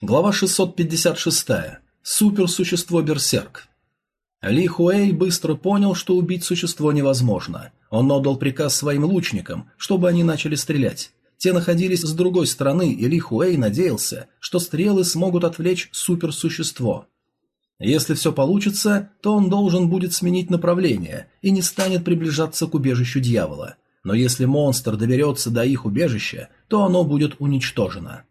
Глава 656. Суперсущество Берсерк. Ли Хуэй быстро понял, что убить существо невозможно. Он отдал приказ своим лучникам, чтобы они начали стрелять. Те находились с другой стороны, и Ли Хуэй надеялся, что стрелы смогут отвлечь суперсущество. Если все получится, то он должен будет сменить направление и не станет приближаться к убежищу дьявола. Но если монстр доберется до их убежища, то оно будет уничтожено.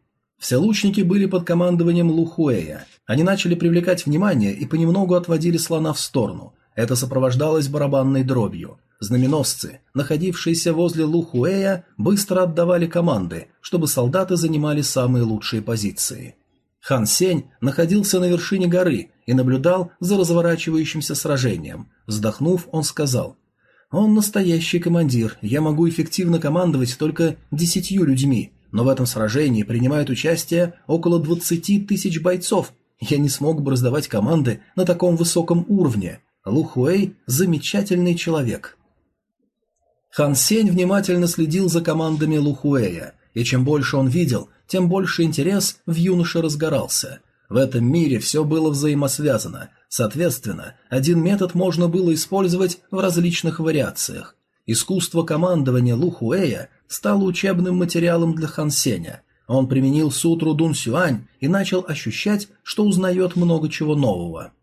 Все лучники были под командованием Лухуэя. Они начали привлекать внимание и понемногу отводили слона в сторону. Это сопровождалось барабанной дробью. Знаменосцы, находившиеся возле Лухуэя, быстро отдавали команды, чтобы солдаты занимали самые лучшие позиции. Хан Сень находился на вершине горы и наблюдал за разворачивающимся сражением. Вздохнув, он сказал, «Он настоящий командир, я могу эффективно командовать только десятью людьми, но в этом сражении принимают участие около 20 тысяч бойцов. Я не смог бы раздавать команды на таком высоком уровне. Лу Хуэй – замечательный человек». Хан Сень внимательно следил за командами Лу Хуэя, и чем больше он видел, тем больше интерес в юноше разгорался. В этом мире все было взаимосвязано, соответственно, один метод можно было использовать в различных вариациях. Искусство командования Лу Хуэя стало учебным материалом для Хан Сеня. Он применил сутру Дун Сюань и начал ощущать, что узнает много чего нового.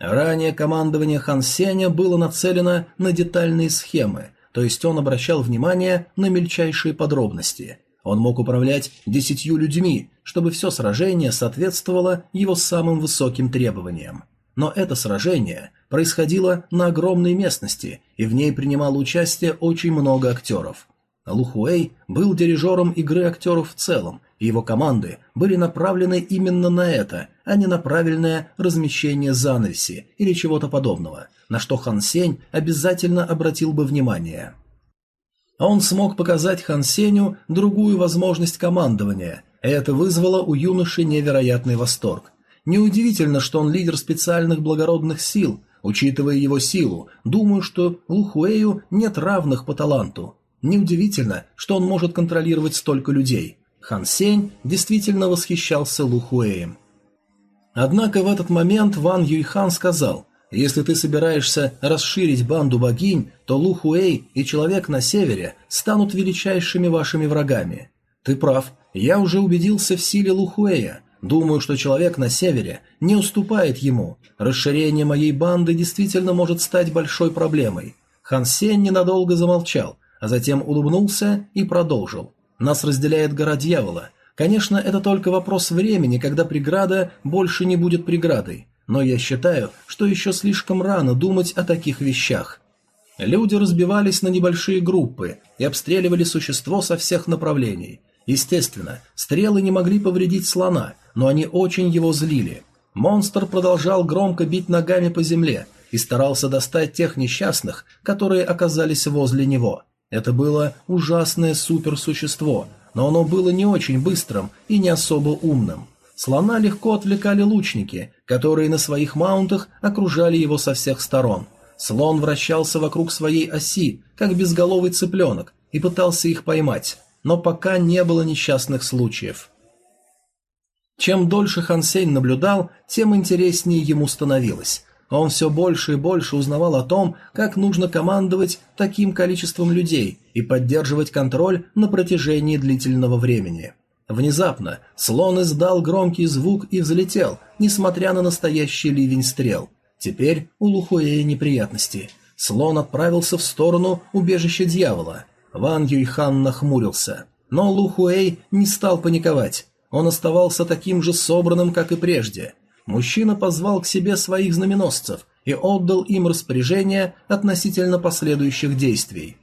Ранее командование Хан Сеня было нацелено на детальные схемы, то есть он обращал внимание на мельчайшие подробности. Он мог управлять десятью людьми, чтобы все сражение соответствовало его самым высоким требованиям. Но это сражение происходило на огромной местности, и в ней принимало участие очень много актеров. Лухуэй был дирижером игры актеров в целом, и его команды были направлены именно на это, а не на правильное размещение занавеси или чего-то подобного, на что Хан Сень обязательно обратил бы внимание. Он смог показать Хан Сеню другую возможность командования, и это вызвало у юноши невероятный восторг. Неудивительно, что он лидер специальных благородных сил, учитывая его силу, думаю, что Лухуэю нет равных по таланту. Неудивительно, что он может контролировать столько людей. Хан Сень действительно восхищался Лу Хуэем. Однако в этот момент Ван Юйхан сказал, «Если ты собираешься расширить банду богинь, то Лу Хуэй и Человек на Севере станут величайшими вашими врагами». «Ты прав, я уже убедился в силе Лу Хуэя. Думаю, что Человек на Севере не уступает ему. Расширение моей банды действительно может стать большой проблемой». Хан Сень ненадолго замолчал, а затем улыбнулся и продолжил. «Нас разделяет гора дьявола. Конечно, это только вопрос времени, когда преграда больше не будет преградой. Но я считаю, что еще слишком рано думать о таких вещах. Люди разбивались на небольшие группы и обстреливали существо со всех направлений. Естественно, стрелы не могли повредить слона, но они очень его злили. Монстр продолжал громко бить ногами по земле и старался достать тех несчастных, которые оказались возле него. Это было ужасное суперсущество, но оно было не очень быстрым и не особо умным. Слона легко отвлекали лучники, которые на своих маунтах окружали его со всех сторон. Слон вращался вокруг своей оси, как безголовый цыпленок, и пытался их поймать, но пока не было несчастных случаев. Чем дольше Хан Сень наблюдал, тем интереснее ему становилось. Он все больше и больше узнавал о том, как нужно командовать таким количеством людей и поддерживать контроль на протяжении длительного времени. Внезапно слон издал громкий звук и взлетел, несмотря на настоящий ливень стрел. Теперь у Лухуэя неприятности. Слон отправился в сторону убежища дьявола. Ван Юйхан нахмурился. Но Лухуэй не стал паниковать. Он оставался таким же собранным, как и прежде – мужчина позвал к себе своих знаменосцев и отдал им распоряжение относительно последующих действий.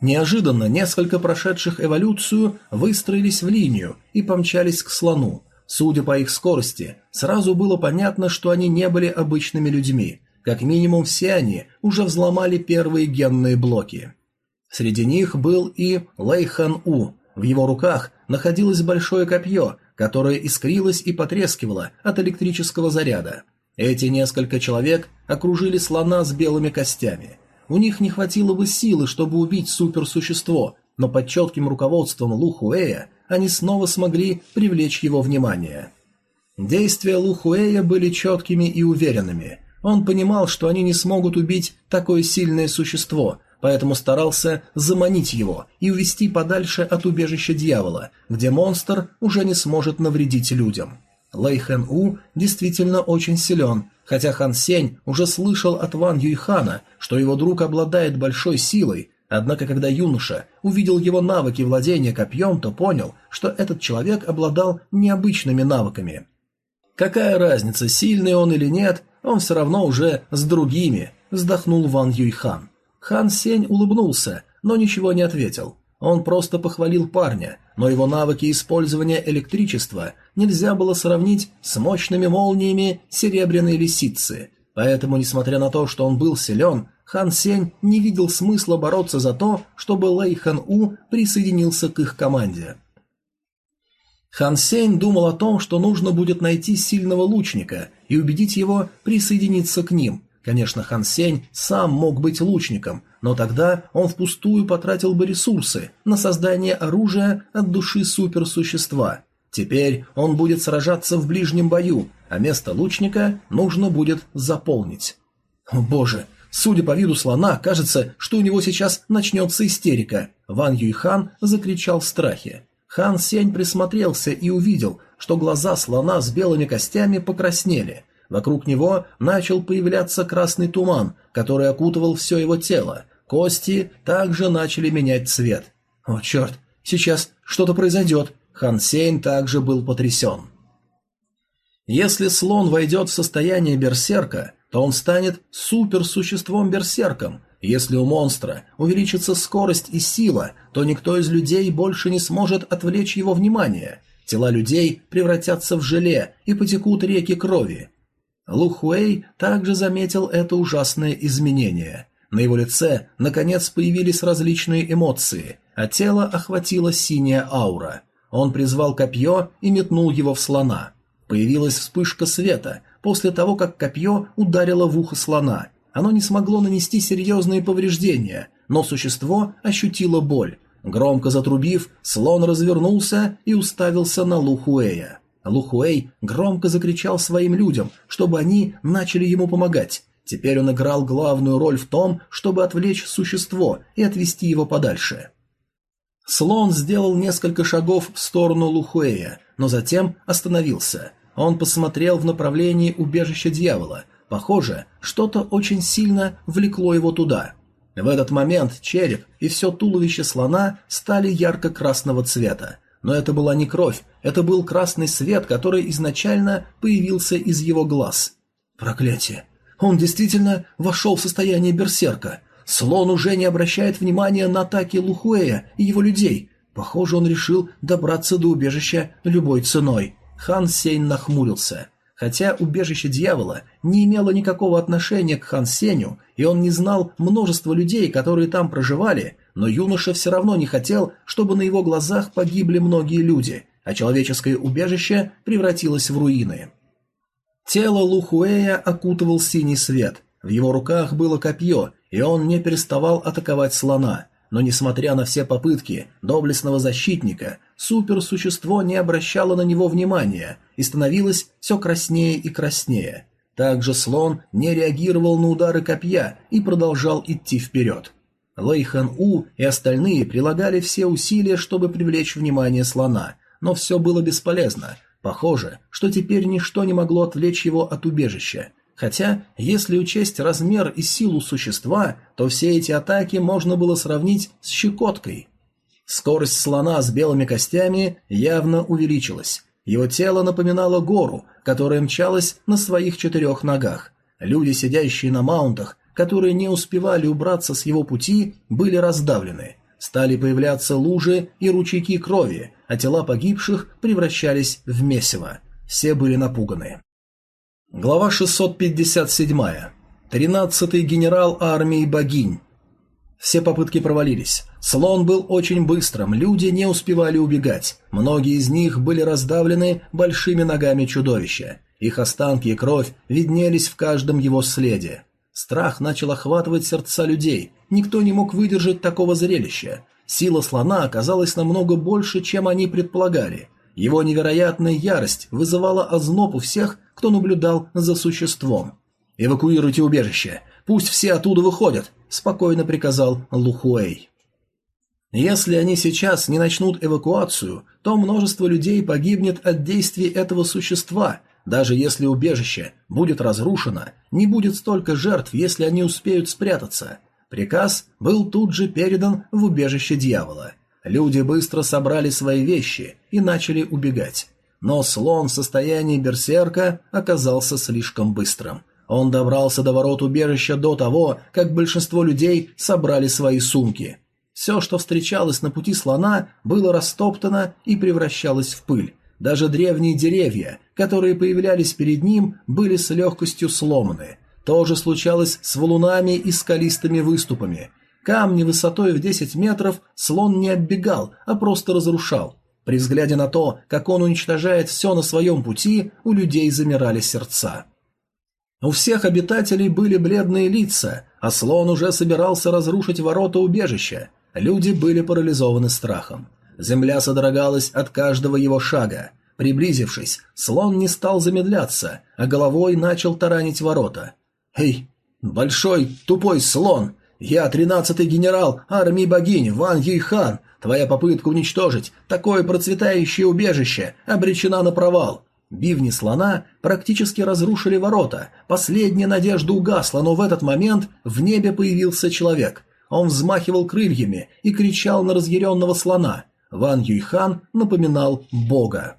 Неожиданно несколько прошедших эволюцию выстроились в линию и помчались к слону. Судя по их скорости, сразу было понятно, что они не были обычными людьми. Как минимум все они уже взломали первые генные блоки. Среди них был и Лейхан У. В его руках находилось большое копье, которое искрилось и потрескивало от электрического заряда. Эти несколько человек окружили слона с белыми костями. У них не хватило бы силы, чтобы убить суперсущество, но под четким руководством Лу Хуэя они снова смогли привлечь его внимание. Действия Лухуэя были четкими и уверенными. Он понимал, что они не смогут убить такое сильное существо, поэтому старался заманить его и увести подальше от убежища дьявола, где монстр уже не сможет навредить людям. Лэй Хэн У действительно очень силен, хотя Хан Сень уже слышал от Ван Юйхана, что его друг обладает большой силой, однако когда юноша увидел его навыки владения копьем, то понял, что этот человек обладал необычными навыками. Какая разница, сильный он или нет, он все равно уже с другими, вздохнул Ван Юйхан. Хан Сень улыбнулся, но ничего не ответил. Он просто похвалил парня, но его навыки использования электричества нельзя было сравнить с мощными молниями серебряной лисицы. Поэтому, несмотря на то, что он был силен, Хан Сень не видел смысла бороться за то, чтобы Лэй Хан У присоединился к их команде. Хан Сень думал о том, что нужно будет найти сильного лучника и убедить его присоединиться к ним. Конечно, Хан Сень сам мог быть лучником, но тогда он впустую потратил бы ресурсы на создание оружия от души суперсущества. Теперь он будет сражаться в ближнем бою, а место лучника нужно будет заполнить. О боже, судя по виду слона, кажется, что у него сейчас начнется истерика. Ван Юйхан закричал в страхе. Хан Сень присмотрелся и увидел, что глаза слона с белыми костями покраснели. Вокруг него начал появляться красный туман, который окутывал все его тело. Кости также начали менять цвет. «О, черт! Сейчас что-то произойдет!» Хан Сень также был потрясен. Если слон войдет в состояние берсерка, то он станет суперсуществом-берсерком, если у монстра увеличится скорость и сила, то никто из людей больше не сможет отвлечь его внимание. Тела людей превратятся в желе и потекут реки крови. Лу Хуэй также заметил это ужасное изменение. На его лице, наконец, появились различные эмоции, а тело охватила синяя аура. Он призвал копье и метнул его в слона. Появилась вспышка света после того, как копье ударило в ухо слона, оно не смогло нанести серьезные повреждения, но существо ощутило боль. Громко затрубив, слон развернулся и уставился на Лухуэя. Лухуэй громко закричал своим людям, чтобы они начали ему помогать. Теперь он играл главную роль в том, чтобы отвлечь существо и отвести его подальше. Слон сделал несколько шагов в сторону Лухуэя, но затем остановился. Он посмотрел в направлении убежища дьявола – Похоже, что-то очень сильно влекло его туда. В этот момент череп и все туловище слона стали ярко-красного цвета. Но это была не кровь, это был красный свет, который изначально появился из его глаз. Проклятие! Он действительно вошел в состояние берсерка. Слон уже не обращает внимания на атаки Лухуэя и его людей. Похоже, он решил добраться до убежища любой ценой. Хан Сейн нахмурился. Хотя убежище дьявола не имело никакого отношения к Хан Сеню, и он не знал множество людей, которые там проживали, но юноша все равно не хотел, чтобы на его глазах погибли многие люди, а человеческое убежище превратилось в руины. Тело Лухуэя окутывал синий свет, в его руках было копье, и он не переставал атаковать слона – но несмотря на все попытки доблестного защитника, суперсущество не обращало на него внимания и становилось все краснее и краснее. Также слон не реагировал на удары копья и продолжал идти вперед. Лэйхан У и остальные прилагали все усилия, чтобы привлечь внимание слона, но все было бесполезно. Похоже, что теперь ничто не могло отвлечь его от убежища. Хотя, если учесть размер и силу существа, то все эти атаки можно было сравнить с щекоткой. Скорость слона с белыми костями явно увеличилась. Его тело напоминало гору, которая мчалась на своих четырех ногах. Люди, сидящие на маунтах, которые не успевали убраться с его пути, были раздавлены. Стали появляться лужи и ручейки крови, а тела погибших превращались в месиво. Все были напуганы. Глава 657. Тринадцатый генерал армии богинь. Все попытки провалились. Слон был очень быстрым, люди не успевали убегать. Многие из них были раздавлены большими ногами чудовища. Их останки и кровь виднелись в каждом его следе. Страх начал охватывать сердца людей. Никто не мог выдержать такого зрелища. Сила слона оказалась намного больше, чем они предполагали. Его невероятная ярость вызывала озноб у всех, кто наблюдал за существом. «Эвакуируйте убежище! Пусть все оттуда выходят!» – спокойно приказал Лухуэй. Если они сейчас не начнут эвакуацию, то множество людей погибнет от действий этого существа. Даже если убежище будет разрушено, не будет столько жертв, если они успеют спрятаться. Приказ был тут же передан в убежище дьявола. Люди быстро собрали свои вещи и начали убегать. Но слон в состоянии берсерка оказался слишком быстрым. Он добрался до ворот убежища до того, как большинство людей собрали свои сумки. Все, что встречалось на пути слона, было растоптано и превращалось в пыль. Даже древние деревья, которые появлялись перед ним, были с легкостью сломаны. То же случалось с валунами и скалистыми выступами. Камни высотой в 10 метров слон не оббегал, а просто разрушал. При взгляде на то, как он уничтожает все на своем пути, у людей замирали сердца. У всех обитателей были бледные лица, а слон уже собирался разрушить ворота убежища. Люди были парализованы страхом. Земля содрогалась от каждого его шага. Приблизившись, слон не стал замедляться, а головой начал таранить ворота. «Эй, большой тупой слон! Я тринадцатый генерал армии богинь Ван Юйхан! Твоя попытка уничтожить такое процветающее убежище обречена на провал!» Бивни слона практически разрушили ворота, последняя надежда угасла, но в этот момент в небе появился человек. Он взмахивал крыльями и кричал на разъяренного слона. Ван Юйхан напоминал бога.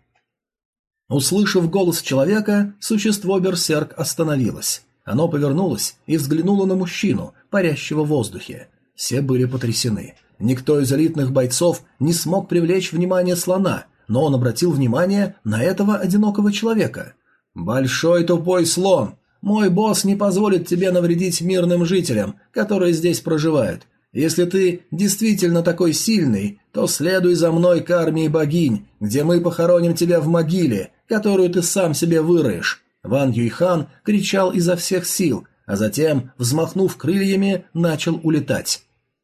Услышав голос человека, существо Берсерк остановилось. Оно повернулось и взглянуло на мужчину, парящего в воздухе. Все были потрясены. Никто из элитных бойцов не смог привлечь внимание слона, но он обратил внимание на этого одинокого человека. «Большой тупой слон! Мой босс не позволит тебе навредить мирным жителям, которые здесь проживают. Если ты действительно такой сильный, то следуй за мной к армии богинь, где мы похороним тебя в могиле, которую ты сам себе выроешь». Ван Юйхан кричал изо всех сил, а затем, взмахнув крыльями, начал улетать.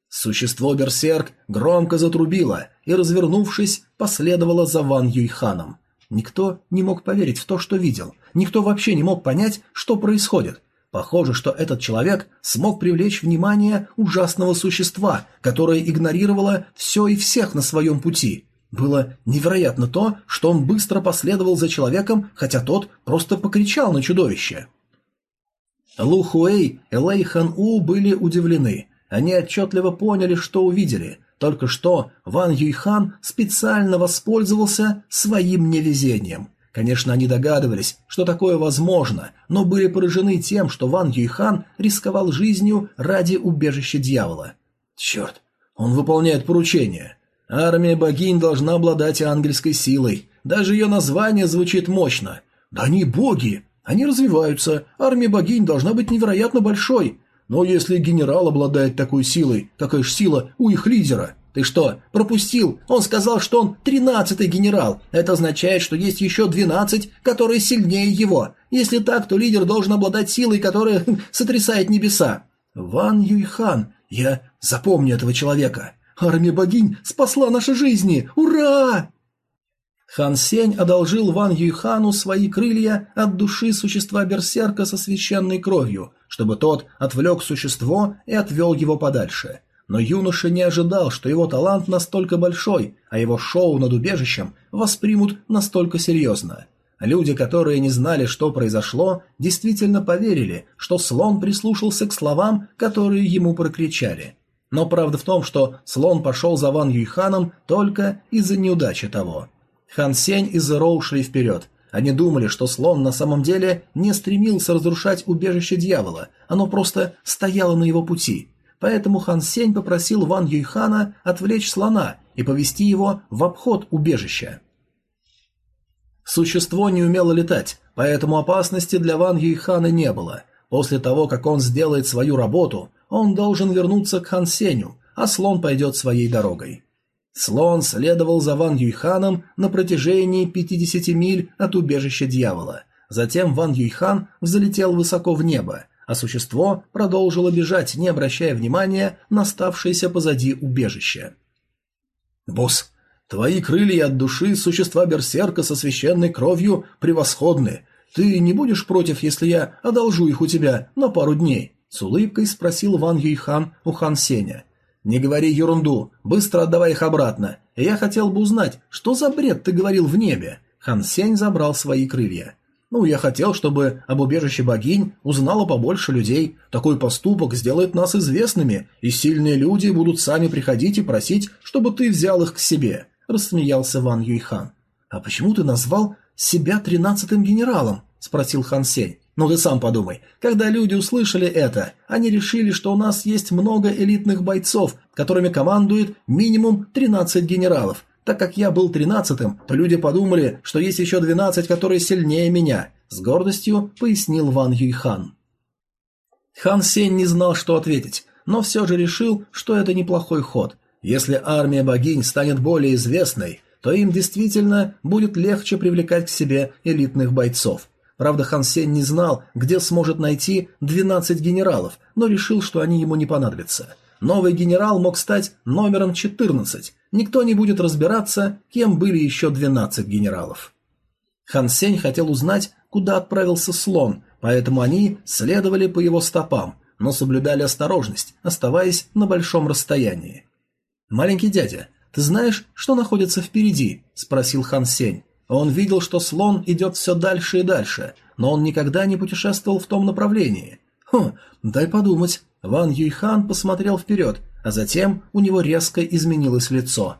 Существо Берсерк громко затрубило и, развернувшись, последовало за Ван Юйханом. Никто не мог поверить в то, что видел. Никто вообще не мог понять, что происходит. Похоже, что этот человек смог привлечь внимание ужасного существа, которое игнорировало все и всех на своем пути. Было невероятно то, что он быстро последовал за человеком, хотя тот просто покричал на чудовище. Лу Хуэй и Лэй Хан У были удивлены. Они отчетливо поняли, что увидели. Только что Ван Юйхан специально воспользовался своим невезением. Конечно, они догадывались, что такое возможно, но были поражены тем, что Ван Юйхан рисковал жизнью ради убежища дьявола. Черт, он выполняет поручение. Армия богинь должна обладать ангельской силой. Даже ее название звучит мощно. Да они боги! Они развиваются. Армия богинь должна быть невероятно большой. Но если генерал обладает такой силой, какая же сила у их лидера? Ты что, пропустил? Он сказал, что он тринадцатый генерал. Это означает, что есть еще двенадцать, которые сильнее его. Если так, то лидер должен обладать силой, которая сотрясает небеса. Ван Юйхан, я запомню этого человека. Армия богинь спасла наши жизни. Ура! Хан Сень одолжил Ван Юйхану свои крылья от души существа берсерка со священной кровью, чтобы тот отвлек существо и отвел его подальше. Но юноша не ожидал, что его талант настолько большой, а его шоу над убежищем воспримут настолько серьезно. Люди, которые не знали, что произошло, действительно поверили, что слон прислушался к словам, которые ему прокричали. Но правда в том, что слон пошел за Ван Юйханом только из-за неудачи того. Хан Сень и Зероу шли вперед. Они думали, что слон на самом деле не стремился разрушать убежище дьявола, оно просто стояло на его пути. Поэтому Хан Сень попросил Ван Юйхана отвлечь слона и повести его в обход убежища. Существо не умело летать, поэтому опасности для Ван Юйхана не было. После того, как он сделает свою работу, он должен вернуться к Хан Сеню, а слон пойдет своей дорогой. Слон следовал за Ван Юйханом на протяжении 50 миль от убежища дьявола. Затем Ван Юйхан взлетел высоко в небо, а существо продолжило бежать, не обращая внимания на оставшееся позади убежище. «Босс, Твои крылья от души существа берсерка со священной кровью превосходны. Ты не будешь против, если я одолжу их у тебя на пару дней?» С улыбкой спросил Ван Юйхан у Хан Сеня. «Не говори ерунду, быстро отдавай их обратно. Я хотел бы узнать, что за бред ты говорил в небе?» Хан Сень забрал свои крылья. «Ну, я хотел, чтобы об убежище богинь узнало побольше людей. Такой поступок сделает нас известными, и сильные люди будут сами приходить и просить, чтобы ты взял их к себе. – рассмеялся Ван Юйхан. «А почему ты назвал себя тринадцатым генералом?» – спросил Хан Сень. «Ну ты сам подумай. Когда люди услышали это, они решили, что у нас есть много элитных бойцов, которыми командует минимум тринадцать генералов. Так как я был тринадцатым, то люди подумали, что есть еще двенадцать, которые сильнее меня», – с гордостью пояснил Ван Юйхан. Хан Сень не знал, что ответить, но все же решил, что это неплохой ход – если армия богинь станет более известной, то им действительно будет легче привлекать к себе элитных бойцов. Правда, Хан Сень не знал, где сможет найти 12 генералов, но решил, что они ему не понадобятся. Новый генерал мог стать номером 14. Никто не будет разбираться, кем были еще 12 генералов. Хан Сень хотел узнать, куда отправился слон, поэтому они следовали по его стопам, но соблюдали осторожность, оставаясь на большом расстоянии. «Маленький дядя, ты знаешь, что находится впереди?» – спросил Хан Сень. Он видел, что слон идет все дальше и дальше, но он никогда не путешествовал в том направлении. «Хм, дай подумать». Ван Юйхан посмотрел вперед, а затем у него резко изменилось лицо.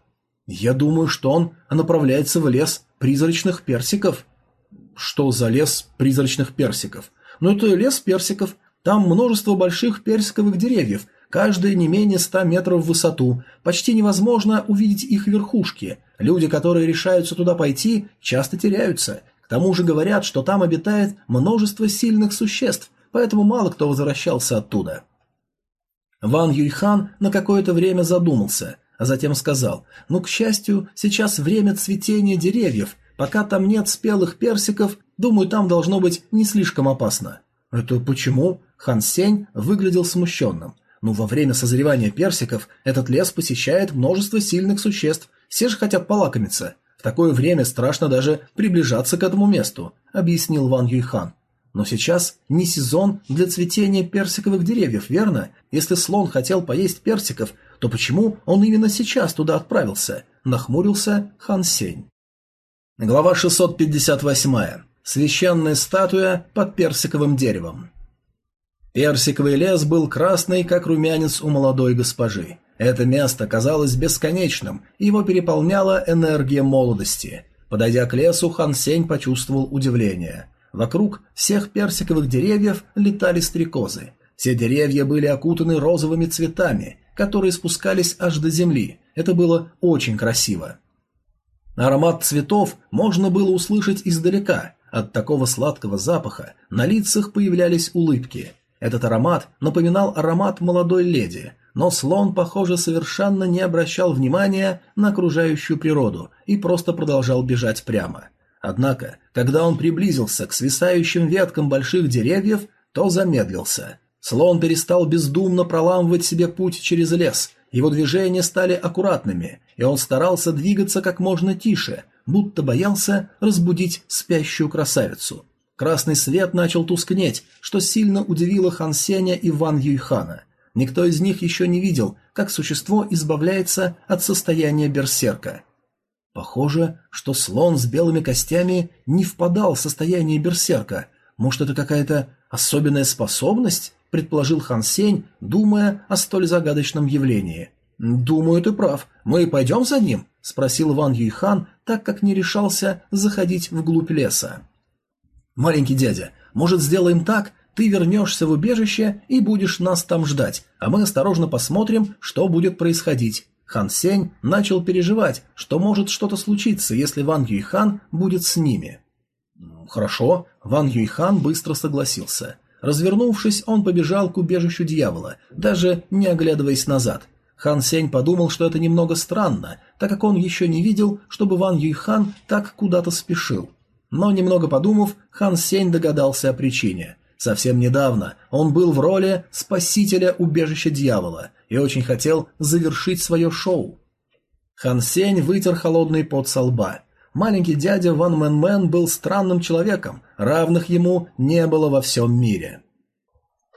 «Я думаю, что он направляется в лес призрачных персиков». «Что за лес призрачных персиков?» «Ну, это лес персиков. Там множество больших персиковых деревьев, Каждая не менее ста метров в высоту. Почти невозможно увидеть их верхушки. Люди, которые решаются туда пойти, часто теряются. К тому же говорят, что там обитает множество сильных существ, поэтому мало кто возвращался оттуда. Ван Юйхан на какое-то время задумался, а затем сказал, «Ну, к счастью, сейчас время цветения деревьев. Пока там нет спелых персиков, думаю, там должно быть не слишком опасно». «Это почему?» Хан Сень выглядел смущенным. Но во время созревания персиков этот лес посещает множество сильных существ, все же хотят полакомиться. В такое время страшно даже приближаться к этому месту, объяснил Ван Юйхан. Но сейчас не сезон для цветения персиковых деревьев, верно? Если слон хотел поесть персиков, то почему он именно сейчас туда отправился? Нахмурился Хан Сень. Глава 658. Священная статуя под персиковым деревом. Персиковый лес был красный, как румянец у молодой госпожи. Это место казалось бесконечным, его переполняла энергия молодости. Подойдя к лесу, Хан Сень почувствовал удивление. Вокруг всех персиковых деревьев летали стрекозы. Все деревья были окутаны розовыми цветами, которые спускались аж до земли. Это было очень красиво. Аромат цветов можно было услышать издалека. От такого сладкого запаха на лицах появлялись улыбки – этот аромат напоминал аромат молодой леди, но слон, похоже, совершенно не обращал внимания на окружающую природу и просто продолжал бежать прямо. Однако, когда он приблизился к свисающим веткам больших деревьев, то замедлился. Слон перестал бездумно проламывать себе путь через лес, его движения стали аккуратными, и он старался двигаться как можно тише, будто боялся разбудить спящую красавицу. Красный свет начал тускнеть, что сильно удивило Хан Сеня и Ван Юйхана. Никто из них еще не видел, как существо избавляется от состояния берсерка. Похоже, что слон с белыми костями не впадал в состояние берсерка. Может, это какая-то особенная способность? предположил Хан Сень, думая о столь загадочном явлении. «Думаю, ты прав. Мы пойдем за ним?» – спросил Ван Юйхан, так как не решался заходить вглубь леса. «Маленький дядя, может, сделаем так? Ты вернешься в убежище и будешь нас там ждать, а мы осторожно посмотрим, что будет происходить». Хан Сень начал переживать, что может что-то случиться, если Ван Юйхан будет с ними. «Хорошо», Ван Юйхан быстро согласился. Развернувшись, он побежал к убежищу дьявола, даже не оглядываясь назад. Хан Сень подумал, что это немного странно, так как он еще не видел, чтобы Ван Юйхан так куда-то спешил. Но немного подумав, Хан Сень догадался о причине. Совсем недавно он был в роли спасителя убежища дьявола и очень хотел завершить свое шоу. Хан Сень вытер холодный пот со лба. Маленький дядя Ван Мэн Мэн был странным человеком, равных ему не было во всем мире.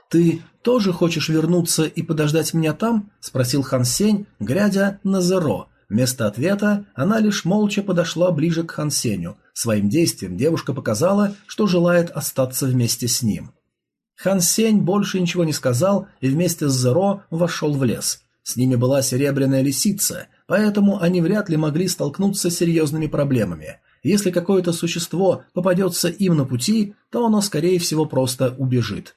«Ты тоже хочешь вернуться и подождать меня там?» – спросил Хан Сень, глядя на Зеро. Вместо ответа она лишь молча подошла ближе к Хан Сенью. Своим действием девушка показала, что желает остаться вместе с ним. Хан Сень больше ничего не сказал и вместе с Зеро вошел в лес. С ними была серебряная лисица, поэтому они вряд ли могли столкнуться с серьезными проблемами. Если какое-то существо попадется им на пути, то оно, скорее всего, просто убежит.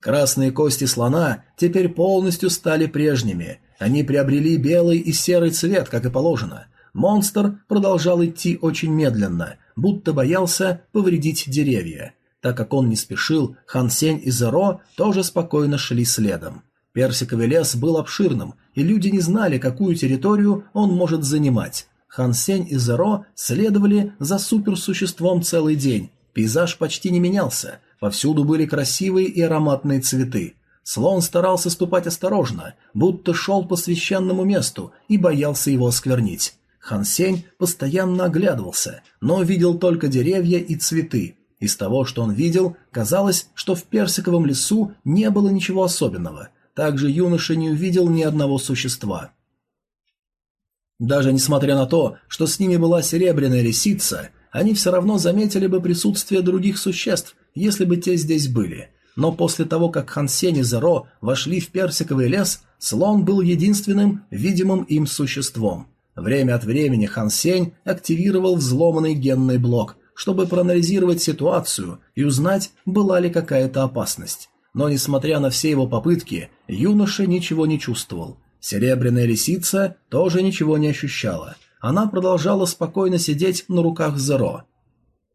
Красные кости слона теперь полностью стали прежними. Они приобрели белый и серый цвет, как и положено. Монстр продолжал идти очень медленно, будто боялся повредить деревья. Так как он не спешил, Хан Сень и Зеро тоже спокойно шли следом. Персиковый лес был обширным, и люди не знали, какую территорию он может занимать. Хан Сень и Зеро следовали за суперсуществом целый день. Пейзаж почти не менялся, Повсюду были красивые и ароматные цветы. Слон старался ступать осторожно, будто шел по священному месту и боялся его осквернить. Хан Сень постоянно оглядывался, но видел только деревья и цветы. Из того, что он видел, казалось, что в персиковом лесу не было ничего особенного. Также юноша не увидел ни одного существа. Даже несмотря на то, что с ними была серебряная лисица, они все равно заметили бы присутствие других существ, если бы те здесь были. Но после того, как Хан Сень и Зеро вошли в персиковый лес, слон был единственным видимым им существом. Время от времени Хан Сень активировал взломанный генный блок, чтобы проанализировать ситуацию и узнать, была ли какая-то опасность. Но, несмотря на все его попытки, юноша ничего не чувствовал. Серебряная лисица тоже ничего не ощущала. Она продолжала спокойно сидеть на руках Зеро.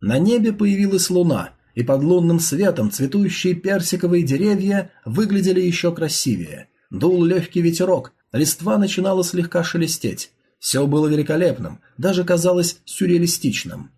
На небе появилась луна – и под лунным светом цветущие персиковые деревья выглядели еще красивее. Дул легкий ветерок, листва начинала слегка шелестеть. Все было великолепным, даже казалось сюрреалистичным.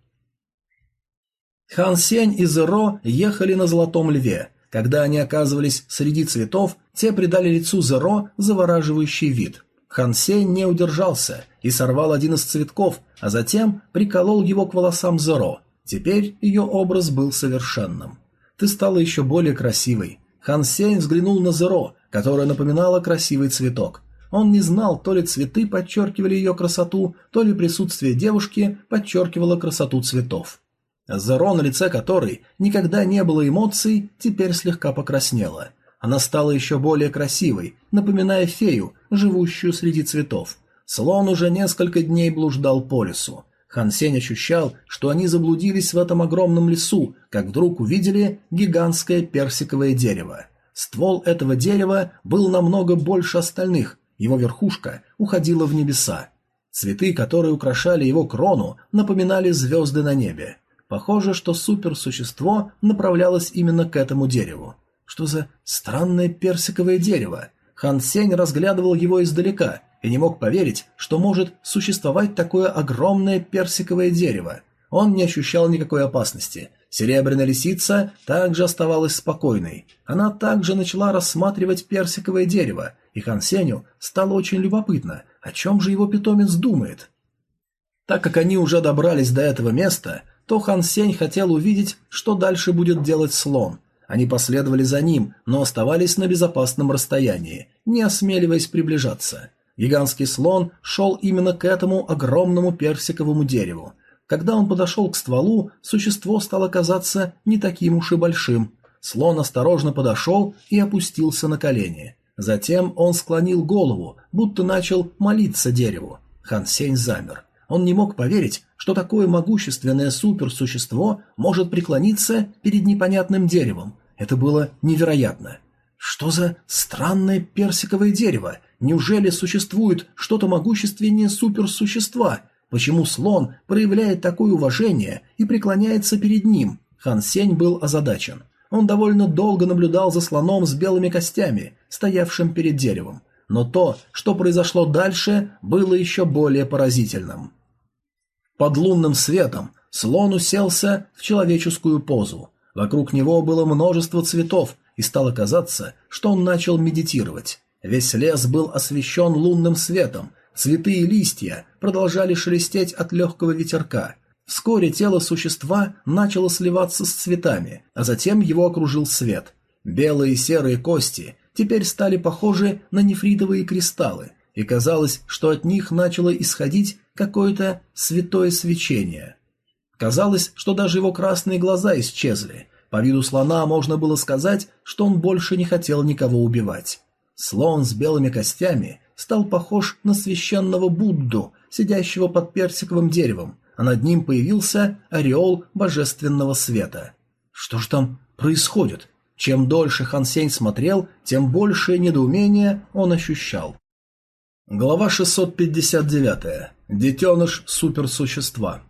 Хан Сень и Зеро ехали на Золотом Льве. Когда они оказывались среди цветов, те придали лицу Зеро завораживающий вид. Хан Сень не удержался и сорвал один из цветков, а затем приколол его к волосам Зеро, Теперь ее образ был совершенным. Ты стала еще более красивой. Хан Сень взглянул на Зеро, которая напоминала красивый цветок. Он не знал, то ли цветы подчеркивали ее красоту, то ли присутствие девушки подчеркивало красоту цветов. Зеро, на лице которой никогда не было эмоций, теперь слегка покраснела. Она стала еще более красивой, напоминая фею, живущую среди цветов. Слон уже несколько дней блуждал по лесу. Хан Сень ощущал, что они заблудились в этом огромном лесу, как вдруг увидели гигантское персиковое дерево. Ствол этого дерева был намного больше остальных, его верхушка уходила в небеса. Цветы, которые украшали его крону, напоминали звезды на небе. Похоже, что суперсущество направлялось именно к этому дереву. Что за странное персиковое дерево? Хан Сень разглядывал его издалека и не мог поверить, что может существовать такое огромное персиковое дерево. Он не ощущал никакой опасности. Серебряная лисица также оставалась спокойной. Она также начала рассматривать персиковое дерево, и Хан Сеню стало очень любопытно, о чем же его питомец думает. Так как они уже добрались до этого места, то Хан Сень хотел увидеть, что дальше будет делать слон. Они последовали за ним, но оставались на безопасном расстоянии, не осмеливаясь приближаться. Гигантский слон шел именно к этому огромному персиковому дереву. Когда он подошел к стволу, существо стало казаться не таким уж и большим. Слон осторожно подошел и опустился на колени. Затем он склонил голову, будто начал молиться дереву. Хан Сень замер. Он не мог поверить, что такое могущественное суперсущество может преклониться перед непонятным деревом. Это было невероятно. Что за странное персиковое дерево? Неужели существует что-то могущественнее суперсущества? Почему слон проявляет такое уважение и преклоняется перед ним? Хан Сень был озадачен. Он довольно долго наблюдал за слоном с белыми костями, стоявшим перед деревом. Но то, что произошло дальше, было еще более поразительным. Под лунным светом слон уселся в человеческую позу. Вокруг него было множество цветов, и стало казаться, что он начал медитировать. Весь лес был освещен лунным светом, цветы и листья продолжали шелестеть от легкого ветерка. Вскоре тело существа начало сливаться с цветами, а затем его окружил свет. Белые и серые кости теперь стали похожи на нефритовые кристаллы, и казалось, что от них начало исходить какое-то святое свечение. Казалось, что даже его красные глаза исчезли. По виду слона можно было сказать, что он больше не хотел никого убивать. Слон с белыми костями стал похож на священного Будду, сидящего под персиковым деревом, а над ним появился ореол божественного света. Что ж там происходит? Чем дольше Хан Сень смотрел, тем большее недоумение он ощущал. Глава 659. Детеныш суперсущества.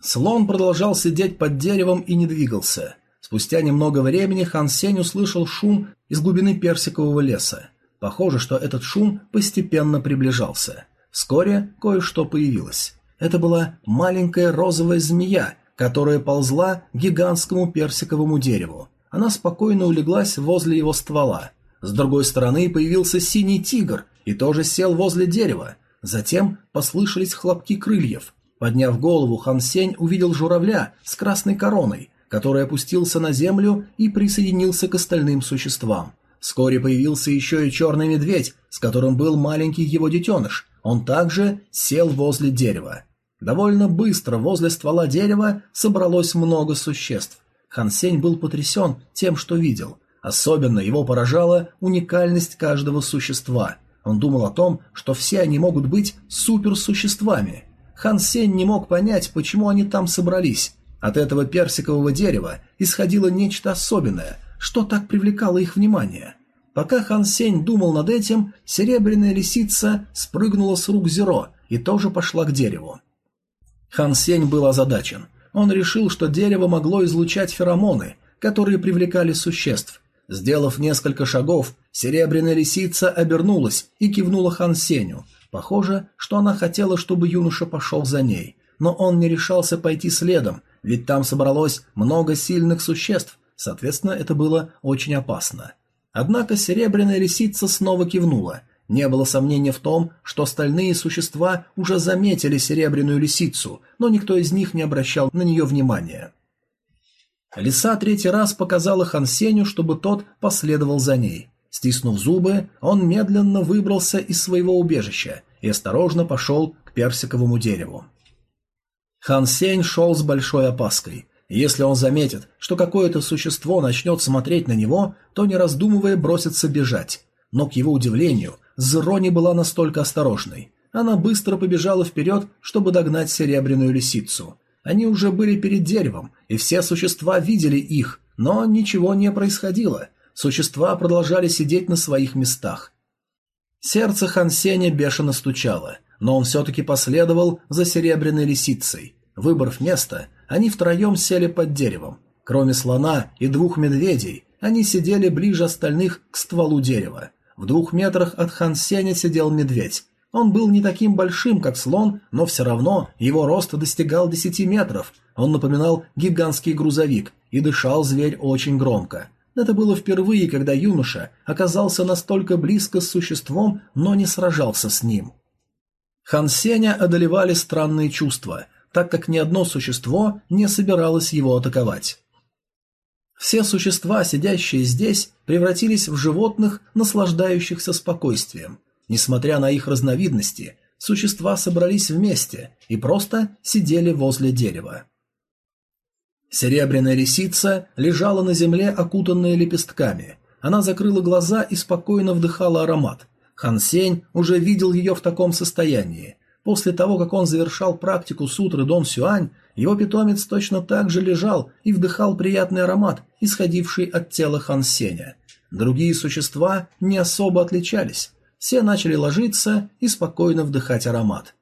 Слон продолжал сидеть под деревом и не двигался. Спустя немного времени Хан Сень услышал шум из глубины персикового леса. Похоже, что этот шум постепенно приближался. Вскоре кое-что появилось. Это была маленькая розовая змея, которая ползла к гигантскому персиковому дереву. Она спокойно улеглась возле его ствола. С другой стороны появился синий тигр и тоже сел возле дерева. Затем послышались хлопки крыльев. Подняв голову, Хан Сень увидел журавля с красной короной, который опустился на землю и присоединился к остальным существам. Вскоре появился еще и черный медведь, с которым был маленький его детеныш. Он также сел возле дерева. Довольно быстро возле ствола дерева собралось много существ. Хан Сень был потрясен тем, что видел. Особенно его поражала уникальность каждого существа. Он думал о том, что все они могут быть суперсуществами. Хан Сень не мог понять, почему они там собрались. От этого персикового дерева исходило нечто особенное, что так привлекало их внимание. Пока Хан Сень думал над этим, серебряная лисица спрыгнула с рук Зеро и тоже пошла к дереву. Хан Сень был озадачен. Он решил, что дерево могло излучать феромоны, которые привлекали существ. Сделав несколько шагов, серебряная лисица обернулась и кивнула Хан Сеню. Похоже, что она хотела, чтобы юноша пошел за ней. Но он не решался пойти следом, ведь там собралось много сильных существ, соответственно, это было очень опасно. Однако серебряная лисица снова кивнула. Не было сомнения в том, что остальные существа уже заметили серебряную лисицу, но никто из них не обращал на нее внимания. Лиса третий раз показала Хансеню, чтобы тот последовал за ней. Стиснув зубы, он медленно выбрался из своего убежища и осторожно пошел к персиковому дереву. Хан Сень шел с большой опаской. Если он заметит, что какое-то существо начнет смотреть на него, то, не раздумывая, бросится бежать. Но, к его удивлению, Зеро не была настолько осторожной. Она быстро побежала вперед, чтобы догнать серебряную лисицу. Они уже были перед деревом, и все существа видели их, но ничего не происходило. Существа продолжали сидеть на своих местах. Сердце Хан Сеня бешено стучало но он все-таки последовал за серебряной лисицей. Выбрав место, они втроем сели под деревом. Кроме слона и двух медведей, они сидели ближе остальных к стволу дерева. В двух метрах от Хан Сеня сидел медведь. Он был не таким большим, как слон, но все равно его рост достигал 10 метров. Он напоминал гигантский грузовик, и дышал зверь очень громко. Это было впервые, когда юноша оказался настолько близко с существом, но не сражался с ним. Хан Сеня одолевали странные чувства, так как ни одно существо не собиралось его атаковать. Все существа, сидящие здесь, превратились в животных, наслаждающихся спокойствием. Несмотря на их разновидности, существа собрались вместе и просто сидели возле дерева. Серебряная лисица лежала на земле, окутанная лепестками. Она закрыла глаза и спокойно вдыхала аромат, Хан Сень уже видел ее в таком состоянии. После того, как он завершал практику сутры Дон Сюань, его питомец точно так же лежал и вдыхал приятный аромат, исходивший от тела Хан Сеня. Другие существа не особо отличались. Все начали ложиться и спокойно вдыхать аромат.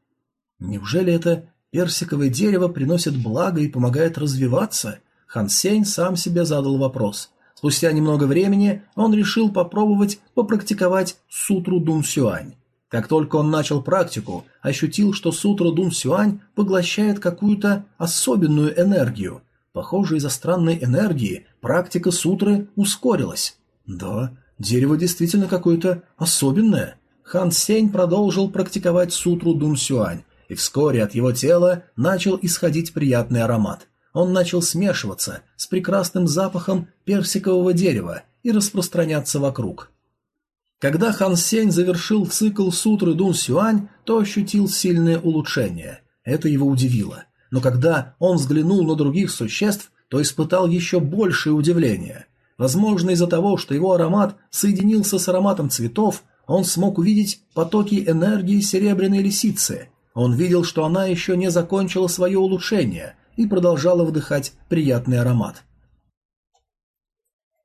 Неужели это персиковое дерево приносит благо и помогает развиваться? Хан Сень сам себе задал вопрос. Спустя немного времени он решил попробовать попрактиковать сутру Дун Сюань. Как только он начал практику, ощутил, что сутра Дун Сюань поглощает какую-то особенную энергию. Похоже, из-за странной энергии практика сутры ускорилась. Да, дерево действительно какое-то особенное. Хан Сень продолжил практиковать сутру Дун Сюань, и вскоре от его тела начал исходить приятный аромат. Он начал смешиваться с прекрасным запахом персикового дерева и распространяться вокруг. Когда Хан Сень завершил цикл сутры Дун Сюань, то ощутил сильное улучшение. Это его удивило. Но когда он взглянул на других существ, то испытал еще большее удивление. Возможно, из-за того, что его аромат соединился с ароматом цветов, он смог увидеть потоки энергии серебряной лисицы. Он видел, что она еще не закончила свое улучшение и продолжала вдыхать приятный аромат.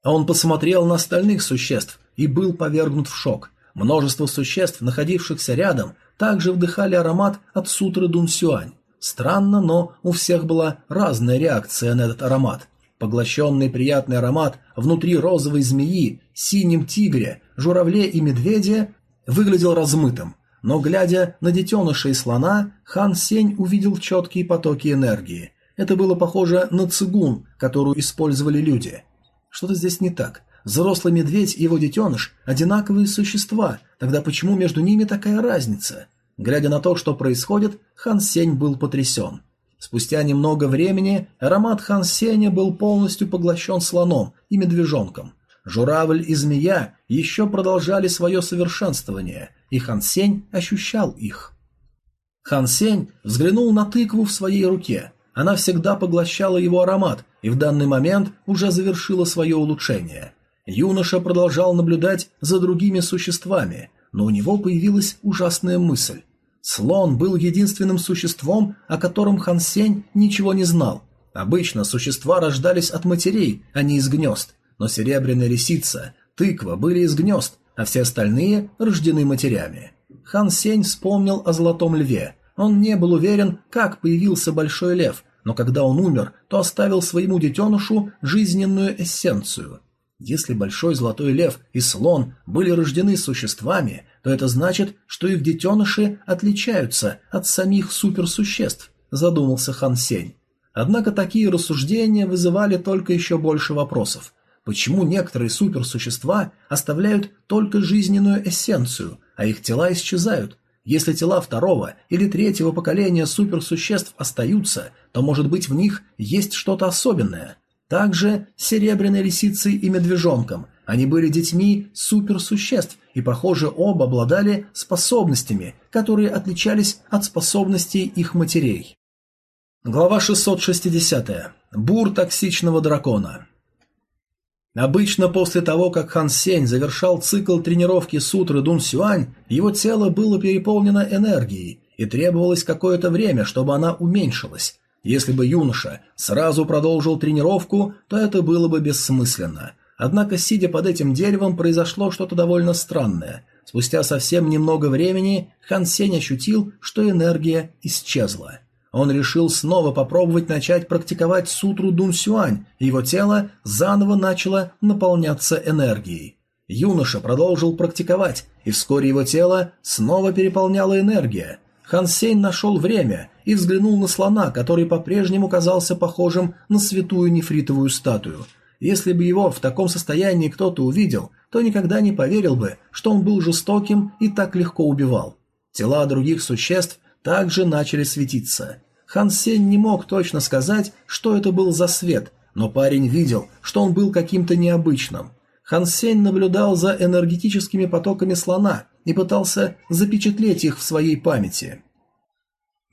Он посмотрел на остальных существ и был повергнут в шок. Множество существ, находившихся рядом, также вдыхали аромат от сутры Дун Сюань. Странно, но у всех была разная реакция на этот аромат. Поглощенный приятный аромат внутри розовой змеи, синем тигре, журавле и медведя выглядел размытым, но глядя на детенышей слона, Хан Сень увидел четкие потоки энергии. Это было похоже на цигун, которую использовали люди. Что-то здесь не так. Взрослый медведь и его детеныш – одинаковые существа, тогда почему между ними такая разница? Глядя на то, что происходит, Хан Сень был потрясен. Спустя немного времени аромат Хан Сеня был полностью поглощен слоном и медвежонком. Журавль и змея еще продолжали свое совершенствование, и Хан Сень ощущал их. Хан Сень взглянул на тыкву в своей руке. Она всегда поглощала его аромат и в данный момент уже завершила свое улучшение. Юноша продолжал наблюдать за другими существами, но у него появилась ужасная мысль. Слон был единственным существом, о котором Хан Сень ничего не знал. Обычно существа рождались от матерей, а не из гнезд, но серебряная лисица, тыква были из гнезд, а все остальные рождены матерями. Хан Сень вспомнил о золотом льве. Он не был уверен, как появился большой лев, но когда он умер, то оставил своему детенышу жизненную эссенцию. Если большой золотой лев и слон были рождены существами, то это значит, что их детеныши отличаются от самих суперсуществ, задумался Хан Сень. Однако такие рассуждения вызывали только еще больше вопросов. Почему некоторые суперсущества оставляют только жизненную эссенцию, а их тела исчезают? Если тела второго или третьего поколения суперсуществ остаются, то, может быть, в них есть что-то особенное – также серебряной лисицей и медвежонком. Они были детьми суперсуществ и, похоже, оба обладали способностями, которые отличались от способностей их матерей. Глава 660. Бур токсичного дракона. Обычно после того, как Хан Сень завершал цикл тренировки сутры Дун Сюань, его тело было переполнено энергией, и требовалось какое-то время, чтобы она уменьшилась. Если бы юноша сразу продолжил тренировку, то это было бы бессмысленно. Однако, сидя под этим деревом, произошло что-то довольно странное. Спустя совсем немного времени Хан Сень ощутил, что энергия исчезла. Он решил снова попробовать начать практиковать сутру Дун Сюань, и его тело заново начало наполняться энергией. Юноша продолжил практиковать, и вскоре его тело снова переполняла энергия. Хан Сень нашел время и взглянул на слона, который по-прежнему казался похожим на святую нефритовую статую. Если бы его в таком состоянии кто-то увидел, то никогда не поверил бы, что он был жестоким и так легко убивал. Тела других существ также начали светиться. Хан Сень не мог точно сказать, что это был за свет, но парень видел, что он был каким-то необычным. Хан Сень наблюдал за энергетическими потоками слона и пытался запечатлеть их в своей памяти.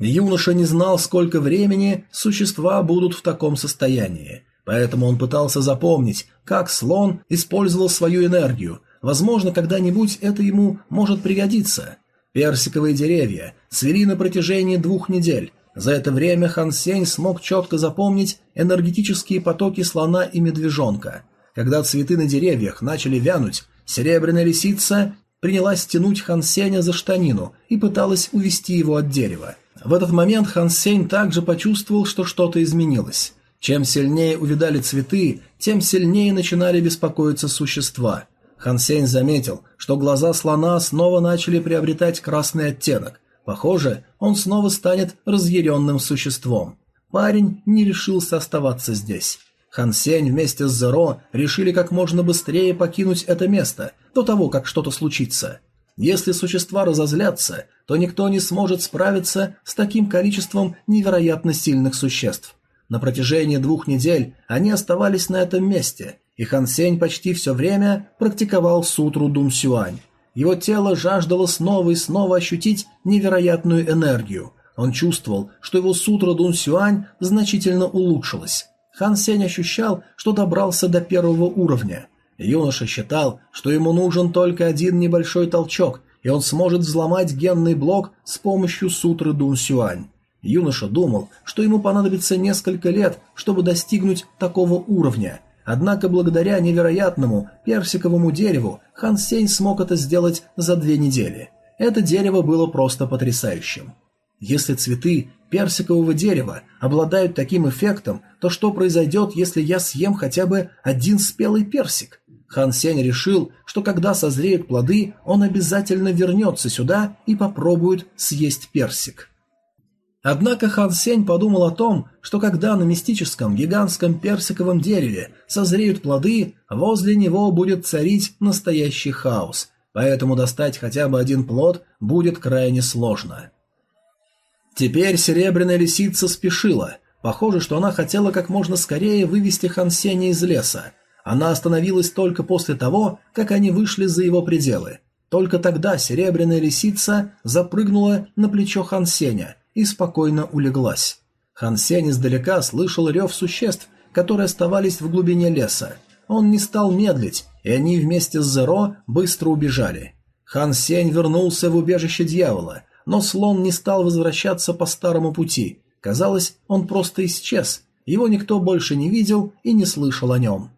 Юноша не знал, сколько времени существа будут в таком состоянии, поэтому он пытался запомнить, как слон использовал свою энергию. Возможно, когда-нибудь это ему может пригодиться. Персиковые деревья цвели на протяжении двух недель. За это время Хан Сень смог четко запомнить энергетические потоки слона и медвежонка. Когда цветы на деревьях начали вянуть, серебряная лисица принялась тянуть Хан Сеня за штанину и пыталась увести его от дерева. В этот момент Хан Сень также почувствовал, что что-то изменилось. Чем сильнее увидали цветы, тем сильнее начинали беспокоиться существа. Хан Сень заметил, что глаза слона снова начали приобретать красный оттенок. Похоже, он снова станет разъяренным существом. Парень не решился оставаться здесь. Хан Сень вместе с Зеро решили как можно быстрее покинуть это место, до того, как что-то случится. Если существа разозлятся, то никто не сможет справиться с таким количеством невероятно сильных существ. На протяжении двух недель они оставались на этом месте, и Хан Сень почти все время практиковал сутру Дун Сюань. Его тело жаждало снова и снова ощутить невероятную энергию. Он чувствовал, что его сутра Дун Сюань значительно улучшилась. Хан Сень ощущал, что добрался до первого уровня. Юноша считал, что ему нужен только один небольшой толчок, и он сможет взломать генный блок с помощью сутры Дун Сюань. Юноша думал, что ему понадобится несколько лет, чтобы достигнуть такого уровня, однако благодаря невероятному персиковому дереву Хан Сень смог это сделать за две недели. Это дерево было просто потрясающим. Если цветы персикового дерева обладают таким эффектом, то что произойдет, если я съем хотя бы один спелый персик? Хан Сень решил, что когда созреют плоды, он обязательно вернется сюда и попробует съесть персик. Однако Хан Сень подумал о том, что когда на мистическом гигантском персиковом дереве созреют плоды, возле него будет царить настоящий хаос, поэтому достать хотя бы один плод будет крайне сложно. Теперь серебряная лисица спешила. Похоже, что она хотела как можно скорее вывести Хан Сеня из леса. Она остановилась только после того, как они вышли за его пределы. Только тогда серебряная лисица запрыгнула на плечо Хан Сеня – и спокойно улеглась. Хан Сень издалека слышал рев существ, которые оставались в глубине леса. Он не стал медлить, и они вместе с Зеро быстро убежали. Хан Сень вернулся в убежище дьявола, но слон не стал возвращаться по старому пути. Казалось, он просто исчез, его никто больше не видел и не слышал о нем.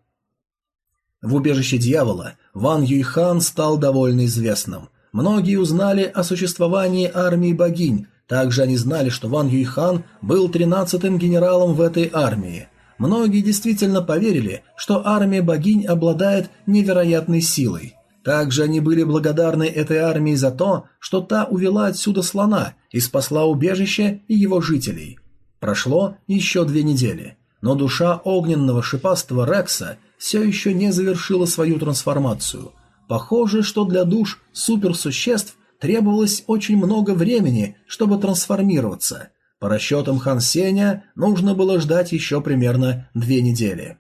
В убежище дьявола Ван Юйхан стал довольно известным. Многие узнали о существовании армии богинь, также они знали, что Ван Юйхан был тринадцатым генералом в этой армии. Многие действительно поверили, что армия богинь обладает невероятной силой. Также они были благодарны этой армии за то, что та увела отсюда слона и спасла убежище и его жителей. Прошло еще две недели, но душа огненного шипастого Рекса все еще не завершила свою трансформацию. Похоже, что для душ суперсуществ – требовалось очень много времени, чтобы трансформироваться. По расчетам Хан Сеня нужно было ждать еще примерно две недели.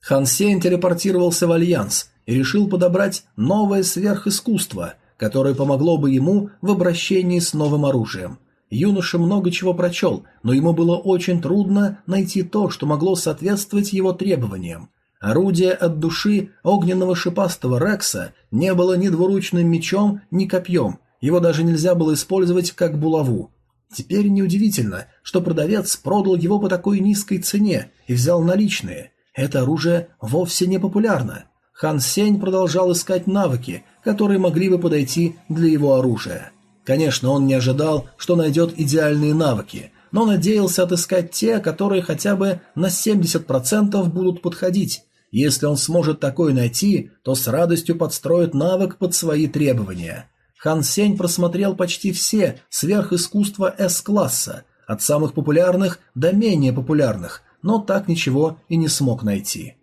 Хан Сень телепортировался в Альянс и решил подобрать новое сверхискусство, которое помогло бы ему в обращении с новым оружием. Юноша много чего прочел, но ему было очень трудно найти то, что могло соответствовать его требованиям. Орудие от души огненного шипастого Рекса не было ни двуручным мечом, ни копьем, его даже нельзя было использовать как булаву. Теперь неудивительно, что продавец продал его по такой низкой цене и взял наличные. Это оружие вовсе не популярно. Хан Сень продолжал искать навыки, которые могли бы подойти для его оружия. Конечно, он не ожидал, что найдет идеальные навыки, но надеялся отыскать те, которые хотя бы на 70% будут подходить, если он сможет такой найти, то с радостью подстроит навык под свои требования. Хан Сень просмотрел почти все сверхискусства С-класса, от самых популярных до менее популярных, но так ничего и не смог найти.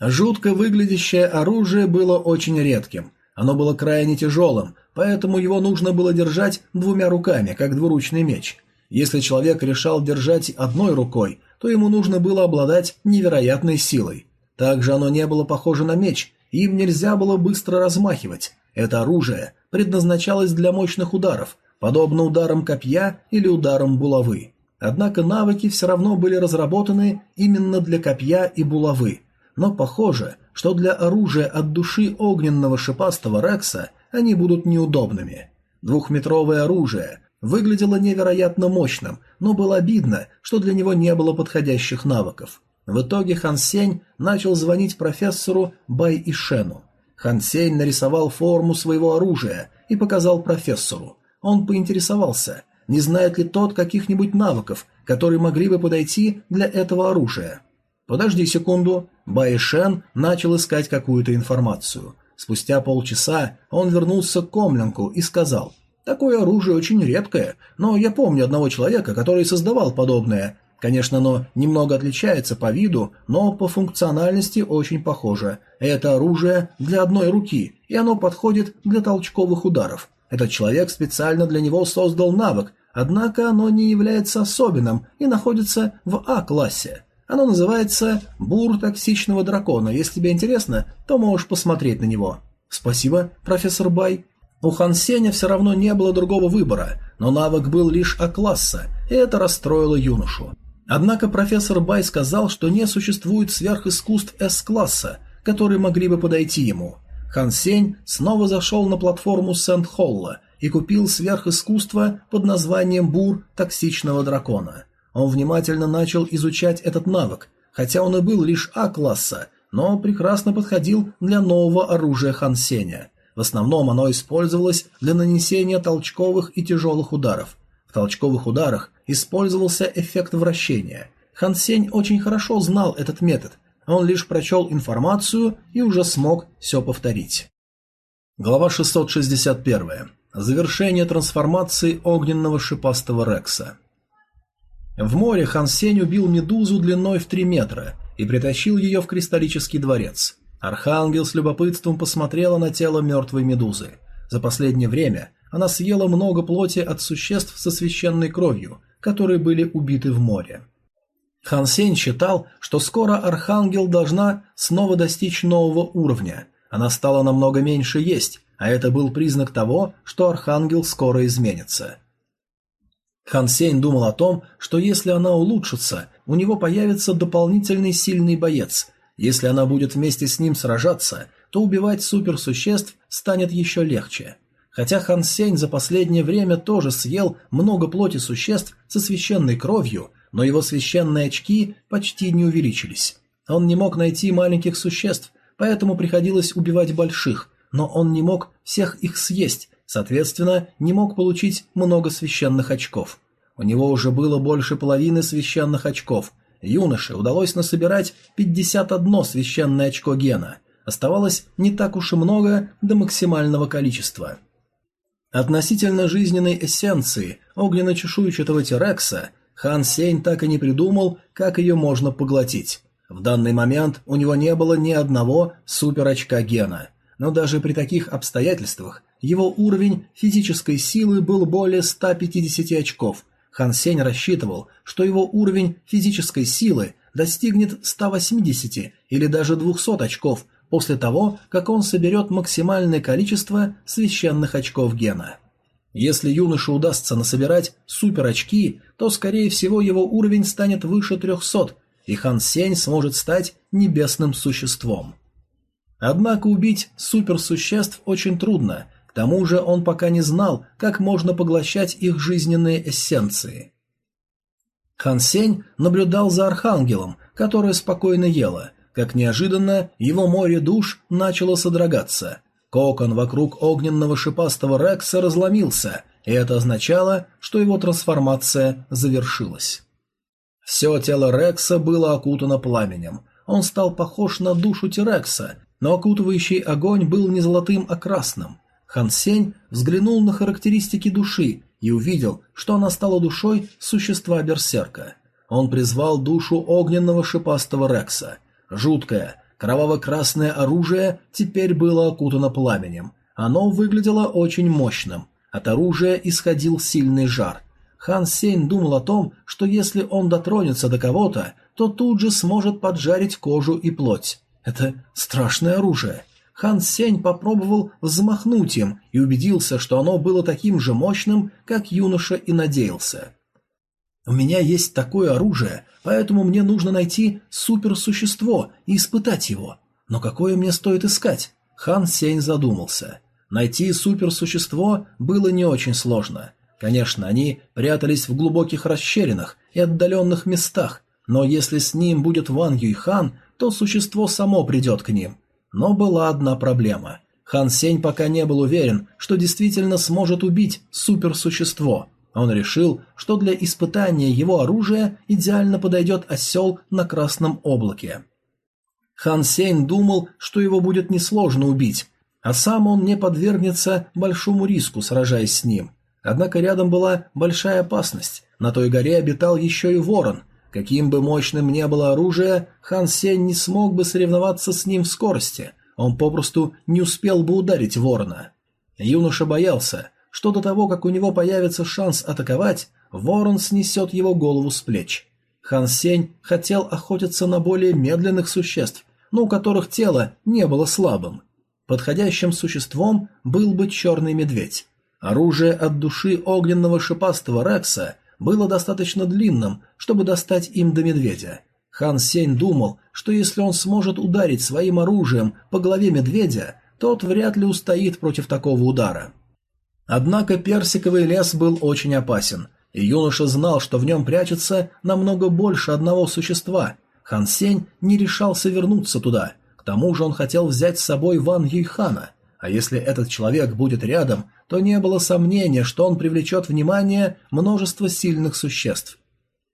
Жутко выглядящее оружие было очень редким. Оно было крайне тяжелым, поэтому его нужно было держать двумя руками, как двуручный меч. Если человек решал держать одной рукой, то ему нужно было обладать невероятной силой. Также оно не было похоже на меч, им нельзя было быстро размахивать. Это оружие предназначалось для мощных ударов, подобно ударам копья или ударам булавы. Однако навыки все равно были разработаны именно для копья и булавы. Но похоже, что для оружия от души огненного шипастого Рекса они будут неудобными. Двухметровое оружие выглядело невероятно мощным, но было обидно, что для него не было подходящих навыков. В итоге Хан Сень начал звонить профессору Бай Ишену. Хан Сень нарисовал форму своего оружия и показал профессору. Он поинтересовался, не знает ли тот каких-нибудь навыков, которые могли бы подойти для этого оружия. «Подожди секунду». Бай Шен начал искать какую-то информацию. Спустя полчаса он вернулся к Комленку и сказал, «Такое оружие очень редкое, но я помню одного человека, который создавал подобное. Конечно, оно немного отличается по виду, но по функциональности очень похоже. Это оружие для одной руки, и оно подходит для толчковых ударов. Этот человек специально для него создал навык, однако оно не является особенным и находится в А-классе. Оно называется «Бур токсичного дракона». Если тебе интересно, то можешь посмотреть на него. Спасибо, профессор Бай. У Хан Сеня все равно не было другого выбора, но навык был лишь А-класса, и это расстроило юношу. Однако профессор Бай сказал, что не существует сверхискусств С-класса, которые могли бы подойти ему. Хан Сень снова зашел на платформу Сент-Холла и купил сверхискусство под названием Бур токсичного дракона. Он внимательно начал изучать этот навык, хотя он и был лишь А-класса, но прекрасно подходил для нового оружия Хан Сеня. В основном оно использовалось для нанесения толчковых и тяжелых ударов. В толчковых ударах использовался эффект вращения. Хан Сень очень хорошо знал этот метод, он лишь прочел информацию и уже смог все повторить. Глава 661. Завершение трансформации огненного шипастого Рекса. В море Хан Сень убил медузу длиной в 3 метра и притащил ее в кристаллический дворец. Архангел с любопытством посмотрела на тело мертвой медузы. За последнее время она съела много плоти от существ со священной кровью, которые были убиты в море. Хан Сень считал, что скоро Архангел должна снова достичь нового уровня. Она стала намного меньше есть, а это был признак того, что Архангел скоро изменится. Хан Сень думал о том, что если она улучшится, у него появится дополнительный сильный боец. Если она будет вместе с ним сражаться, то убивать суперсуществ станет еще легче. Хотя Хан Сень за последнее время тоже съел много плоти существ со священной кровью, но его священные очки почти не увеличились. Он не мог найти маленьких существ, поэтому приходилось убивать больших, но он не мог всех их съесть, Соответственно, не мог получить много священных очков. У него уже было больше половины священных очков. Юноше удалось насобирать 51 священное очко гена. Оставалось не так уж и много до максимального количества. Относительно жизненной эссенции огненно-чешуйчатого Терекса Хан Сень так и не придумал, как ее можно поглотить. В данный момент у него не было ни одного супер-очка гена. Но даже при таких обстоятельствах его уровень физической силы был более 150 очков. Хан Сень рассчитывал, что его уровень физической силы достигнет 180 или даже 200 очков после того, как он соберет максимальное количество священных очков гена. Если юноше удастся насобирать супер очки, то скорее всего его уровень станет выше 300, и Хан Сень сможет стать небесным существом. Однако убить суперсуществ очень трудно, тому же он пока не знал, как можно поглощать их жизненные эссенции. Хан Сень наблюдал за Архангелом, которая спокойно ела. Как неожиданно, его море душ начало содрогаться. Кокон вокруг огненного шипастого Рекса разломился, и это означало, что его трансформация завершилась. Все тело Рекса было окутано пламенем. Он стал похож на душу Терекса, но окутывающий огонь был не золотым, а красным. Хан Сень взглянул на характеристики души и увидел, что она стала душой существа берсерка. Он призвал душу огненного шипастого Рекса. Жуткое, кроваво-красное оружие теперь было окутано пламенем. Оно выглядело очень мощным. От оружия исходил сильный жар. Хан Сень думал о том, что если он дотронется до кого-то, то тут же сможет поджарить кожу и плоть. Это страшное оружие. Хан Сень попробовал взмахнуть им и убедился, что оно было таким же мощным, как юноша и надеялся. «У меня есть такое оружие, поэтому мне нужно найти суперсущество и испытать его. Но какое мне стоит искать?» Хан Сень задумался. Найти суперсущество было не очень сложно. Конечно, они прятались в глубоких расщелинах и отдаленных местах, но если с ним будет Ван Юйхан, то существо само придет к ним. Но была одна проблема. Хан Сень пока не был уверен, что действительно сможет убить суперсущество. Он решил, что для испытания его оружия идеально подойдет осел на красном облаке. Хан Сень думал, что его будет несложно убить, а сам он не подвергнется большому риску, сражаясь с ним. Однако рядом была большая опасность. На той горе обитал еще и ворон. Каким бы мощным ни было оружие, Хан Сень не смог бы соревноваться с ним в скорости, он попросту не успел бы ударить ворона. Юноша боялся, что до того, как у него появится шанс атаковать, ворон снесет его голову с плеч. Хан Сень хотел охотиться на более медленных существ, но у которых тело не было слабым. Подходящим существом был бы черный медведь. Оружие от души огненного шипастого Рекса было достаточно длинным, чтобы достать им до медведя. Хан Сень думал, что если он сможет ударить своим оружием по голове медведя, тот вряд ли устоит против такого удара. Однако персиковый лес был очень опасен, и юноша знал, что в нем прячется намного больше одного существа. Хан Сень не решался вернуться туда. К тому же он хотел взять с собой Ван Юйхана, а если этот человек будет рядом, то не было сомнения, что он привлечет внимание множества сильных существ.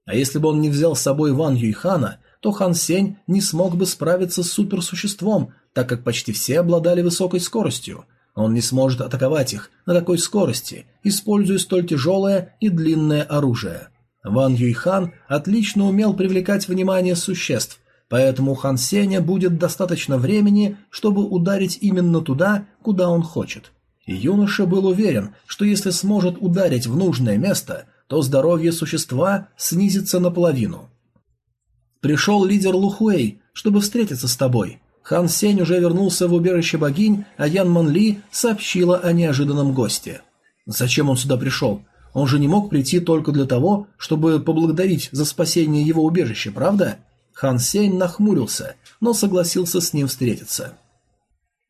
А если бы он не взял с собой Ван Юйхана, то Хан Сень не смог бы справиться с суперсуществом, так как почти все обладали высокой скоростью – он не сможет атаковать их на такой скорости, используя столь тяжелое и длинное оружие. Ван Юйхан отлично умел привлекать внимание существ, поэтому у Хан Сеня будет достаточно времени, чтобы ударить именно туда, куда он хочет. Юноша был уверен, что если сможет ударить в нужное место, то здоровье существа снизится наполовину. «Пришел лидер Лухуэй, чтобы встретиться с тобой», Хан Сень уже вернулся в убежище богинь, а Ян Ман Ли сообщила о неожиданном госте. Зачем он сюда пришел? Он же не мог прийти только для того, чтобы поблагодарить за спасение его убежища, правда? Хан Сень нахмурился, но согласился с ним встретиться.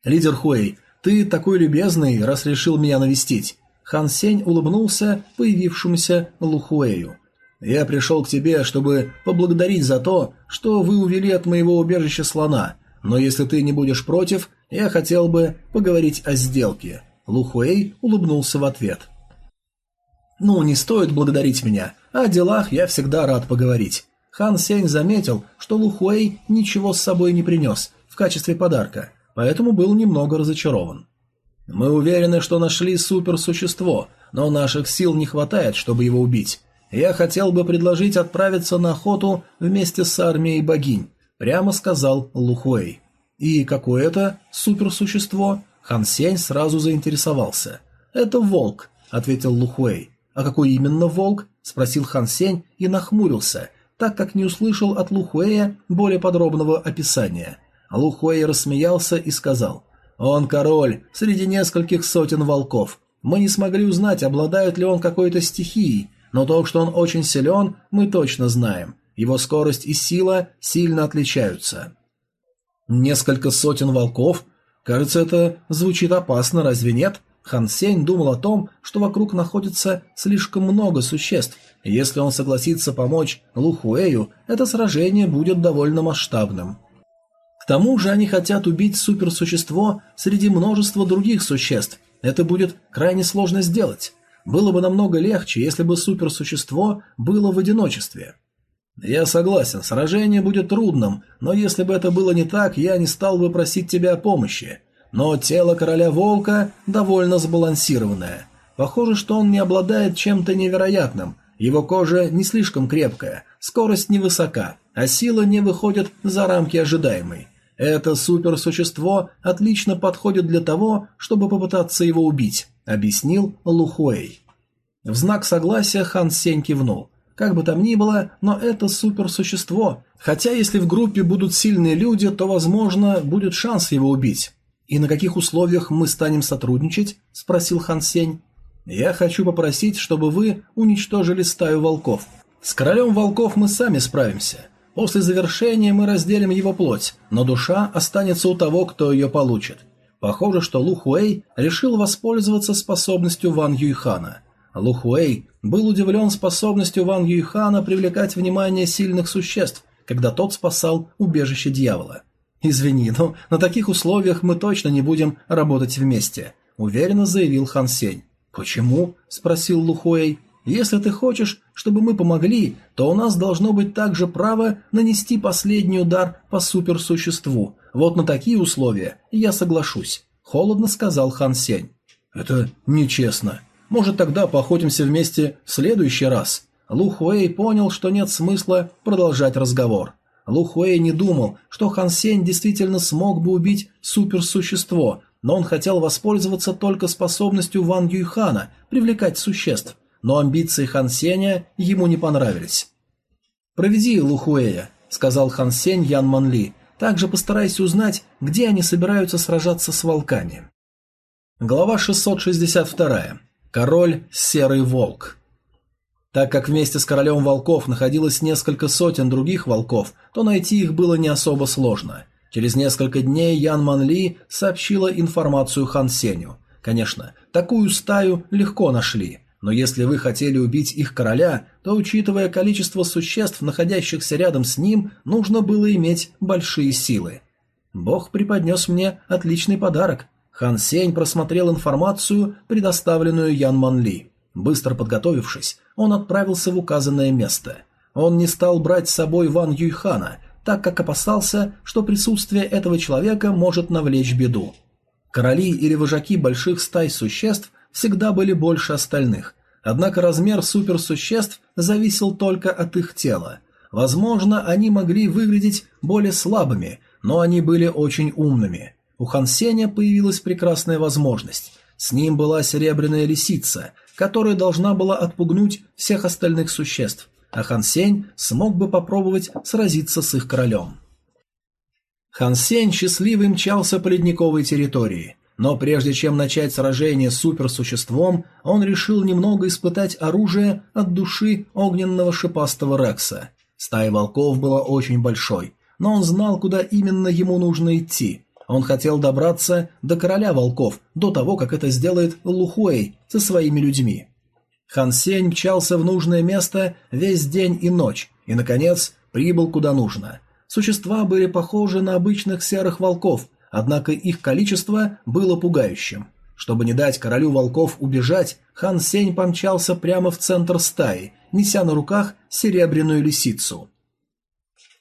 «Лидер Хуэй, ты такой любезный, раз решил меня навестить». Хан Сень улыбнулся появившемуся Лухуэю. «Я пришел к тебе, чтобы поблагодарить за то, что вы увели от моего убежища слона, но если ты не будешь против, я хотел бы поговорить о сделке». Лухуэй улыбнулся в ответ. «Ну, не стоит благодарить меня. О делах я всегда рад поговорить». Хан Сень заметил, что Лухуэй ничего с собой не принес в качестве подарка, поэтому был немного разочарован. «Мы уверены, что нашли суперсущество, но наших сил не хватает, чтобы его убить. Я хотел бы предложить отправиться на охоту вместе с армией богинь прямо сказал Лухуэй. «И какое это суперсущество?» Хан Сень сразу заинтересовался. «Это волк», — ответил Лухуэй. «А какой именно волк?» — спросил Хан Сень и нахмурился, так как не услышал от Лухуэя более подробного описания. Лухуэй рассмеялся и сказал. «Он король среди нескольких сотен волков. Мы не смогли узнать, обладает ли он какой-то стихией, но то, что он очень силен, мы точно знаем. Его скорость и сила сильно отличаются. Несколько сотен волков? Кажется, это звучит опасно, разве нет? Хан Сень думал о том, что вокруг находится слишком много существ, если он согласится помочь Лухуэю, это сражение будет довольно масштабным. Тому же они хотят убить суперсущество среди множества других существ. Это будет крайне сложно сделать. Было бы намного легче, если бы суперсущество было в одиночестве. «Я согласен, сражение будет трудным, но если бы это было не так, я не стал бы просить тебя о помощи. Но тело короля волка довольно сбалансированное. Похоже, что он не обладает чем-то невероятным. Его кожа не слишком крепкая, скорость невысока, а сила не выходит за рамки ожидаемой. Это суперсущество отлично подходит для того, чтобы попытаться его убить», — объяснил Лухуэй. В знак согласия Хан Сень кивнул. Как бы там ни было, но это суперсущество. Хотя если в группе будут сильные люди, то, возможно, будет шанс его убить. «И на каких условиях мы станем сотрудничать?» – спросил Хан Сень. «Я хочу попросить, чтобы вы уничтожили стаю волков. С королем волков мы сами справимся. После завершения мы разделим его плоть, но душа останется у того, кто ее получит. Похоже, что Лу Хуэй решил воспользоваться способностью Ван Юйхана – Лу Хуэй был удивлен способностью Ван Юйхана привлекать внимание сильных существ, когда тот спасал убежище дьявола. «Извини, но на таких условиях мы точно не будем работать вместе», – уверенно заявил Хан Сень. «Почему?» – спросил Лу Хуэй. «Если ты хочешь, чтобы мы помогли, то у нас должно быть также право нанести последний удар по суперсуществу. Вот на такие условия я соглашусь», – холодно сказал Хан Сень. «Это нечестно», может, тогда поохотимся вместе в следующий раз?» Лу Хуэй понял, что нет смысла продолжать разговор. Лу Хуэй не думал, что Хан Сень действительно смог бы убить суперсущество, но он хотел воспользоваться только способностью Ван Юйхана привлекать существ, но амбиции Хан Сеня ему не понравились. «Проведи Лу Хуэя», — сказал Хан Сень Ян Манли, также постарайся узнать, где они собираются сражаться с волками. Глава 662. Король Серый Волк. Так как вместе с королем волков находилось несколько сотен других волков, то найти их было не особо сложно. Через несколько дней Ян Манли сообщила информацию Хан Сеню. Конечно, такую стаю легко нашли, но если вы хотели убить их короля, то, учитывая количество существ, находящихся рядом с ним, нужно было иметь большие силы. Бог преподнес мне отличный подарок. Хан Сень просмотрел информацию, предоставленную Ян Манли. Быстро подготовившись, он отправился в указанное место. Он не стал брать с собой Ван Юйхана, так как опасался, что присутствие этого человека может навлечь беду. Короли или вожаки больших стай существ всегда были больше остальных, однако размер суперсуществ зависел только от их тела. Возможно, они могли выглядеть более слабыми, но они были очень умными. У Хан Сеня появилась прекрасная возможность. С ним была серебряная лисица, которая должна была отпугнуть всех остальных существ, а Хан Сень смог бы попробовать сразиться с их королем. Хан Сень счастливый мчался по ледниковой территории, но прежде чем начать сражение с суперсуществом, он решил немного испытать оружие от души огненного шипастого Рекса. Стая волков была очень большой, но он знал, куда именно ему нужно идти. Он хотел добраться до короля волков до того, как это сделает Лухуэй со своими людьми. Хан Сень мчался в нужное место весь день и ночь, и, наконец, прибыл куда нужно – Существа были похожи на обычных серых волков, однако их количество было пугающим. Чтобы не дать королю волков убежать, хан Сень помчался прямо в центр стаи, неся на руках серебряную лисицу.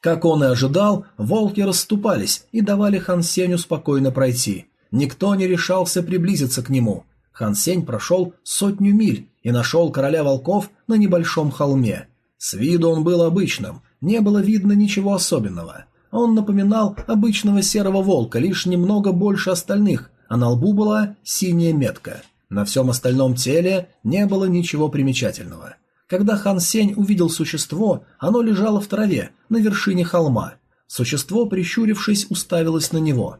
Как он и ожидал, волки расступались и давали хан Сенью спокойно пройти. Никто не решался приблизиться к нему. Хан Сень прошел сотню миль и нашел короля волков на небольшом холме. С виду он был обычным, не было видно ничего особенного. Он напоминал обычного серого волка, лишь немного больше остальных, а на лбу была синяя метка. На всем остальном теле не было ничего примечательного. Когда Хан Сень увидел существо, оно лежало в траве, на вершине холма. Существо, прищурившись, уставилось на него.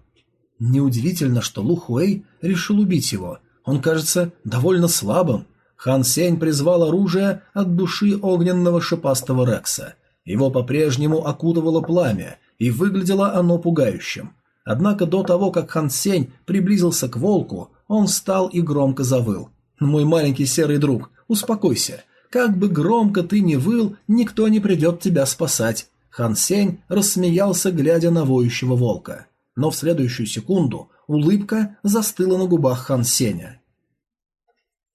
Неудивительно, что Лу Хуэй решил убить его. Он кажется довольно слабым. Хан Сень призвал оружие от души огненного шипастого Рекса. Его по-прежнему окутывало пламя, и выглядело оно пугающим. Однако до того, как Хан Сень приблизился к волку, он встал и громко завыл. «Мой маленький серый друг, успокойся. Как бы громко ты ни выл, никто не придет тебя спасать». Хан Сень рассмеялся, глядя на воющего волка. Но в следующую секунду улыбка застыла на губах Хан Сеня.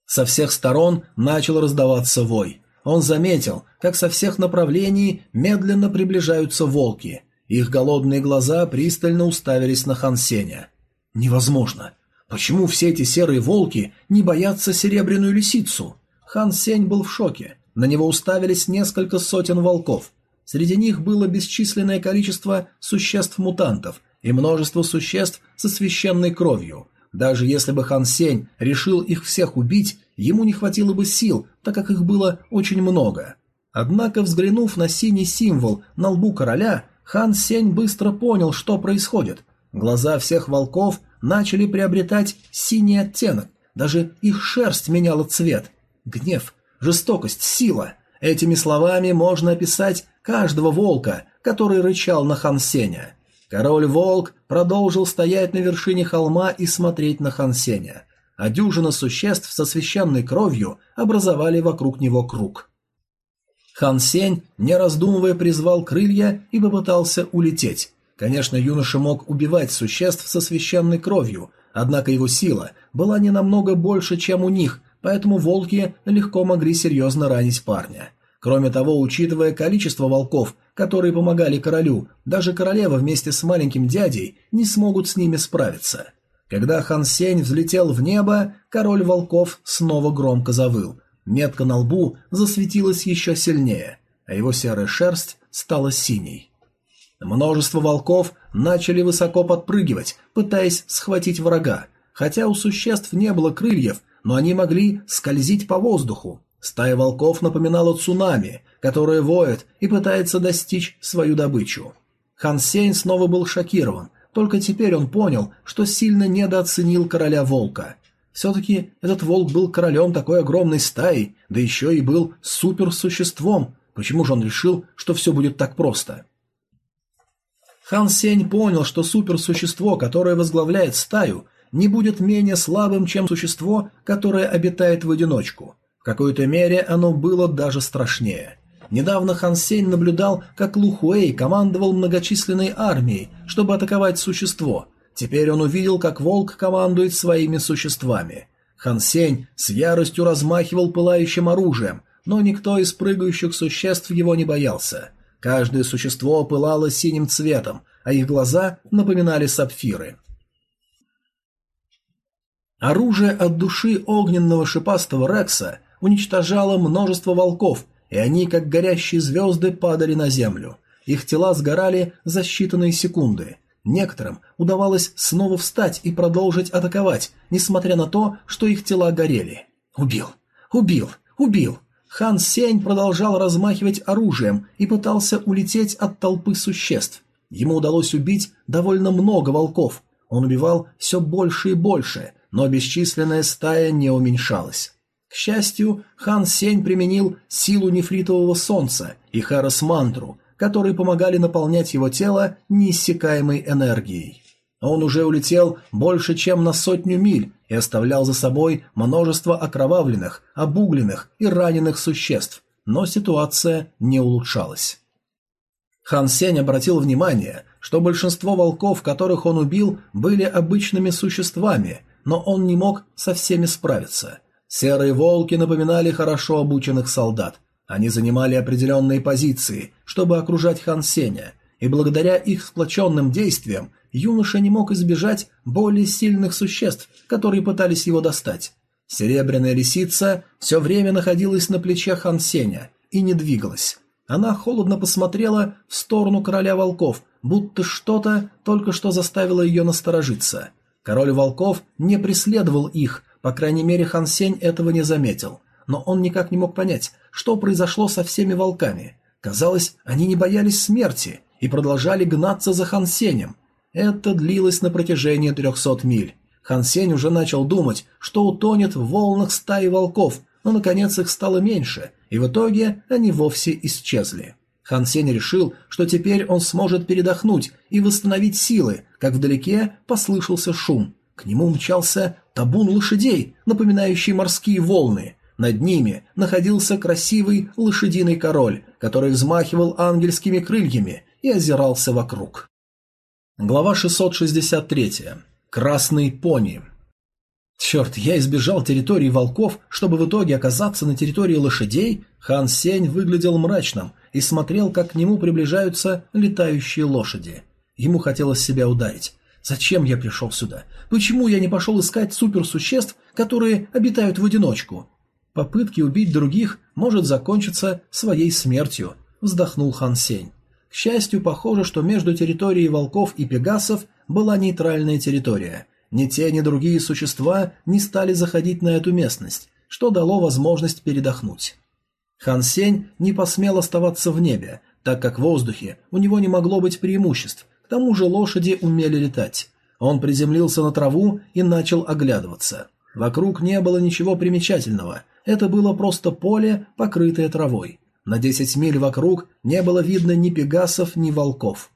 Со всех сторон начал раздаваться вой. Он заметил, как со всех направлений медленно приближаются волки. Их голодные глаза пристально уставились на Хансеня. «Невозможно! Почему все эти серые волки не боятся серебряную лисицу?» Хан Сень был в шоке. На него уставились несколько сотен волков. Среди них было бесчисленное количество существ-мутантов и множество существ со священной кровью. Даже если бы Хан Сень решил их всех убить, ему не хватило бы сил, так как их было очень много. Однако, взглянув на синий символ на лбу короля, Хан Сень быстро понял, что происходит. Глаза всех волков начали приобретать синий оттенок, даже их шерсть меняла цвет. Гнев, жестокость, сила. Этими словами можно описать каждого волка, который рычал на Хан Сеня. Король-волк продолжил стоять на вершине холма и смотреть на Хансеня, а дюжина существ со священной кровью образовали вокруг него круг. Хан Сень, не раздумывая, призвал крылья и попытался улететь. Конечно, юноша мог убивать существ со священной кровью, однако его сила была не намного больше, чем у них, поэтому волки легко могли серьезно ранить парня. Кроме того, учитывая количество волков, которые помогали королю, даже королева вместе с маленьким дядей не смогут с ними справиться. Когда Хан Сень взлетел в небо, король волков снова громко завыл. Метка на лбу засветилась еще сильнее, а его серая шерсть стала синей. Множество волков начали высоко подпрыгивать, пытаясь схватить врага, хотя у существ не было крыльев, но они могли скользить по воздуху. Стая волков напоминала цунами, которое воет и пытается достичь свою добычу. Хан Сень снова был шокирован, только теперь он понял, что сильно недооценил короля волка. Все-таки этот волк был королем такой огромной стаи, да еще и был суперсуществом. Почему же он решил, что все будет так просто? Хан Сень понял, что суперсущество, которое возглавляет стаю, не будет менее слабым, чем существо, которое обитает в одиночку. В какой-то мере оно было даже страшнее. Недавно Хан Сень наблюдал, как Лу Хуэй командовал многочисленной армией, чтобы атаковать существо. Теперь он увидел, как волк командует своими существами. Хан Сень с яростью размахивал пылающим оружием, но никто из прыгающих существ его не боялся. Каждое существо пылало синим цветом, а их глаза напоминали сапфиры. Оружие от души огненного шипастого Рекса уничтожало множество волков, и они, как горящие звезды, падали на землю. Их тела сгорали за считанные секунды. Некоторым удавалось снова встать и продолжить атаковать, несмотря на то, что их тела горели. «Убил! Убил! Убил!» Хан Сень продолжал размахивать оружием и пытался улететь от толпы существ. Ему удалось убить довольно много волков. Он убивал все больше и больше, но бесчисленная стая не уменьшалась. К счастью, Хан Сень применил силу нефритового солнца и Харас мантру, которые помогали наполнять его тело неиссякаемой энергией. Он уже улетел больше, чем на сотню миль и оставлял за собой множество окровавленных, обугленных и раненых существ, но ситуация не улучшалась. Хан Сень обратил внимание, что большинство волков, которых он убил, были обычными существами, но он не мог со всеми справиться. Серые волки напоминали хорошо обученных солдат. Они занимали определенные позиции, чтобы окружать Хан Сеня, и благодаря их сплоченным действиям юноша не мог избежать более сильных существ, которые пытались его достать. Серебряная лисица все время находилась на плече Хан Сеня и не двигалась. Она холодно посмотрела в сторону короля волков, будто что-то только что заставило ее насторожиться. Король волков не преследовал их, по крайней мере Хан Сень этого не заметил, но он никак не мог понять, что произошло со всеми волками. Казалось, они не боялись смерти и продолжали гнаться за Хан Сенем. Это длилось на протяжении трехсот миль. Хан Сень уже начал думать, что утонет в волнах стаи волков, но наконец их стало меньше, и в итоге они вовсе исчезли. Хан Сень решил, что теперь он сможет передохнуть и восстановить силы, как вдалеке послышался шум. К нему мчался табун лошадей, напоминающий морские волны. Над ними находился красивый лошадиный король, который взмахивал ангельскими крыльями и озирался вокруг. Глава 663. Красный пони. Черт, я избежал территории волков, чтобы в итоге оказаться на территории лошадей? Хан Сень выглядел мрачным и смотрел, как к нему приближаются летающие лошади. Ему хотелось себя ударить. Зачем я пришел сюда? Почему я не пошел искать суперсуществ, которые обитают в одиночку? Попытки убить других может закончиться своей смертью, вздохнул Хан Сень. К счастью, похоже, что между территорией волков и пегасов была нейтральная территория. Ни те, ни другие существа не стали заходить на эту местность, что дало возможность передохнуть. Хан Сень не посмел оставаться в небе, так как в воздухе у него не могло быть преимуществ, к тому же лошади умели летать. Он приземлился на траву и начал оглядываться. Вокруг не было ничего примечательного, это было просто поле, покрытое травой. На десять миль вокруг не было видно ни пегасов, ни волков.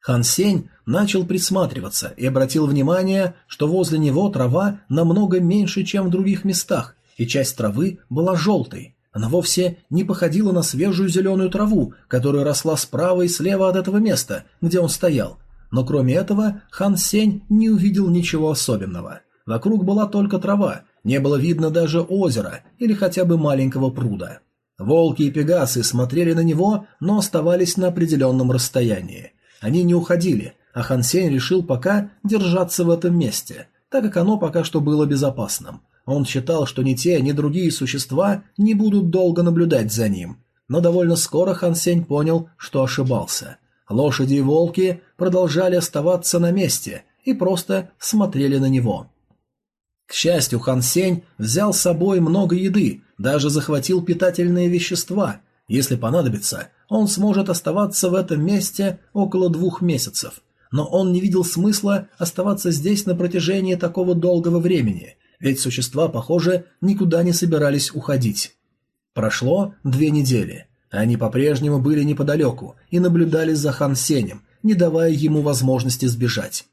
Хан Сень начал присматриваться и обратил внимание, что возле него трава намного меньше, чем в других местах, и часть травы была желтой. Она вовсе не походила на свежую зеленую траву, которая росла справа и слева от этого места, где он стоял. Но кроме этого, Хан Сень не увидел ничего особенного. Вокруг была только трава, не было видно даже озера или хотя бы маленького пруда. Волки и пегасы смотрели на него, но оставались на определенном расстоянии. Они не уходили, а Хан Сень решил пока держаться в этом месте, так как оно пока что было безопасным. Он считал, что ни те, ни другие существа не будут долго наблюдать за ним. Но довольно скоро Хан Сень понял, что ошибался. Лошади и волки продолжали оставаться на месте и просто смотрели на него. К счастью, Хан Сень взял с собой много еды, даже захватил питательные вещества. Если понадобится, он сможет оставаться в этом месте около двух месяцев. Но он не видел смысла оставаться здесь на протяжении такого долгого времени, ведь существа, похоже, никуда не собирались уходить. Прошло две недели. Они по-прежнему были неподалеку и наблюдали за Хан Сенем, не давая ему возможности сбежать.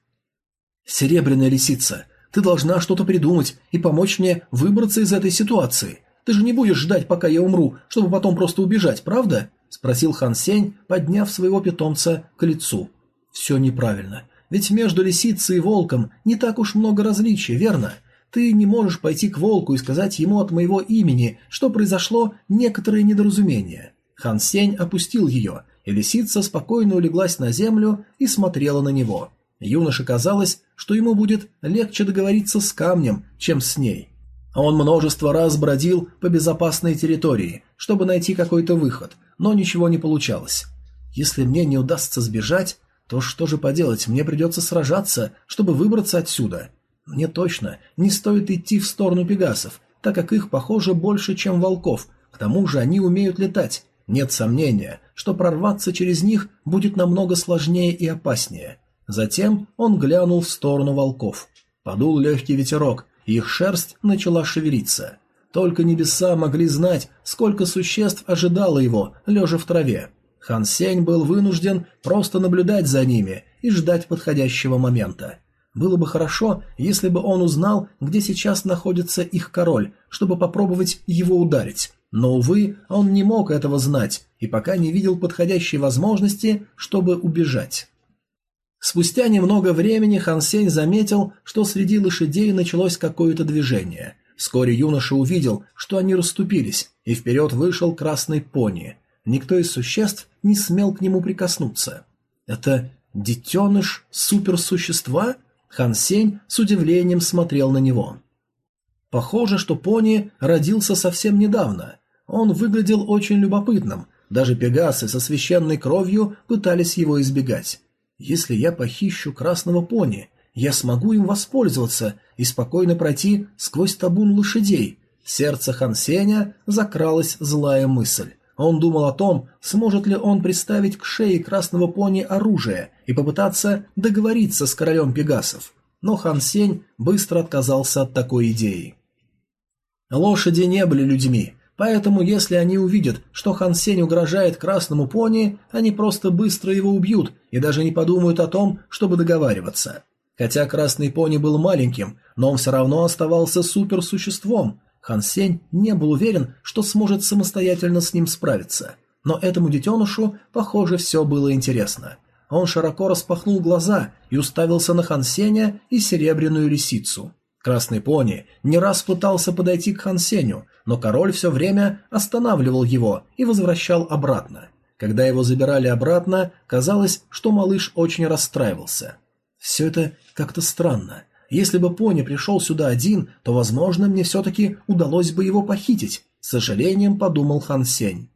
«Серебряная лисица, ты должна что-то придумать и помочь мне выбраться из этой ситуации. Ты же не будешь ждать, пока я умру, чтобы потом просто убежать, правда?» – спросил Хан Сень, подняв своего питомца к лицу. «Все неправильно. Ведь между лисицей и волком не так уж много различий, верно? Ты не можешь пойти к волку и сказать ему от моего имени, что произошло некоторое недоразумение. Хан Сень опустил ее, и лисица спокойно улеглась на землю и смотрела на него. Юноше казалось, что ему будет легче договориться с камнем, чем с ней. Он множество раз бродил по безопасной территории, чтобы найти какой-то выход, но ничего не получалось. Если мне не удастся сбежать, то что же поделать, мне придется сражаться, чтобы выбраться отсюда. Мне точно не стоит идти в сторону пегасов, так как их, похоже, больше, чем волков, к тому же они умеют летать. Нет сомнения, что прорваться через них будет намного сложнее и опаснее. Затем он глянул в сторону волков. Подул легкий ветерок, и их шерсть начала шевелиться. Только небеса могли знать, сколько существ ожидало его, лежа в траве. Хан Сень был вынужден просто наблюдать за ними и ждать подходящего момента. Было бы хорошо, если бы он узнал, где сейчас находится их король, чтобы попробовать его ударить. Но, увы, он не мог этого знать и пока не видел подходящей возможности, чтобы убежать. Спустя немного времени Хан Сень заметил, что среди лошадей началось какое-то движение. Вскоре юноша увидел, что они расступились, и вперед вышел красный пони. Никто из существ не смел к нему прикоснуться. «Это детеныш суперсущества?» Хан Сень с удивлением смотрел на него. Похоже, что пони родился совсем недавно. Он выглядел очень любопытным. Даже пегасы со священной кровью пытались его избегать. Если я похищу красного пони, я смогу им воспользоваться и спокойно пройти сквозь табун лошадей. В сердце Хан Сеня закралась злая мысль. Он думал о том, сможет ли он приставить к шее красного пони оружие и попытаться договориться с королем Пегасов. Но Хан Сень быстро отказался от такой идеи. Лошади не были людьми, поэтому если они увидят, что Хан Сень угрожает красному пони, они просто быстро его убьют и даже не подумают о том, чтобы договариваться. Хотя красный пони был маленьким, но он все равно оставался суперсуществом, Хан Сень не был уверен, что сможет самостоятельно с ним справиться. Но этому детенышу, похоже, все было интересно. Он широко распахнул глаза и уставился на Хан Сеня и серебряную лисицу. Красный пони не раз пытался подойти к Хан Сеню, но король все время останавливал его и возвращал обратно. Когда его забирали обратно, казалось, что малыш очень расстраивался. Все это как-то странно. Если бы пони пришел сюда один, то, возможно, мне все-таки удалось бы его похитить, с сожалением подумал Хан Сень.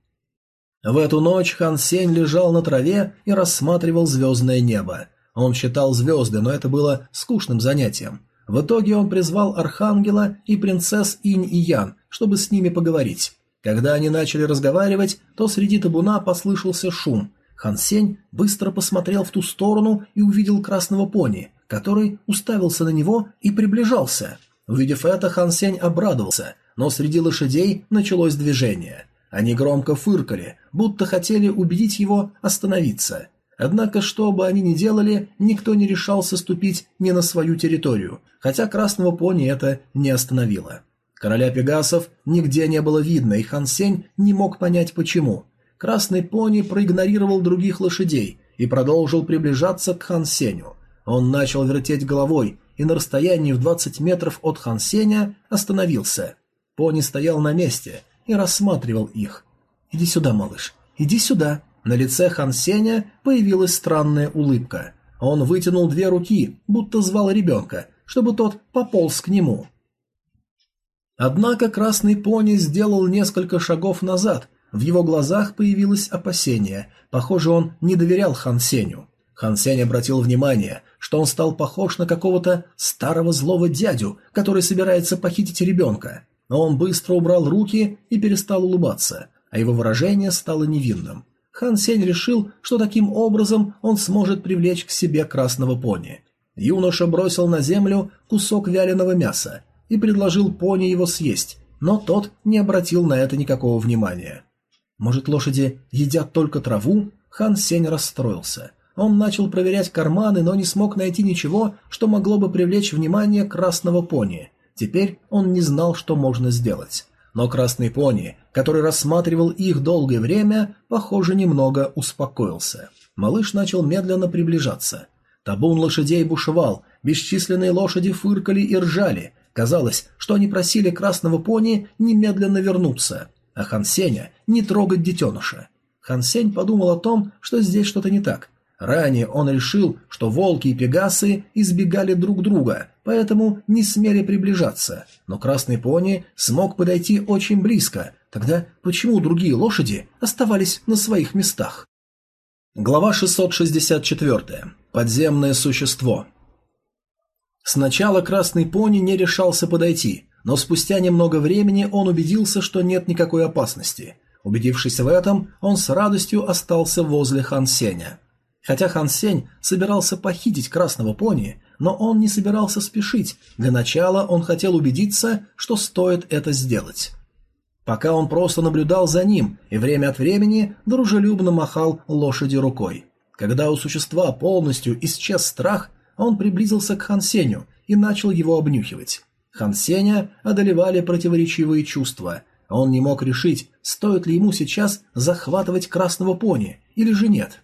В эту ночь Хан Сень лежал на траве и рассматривал звездное небо. Он считал звезды, но это было скучным занятием. В итоге он призвал Архангела и принцесс Инь и Ян, чтобы с ними поговорить. Когда они начали разговаривать, то среди табуна послышался шум. Хан Сень быстро посмотрел в ту сторону и увидел красного пони, который уставился на него и приближался. Увидев это, Хан Сень обрадовался, но среди лошадей началось движение. Они громко фыркали, будто хотели убедить его остановиться. Однако, что бы они ни делали, никто не решался ступить не на свою территорию, хотя красного пони это не остановило. Короля Пегасов нигде не было видно, и Хан Сень не мог понять почему. Красный пони проигнорировал других лошадей и продолжил приближаться к Хан Сеню. Он начал вертеть головой и на расстоянии в 20 метров от Хан Сеня остановился. Пони стоял на месте и рассматривал их. «Иди сюда, малыш, иди сюда». На лице Хан Сеня появилась странная улыбка. Он вытянул две руки, будто звал ребенка, чтобы тот пополз к нему. Однако красный пони сделал несколько шагов назад, в его глазах появилось опасение, похоже, он не доверял Хан Сеню. Хан Сень обратил внимание, что он стал похож на какого-то старого злого дядю, который собирается похитить ребенка. Но он быстро убрал руки и перестал улыбаться, а его выражение стало невинным. Хан Сень решил, что таким образом он сможет привлечь к себе красного пони. Юноша бросил на землю кусок вяленого мяса и предложил пони его съесть, но тот не обратил на это никакого внимания. Может, лошади едят только траву? Хан Сень расстроился. Он начал проверять карманы, но не смог найти ничего, что могло бы привлечь внимание красного пони. Теперь он не знал, что можно сделать. Но красный пони, который рассматривал их долгое время, похоже, немного успокоился. Малыш начал медленно приближаться. Табун лошадей бушевал, бесчисленные лошади фыркали и ржали. Казалось, что они просили красного пони немедленно вернуться, а Хан Сеня не трогать детеныша. Хан Сень подумал о том, что здесь что-то не так. Ранее он решил, что волки и пегасы избегали друг друга, поэтому не смели приближаться, но красный пони смог подойти очень близко, тогда почему другие лошади оставались на своих местах? Глава 664. Подземное существо. Сначала красный пони не решался подойти, но спустя немного времени он убедился, что нет никакой опасности. Убедившись в этом, он с радостью остался возле Хан Сеня. Хотя Хан Сень собирался похитить красного пони, но он не собирался спешить. Для начала он хотел убедиться, что стоит это сделать. Пока он просто наблюдал за ним и время от времени дружелюбно махал лошади рукой. Когда у существа полностью исчез страх, он приблизился к Хан Сеню и начал его обнюхивать. Хан Сеня одолевали противоречивые чувства. Он не мог решить, стоит ли ему сейчас захватывать красного пони или же нет.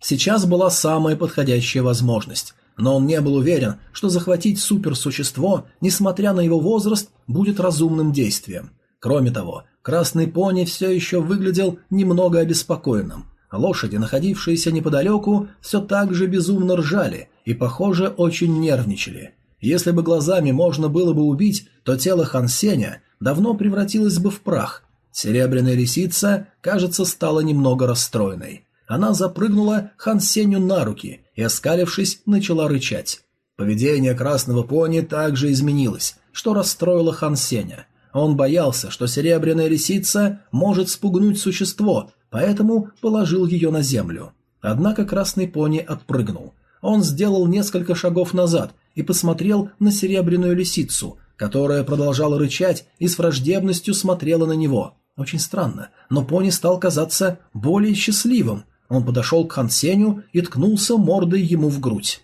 Сейчас была самая подходящая возможность, но он не был уверен, что захватить суперсущество, несмотря на его возраст, будет разумным действием. Кроме того, красный пони все еще выглядел немного обеспокоенным. Лошади, находившиеся неподалеку, все так же безумно ржали и, похоже, очень нервничали. Если бы глазами можно было бы убить, то тело Хансеня давно превратилось бы в прах. Серебряная лисица, кажется, стала немного расстроенной. Она запрыгнула Хан Сенью на руки и, оскалившись, начала рычать. Поведение красного пони также изменилось, что расстроило Хан Сеня. Он боялся, что серебряная лисица может спугнуть существо, поэтому положил ее на землю. Однако красный пони отпрыгнул. Он сделал несколько шагов назад и посмотрел на серебряную лисицу, которая продолжала рычать и с враждебностью смотрела на него. Очень странно, но пони стал казаться более счастливым, он подошел к Хан Сеню и ткнулся мордой ему в грудь.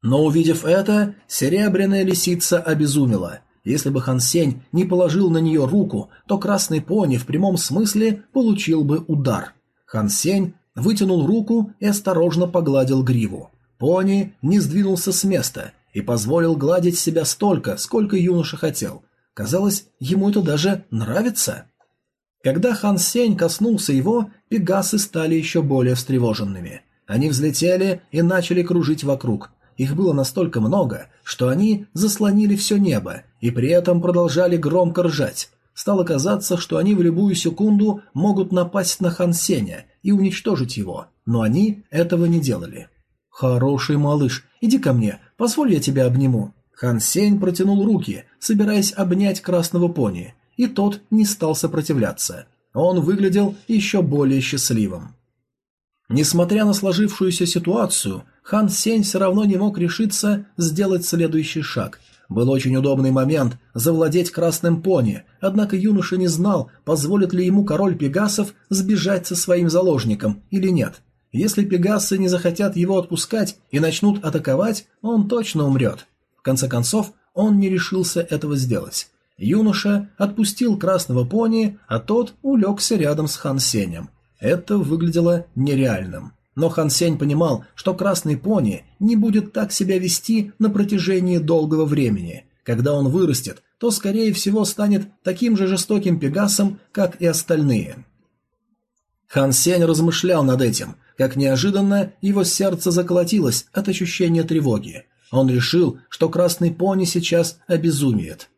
Но увидев это, серебряная лисица обезумела. Если бы Хан Сень не положил на нее руку, то красный пони в прямом смысле получил бы удар. Хан Сень вытянул руку и осторожно погладил гриву. Пони не сдвинулся с места и позволил гладить себя столько, сколько юноша хотел. Казалось, ему это даже нравится. Когда Хан Сень коснулся его, пегасы стали еще более встревоженными. Они взлетели и начали кружить вокруг. Их было настолько много, что они заслонили все небо и при этом продолжали громко ржать. Стало казаться, что они в любую секунду могут напасть на Хан Сеня и уничтожить его, но они этого не делали. «Хороший малыш, иди ко мне, позволь я тебя обниму». Хан Сень протянул руки, собираясь обнять красного пони, и тот не стал сопротивляться. Он выглядел еще более счастливым. Несмотря на сложившуюся ситуацию, Хан Сень все равно не мог решиться сделать следующий шаг. Был очень удобный момент завладеть красным пони, однако юноша не знал, позволит ли ему король Пегасов сбежать со своим заложником или нет. Если Пегасы не захотят его отпускать и начнут атаковать, он точно умрет. В конце концов, он не решился этого сделать. Юноша отпустил красного пони, а тот улегся рядом с Хан Сенем. Это выглядело нереальным. Но Хан Сень понимал, что красный пони не будет так себя вести на протяжении долгого времени. Когда он вырастет, то, скорее всего, станет таким же жестоким пегасом, как и остальные. Хан Сень размышлял над этим, как неожиданно его сердце заколотилось от ощущения тревоги. Он решил, что красный пони сейчас обезумеет.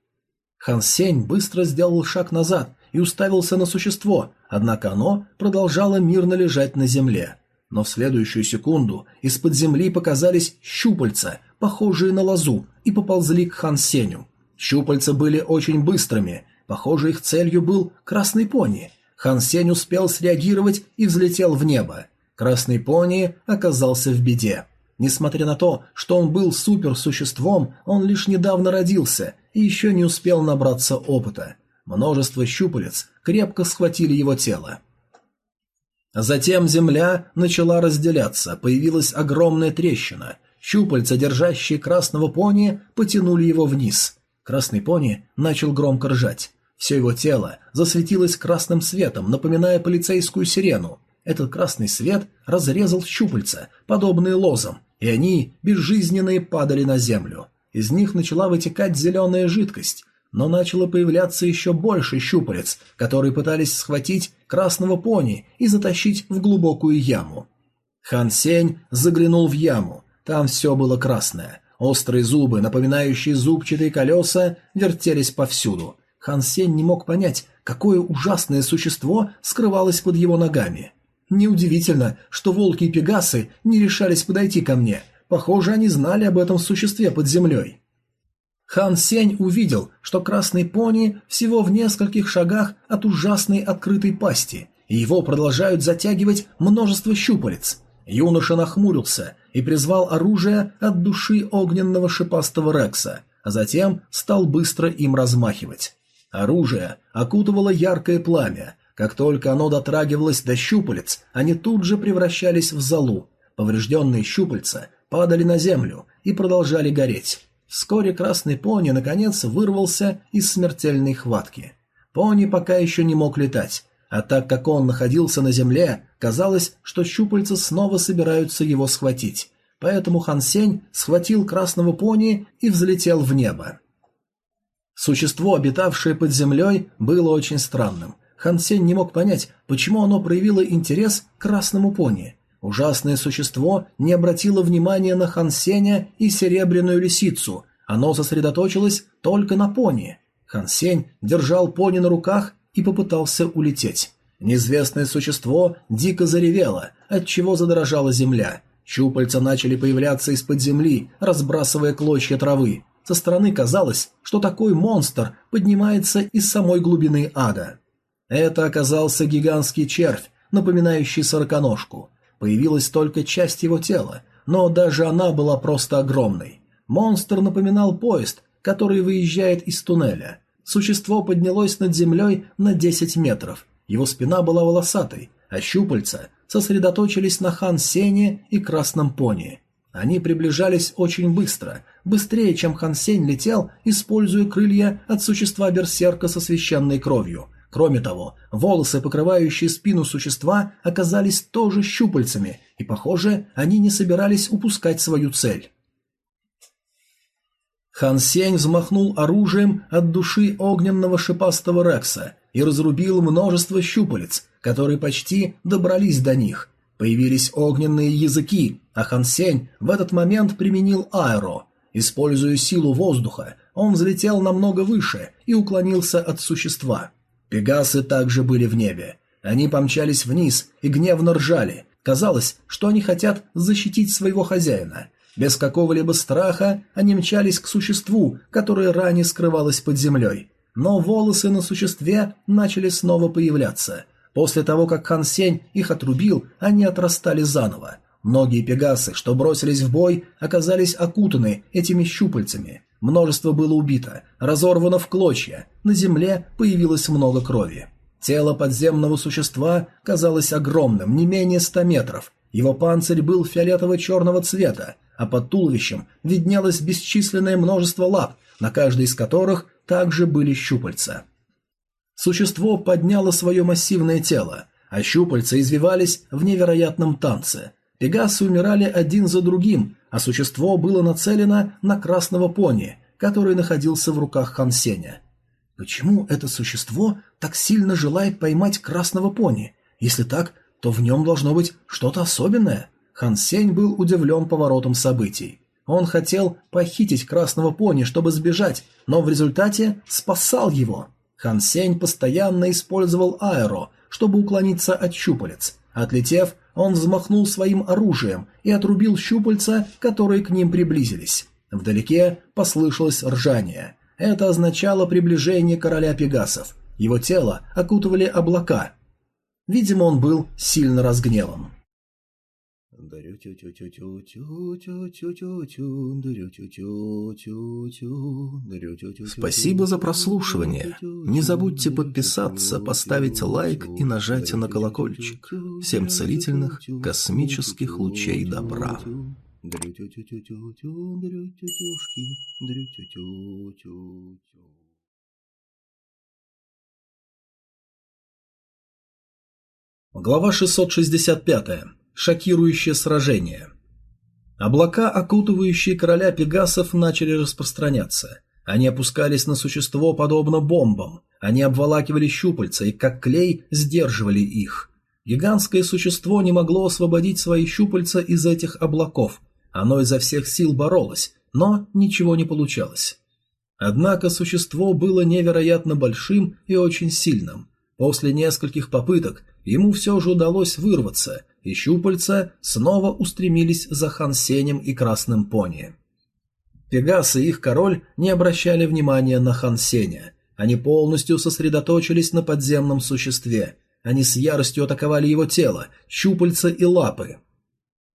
Хан Сень быстро сделал шаг назад и уставился на существо, однако оно продолжало мирно лежать на земле. Но в следующую секунду из-под земли показались щупальца, похожие на лозу, и поползли к Хан Сеню. Щупальца были очень быстрыми, похоже, их целью был красный пони. Хан Сень успел среагировать и взлетел в небо. Красный пони оказался в беде. Несмотря на то, что он был суперсуществом, он лишь недавно родился и еще не успел набраться опыта. Множество щупалец крепко схватили его тело. Затем земля начала разделяться, появилась огромная трещина. Щупальца, держащие красного пони, потянули его вниз. Красный пони начал громко ржать. Все его тело засветилось красным светом, напоминая полицейскую сирену. Этот красный свет разрезал щупальца, подобные лозам, и они, безжизненные, падали на землю. Из них начала вытекать зеленая жидкость, но начало появляться еще больше щупалец, которые пытались схватить красного пони и затащить в глубокую яму. Хан Сень заглянул в яму. Там все было красное. Острые зубы, напоминающие зубчатые колеса, вертелись повсюду. Хан Сень не мог понять, какое ужасное существо скрывалось под его ногами. Неудивительно, что волки и пегасы не решались подойти ко мне. Похоже, они знали об этом существе под землей. Хан Сень увидел, что красный пони всего в нескольких шагах от ужасной открытой пасти, и его продолжают затягивать множество щупалец. Юноша нахмурился и призвал оружие от души огненного шипастого Рекса, а затем стал быстро им размахивать. Оружие окутывало яркое пламя. Как только оно дотрагивалось до щупалец, они тут же превращались в золу. Поврежденные щупальца падали на землю и продолжали гореть. Вскоре красный пони наконец вырвался из смертельной хватки. Пони пока еще не мог летать, а так как он находился на земле, казалось, что щупальца снова собираются его схватить. Поэтому Хан Сень схватил красного пони и взлетел в небо. Существо, обитавшее под землей, было очень странным. Хан Сень не мог понять, почему оно проявило интерес к красному пони. Ужасное существо не обратило внимания на Хансеня и серебряную лисицу, оно сосредоточилось только на пони. Хансень держал пони на руках и попытался улететь. Неизвестное существо дико заревело, отчего задрожала земля. Щупальца начали появляться из-под земли, разбрасывая клочья травы. Со стороны казалось, что такой монстр поднимается из самой глубины ада. Это оказался гигантский червь, напоминающий сороконожку. Появилась только часть его тела, но даже она была просто огромной. Монстр напоминал поезд, который выезжает из туннеля. Существо поднялось над землей на 10 метров. Его спина была волосатой, а щупальца сосредоточились на Хан Сене и Красном Пони. Они приближались очень быстро, быстрее, чем Хан Сень летел, используя крылья от существа берсерка со священной кровью – Кроме того, волосы, покрывающие спину существа, оказались тоже щупальцами, и, похоже, они не собирались упускать свою цель. Хан Сень взмахнул оружием от души огненного шипастого Рекса и разрубил множество щупалец, которые почти добрались до них. Появились огненные языки, а Хан Сень в этот момент применил аэро. Используя силу воздуха, он взлетел намного выше и уклонился от существа. Пегасы также были в небе. Они помчались вниз и гневно ржали. Казалось, что они хотят защитить своего хозяина. Без какого-либо страха они мчались к существу, которое ранее скрывалось под землей. Но волосы на существе начали снова появляться. После того, как Хан Сень их отрубил, они отрастали заново. Многие пегасы, что бросились в бой, оказались окутаны этими щупальцами. Множество было убито, разорвано в клочья, на земле появилось много крови. Тело подземного существа казалось огромным, не менее ста метров. Его панцирь был фиолетово-черного цвета, а под туловищем виднелось бесчисленное множество лап, на каждой из которых также были щупальца. Существо подняло свое массивное тело, а щупальца извивались в невероятном танце. Пегасы умирали один за другим, а существо было нацелено на красного пони, который находился в руках Хансеня. Почему это существо так сильно желает поймать красного пони? Если так, то в нем должно быть что-то особенное. Хан Сень был удивлен поворотом событий. Он хотел похитить красного пони, чтобы сбежать, но в результате спасал его. Хан Сень постоянно использовал аэро, чтобы уклониться от щупалец. Отлетев, он взмахнул своим оружием и отрубил щупальца, которые к ним приблизились. Вдалеке послышалось ржание. Это означало приближение короля Пегасов. Его тело окутывали облака. Видимо, он был сильно разгневан. Спасибо за прослушивание. Не забудьте подписаться, поставить лайк и нажать на колокольчик. Всем целительных космических лучей добра. Глава 665. Шокирующее сражение. Облака, окутывающие короля Пегасов, начали распространяться. Они опускались на существо подобно бомбам. Они обволакивали щупальца и, как клей, сдерживали их. Гигантское существо не могло освободить свои щупальца из этих облаков. Оно изо всех сил боролось, но ничего не получалось. Однако существо было невероятно большим и очень сильным. После нескольких попыток ему все же удалось вырваться, и щупальца снова устремились за Хан Сенем и Красным Пони. Пегас и их король не обращали внимания на Хан Сеня. Они полностью сосредоточились на подземном существе. Они с яростью атаковали его тело, щупальца и лапы.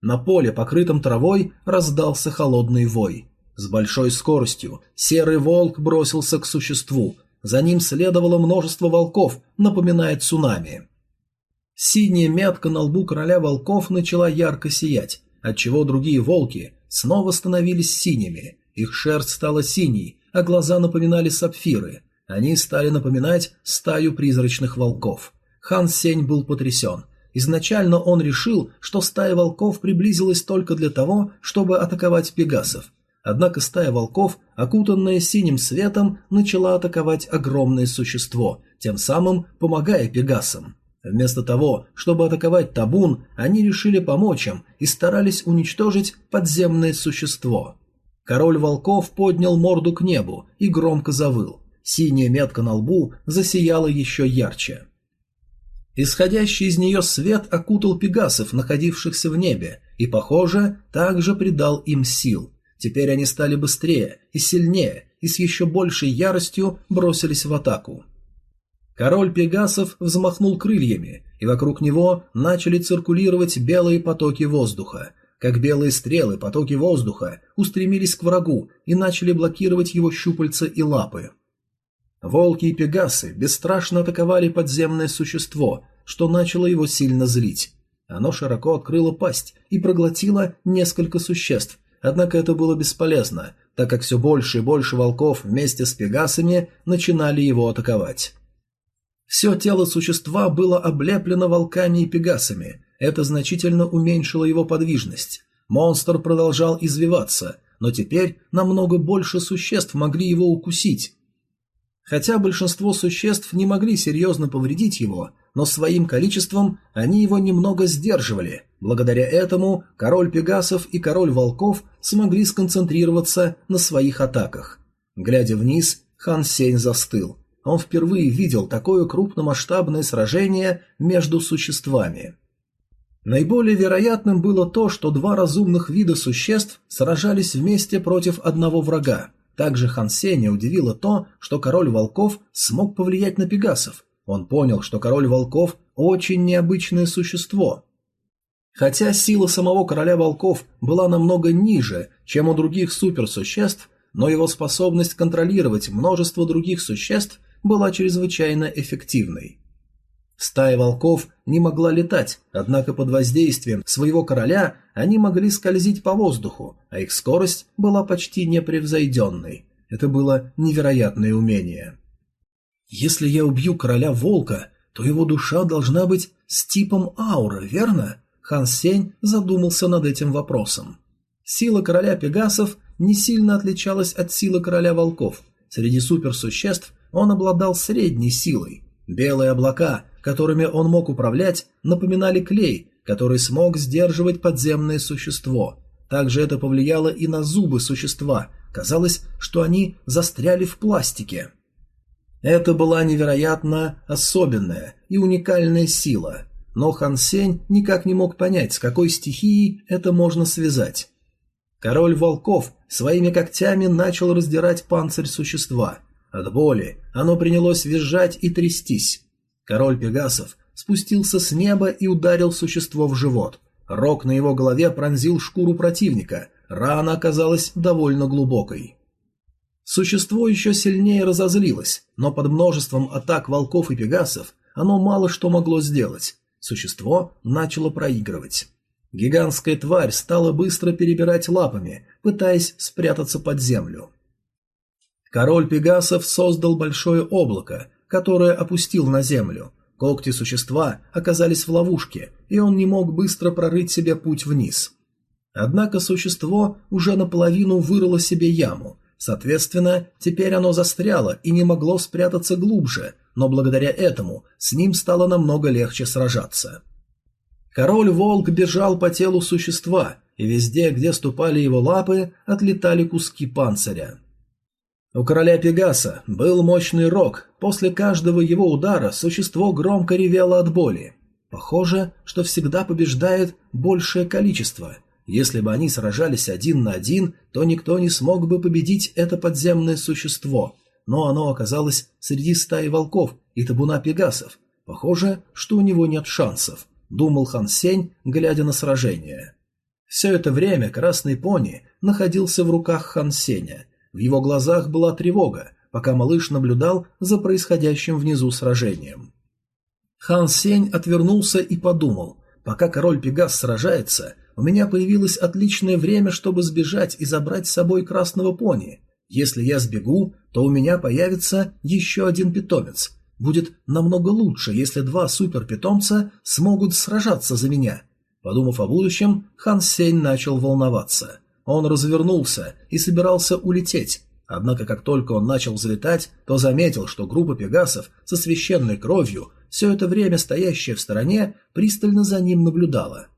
На поле, покрытом травой, раздался холодный вой. С большой скоростью серый волк бросился к существу. За ним следовало множество волков, напоминая цунами. Синяя метка на лбу короля волков начала ярко сиять, отчего другие волки снова становились синими. Их шерсть стала синей, а глаза напоминали сапфиры. Они стали напоминать стаю призрачных волков. Хан Сень был потрясен. Изначально он решил, что стая волков приблизилась только для того, чтобы атаковать пегасов. Однако стая волков, окутанная синим светом, начала атаковать огромное существо, тем самым помогая пегасам. Вместо того, чтобы атаковать табун, они решили помочь им и старались уничтожить подземное существо. Король волков поднял морду к небу и громко завыл. Синяя метка на лбу засияла еще ярче. Исходящий из нее свет окутал пегасов, находившихся в небе, и, похоже, также придал им сил. Теперь они стали быстрее и сильнее, и с еще большей яростью бросились в атаку. Король Пегасов взмахнул крыльями, и вокруг него начали циркулировать белые потоки воздуха. Как белые стрелы, потоки воздуха устремились к врагу и начали блокировать его щупальца и лапы. Волки и пегасы бесстрашно атаковали подземное существо, что начало его сильно злить. Оно широко открыло пасть и проглотило несколько существ, однако это было бесполезно, так как все больше и больше волков вместе с пегасами начинали его атаковать. Все тело существа было облеплено волками и пегасами. Это значительно уменьшило его подвижность. Монстр продолжал извиваться, но теперь намного больше существ могли его укусить. Хотя большинство существ не могли серьезно повредить его, но своим количеством они его немного сдерживали. Благодаря этому король Пегасов и король Волков смогли сконцентрироваться на своих атаках. Глядя вниз, Хан Сень застыл. Он впервые видел такое крупномасштабное сражение между существами. Наиболее вероятным было то, что два разумных вида существ сражались вместе против одного врага. Также Хан Сеня удивило то, что король волков смог повлиять на пегасов. Он понял, что король волков очень необычное существо. Хотя сила самого короля волков была намного ниже, чем у других суперсуществ, но его способность контролировать множество других существ была чрезвычайно эффективной. Стая волков не могла летать, однако под воздействием своего короля они могли скользить по воздуху, а их скорость была почти непревзойденной. Это было невероятное умение. Если я убью короля волка, то его душа должна быть с типом ауры, верно? Хан Сень задумался над этим вопросом. Сила короля Пегасов не сильно отличалась от силы короля волков. Среди суперсуществ он обладал средней силой. Белые облака, которыми он мог управлять, напоминали клей, который смог сдерживать подземное существо. Также это повлияло и на зубы существа. Казалось, что они застряли в пластике. Это была невероятно особенная и уникальная сила, но Хан Сень никак не мог понять, с какой стихией это можно связать. Король волков своими когтями начал раздирать панцирь существа. От боли оно принялось визжать и трястись. Король Пегасов спустился с неба и ударил существо в живот. Рог на его голове пронзил шкуру противника, рана оказалась довольно глубокой. Существо еще сильнее разозлилось, но под множеством атак волков и пегасов оно мало что могло сделать. Существо начало проигрывать. Гигантская тварь стала быстро перебирать лапами, пытаясь спрятаться под землю. Король Пегасов создал большое облако, которое опустил на землю. Когти существа оказались в ловушке, и он не мог быстро прорыть себе путь вниз. Однако существо уже наполовину вырыло себе яму, Соответственно, теперь оно застряло и не могло спрятаться глубже, но благодаря этому с ним стало намного легче сражаться. Король-волк бежал по телу существа, и везде, где ступали его лапы, отлетали куски панциря. У короля Пегаса был мощный рог, после каждого его удара существо громко ревело от боли. Похоже, что всегда побеждает большее количество, если бы они сражались один на один, то никто не смог бы победить это подземное существо, но оно оказалось среди стаи волков и табуна пегасов. Похоже, что у него нет шансов, думал Хан Сень, глядя на сражение. Все это время красный пони находился в руках Хан Сеня. В его глазах была тревога, пока малыш наблюдал за происходящим внизу сражением. Хан Сень отвернулся и подумал, пока король Пегас сражается, у меня появилось отличное время, чтобы сбежать и забрать с собой красного пони. Если я сбегу, то у меня появится еще один питомец. Будет намного лучше, если два суперпитомца смогут сражаться за меня. Подумав о будущем, Хан Сень начал волноваться. Он развернулся и собирался улететь. Однако, как только он начал взлетать, то заметил, что группа пегасов со священной кровью, все это время стоящая в стороне, пристально за ним наблюдала.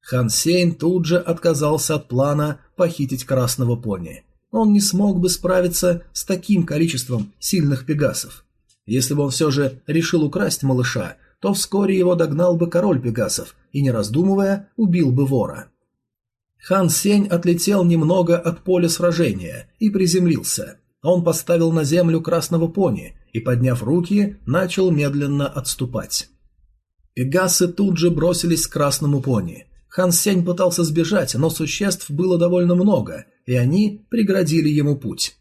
Хан Сейн тут же отказался от плана похитить красного пони. Он не смог бы справиться с таким количеством сильных пегасов. Если бы он все же решил украсть малыша, то вскоре его догнал бы король пегасов и, не раздумывая, убил бы вора. Хан Сень отлетел немного от поля сражения и приземлился. Он поставил на землю красного пони и, подняв руки, начал медленно отступать. Пегасы тут же бросились к красному пони. Хан Сень пытался сбежать, но существ было довольно много, и они преградили ему путь.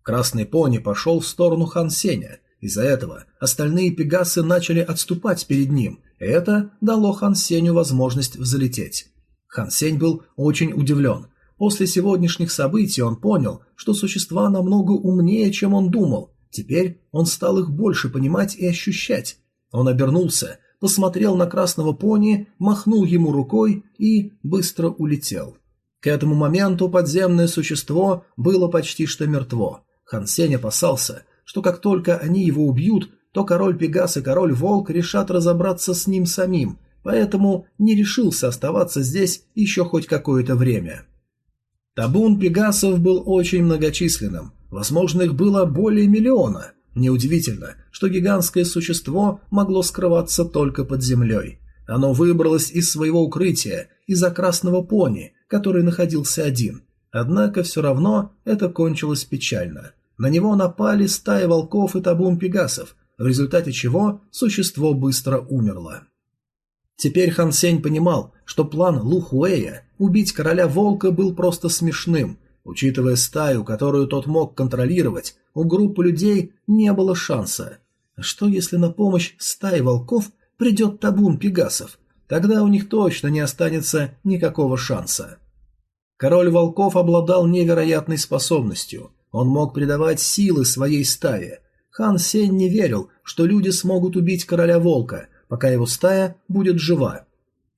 Красный пони пошел в сторону Хан Сеня. Из-за этого остальные пегасы начали отступать перед ним, и это дало Хан Сеню возможность взлететь. Хан Сень был очень удивлен. После сегодняшних событий он понял, что существа намного умнее, чем он думал. Теперь он стал их больше понимать и ощущать. Он обернулся посмотрел на красного пони, махнул ему рукой и быстро улетел. К этому моменту подземное существо было почти что мертво. Хан Сень опасался, что как только они его убьют, то король Пегас и король Волк решат разобраться с ним самим, поэтому не решился оставаться здесь еще хоть какое-то время. Табун Пегасов был очень многочисленным, возможно, их было более миллиона – Неудивительно, что гигантское существо могло скрываться только под землей. Оно выбралось из своего укрытия, из-за красного пони, который находился один. Однако все равно это кончилось печально. На него напали стаи волков и табун пегасов, в результате чего существо быстро умерло. Теперь Хан Сень понимал, что план Лу Хуэя убить короля волка был просто смешным, Учитывая стаю, которую тот мог контролировать, у группы людей не было шанса. Что если на помощь стае волков придет табун пегасов? Тогда у них точно не останется никакого шанса. Король волков обладал невероятной способностью. Он мог придавать силы своей стае. Хан Сень не верил, что люди смогут убить короля волка, пока его стая будет жива.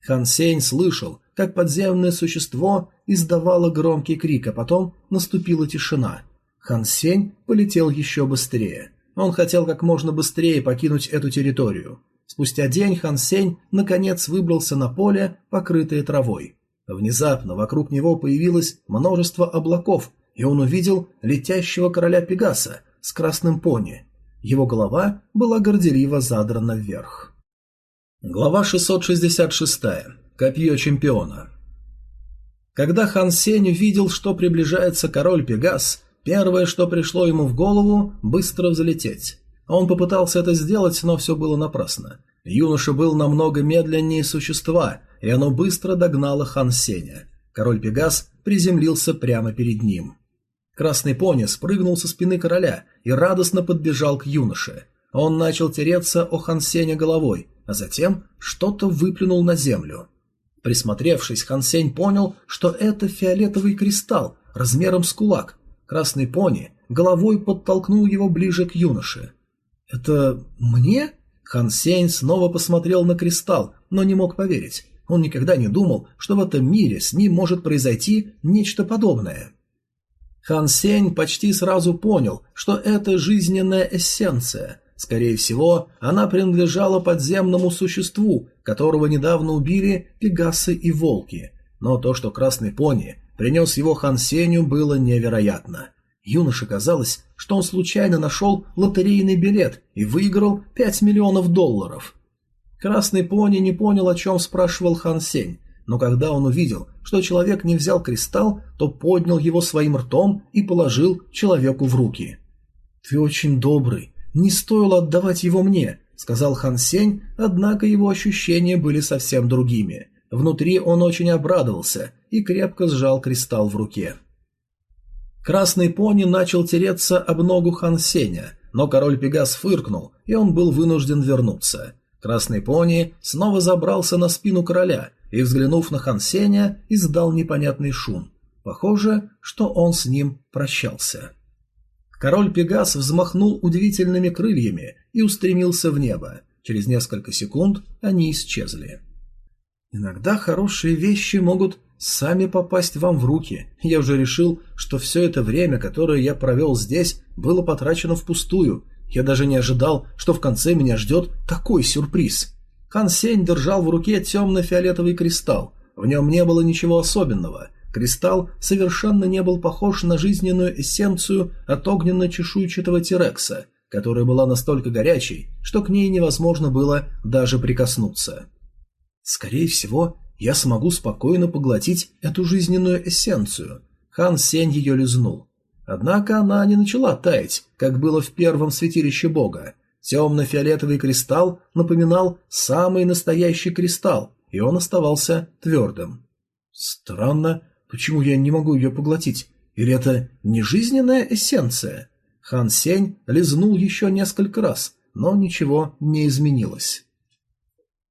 Хан Сень слышал, как подземное существо издавало громкий крик, а потом наступила тишина. Хан Сень полетел еще быстрее. Он хотел как можно быстрее покинуть эту территорию. Спустя день Хан Сень наконец выбрался на поле, покрытое травой. Внезапно вокруг него появилось множество облаков, и он увидел летящего короля Пегаса с красным пони. Его голова была горделиво задрана вверх. Глава 666. Копье чемпиона. Когда Хан Сень увидел, что приближается король Пегас, первое, что пришло ему в голову – быстро взлететь. Он попытался это сделать, но все было напрасно. Юноша был намного медленнее существа, и оно быстро догнало Хан Сеня. Король Пегас приземлился прямо перед ним. Красный пони спрыгнул со спины короля и радостно подбежал к юноше. Он начал тереться о Хан Сеня головой, а затем что-то выплюнул на землю. Присмотревшись, Хан Сень понял, что это фиолетовый кристалл размером с кулак. Красный пони головой подтолкнул его ближе к юноше. «Это мне?» Хан Сень снова посмотрел на кристалл, но не мог поверить. Он никогда не думал, что в этом мире с ним может произойти нечто подобное. Хан Сень почти сразу понял, что это жизненная эссенция. Скорее всего, она принадлежала подземному существу, которого недавно убили пегасы и волки. Но то, что красный пони принес его Хан Сенью, было невероятно. Юноше казалось, что он случайно нашел лотерейный билет и выиграл 5 миллионов долларов. Красный пони не понял, о чем спрашивал Хан Сень, но когда он увидел, что человек не взял кристалл, то поднял его своим ртом и положил человеку в руки. «Ты очень добрый, не стоило отдавать его мне», — сказал Хан Сень, однако его ощущения были совсем другими. Внутри он очень обрадовался и крепко сжал кристалл в руке. Красный пони начал тереться об ногу Хан Сеня, но король Пегас фыркнул, и он был вынужден вернуться. Красный пони снова забрался на спину короля и, взглянув на Хан Сеня, издал непонятный шум. Похоже, что он с ним прощался. Король Пегас взмахнул удивительными крыльями и устремился в небо. Через несколько секунд они исчезли. Иногда хорошие вещи могут сами попасть вам в руки. Я уже решил, что все это время, которое я провел здесь, было потрачено впустую. Я даже не ожидал, что в конце меня ждет такой сюрприз. Хан Сень держал в руке темно-фиолетовый кристалл. В нем не было ничего особенного. Кристалл совершенно не был похож на жизненную эссенцию от огненно-чешуйчатого тирекса, которая была настолько горячей, что к ней невозможно было даже прикоснуться. Скорее всего, я смогу спокойно поглотить эту жизненную эссенцию. Хан Сень ее лизнул. Однако она не начала таять, как было в первом святилище бога. Темно-фиолетовый кристалл напоминал самый настоящий кристалл, и он оставался твердым. Странно, почему я не могу ее поглотить? Или это не жизненная эссенция? Хан Сень лизнул еще несколько раз, но ничего не изменилось.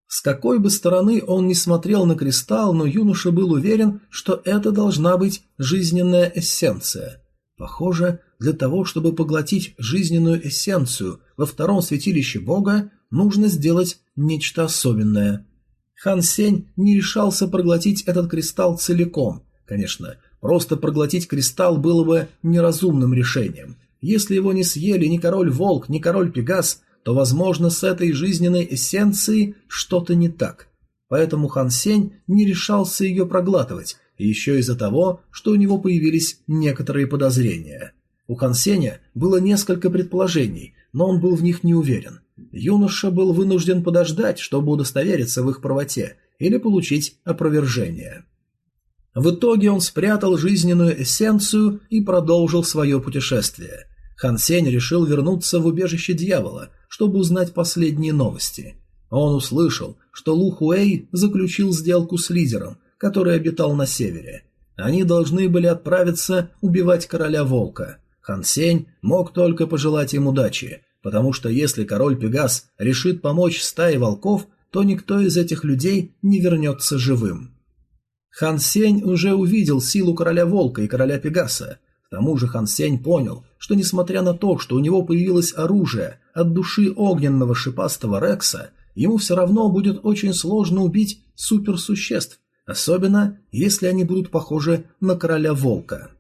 С какой бы стороны он ни смотрел на кристалл, но юноша был уверен, что это должна быть жизненная эссенция. Похоже, для того, чтобы поглотить жизненную эссенцию во втором святилище Бога, нужно сделать нечто особенное. Хан Сень не решался проглотить этот кристалл целиком. Конечно, просто проглотить кристалл было бы неразумным решением. Если его не съели ни король-волк, ни король-пегас, то, возможно, с этой жизненной эссенцией что-то не так. Поэтому Хан Сень не решался ее проглатывать, еще из-за того, что у него появились некоторые подозрения. У Хан Сеня было несколько предположений, но он был в них не уверен. Юноша был вынужден подождать, чтобы удостовериться в их правоте или получить опровержение. В итоге он спрятал жизненную эссенцию и продолжил свое путешествие. Хан Сень решил вернуться в убежище дьявола, чтобы узнать последние новости. Он услышал, что Лу Хуэй заключил сделку с лидером, который обитал на севере. Они должны были отправиться убивать короля волка. Хан Сень мог только пожелать им удачи, потому что если король Пегас решит помочь стае волков, то никто из этих людей не вернется живым. Хан Сень уже увидел силу короля волка и короля Пегаса. К тому же Хан Сень понял, что несмотря на то, что у него появилось оружие от души огненного шипастого Рекса, ему все равно будет очень сложно убить суперсуществ, особенно если они будут похожи на короля волка.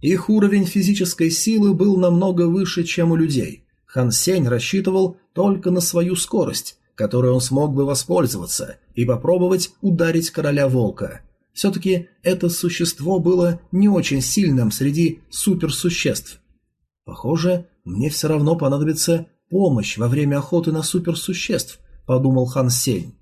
Их уровень физической силы был намного выше, чем у людей. Хан Сень рассчитывал только на свою скорость, которой он смог бы воспользоваться и попробовать ударить короля волка. Все-таки это существо было не очень сильным среди суперсуществ. Похоже, мне все равно понадобится помощь во время охоты на суперсуществ, подумал Хан Сень.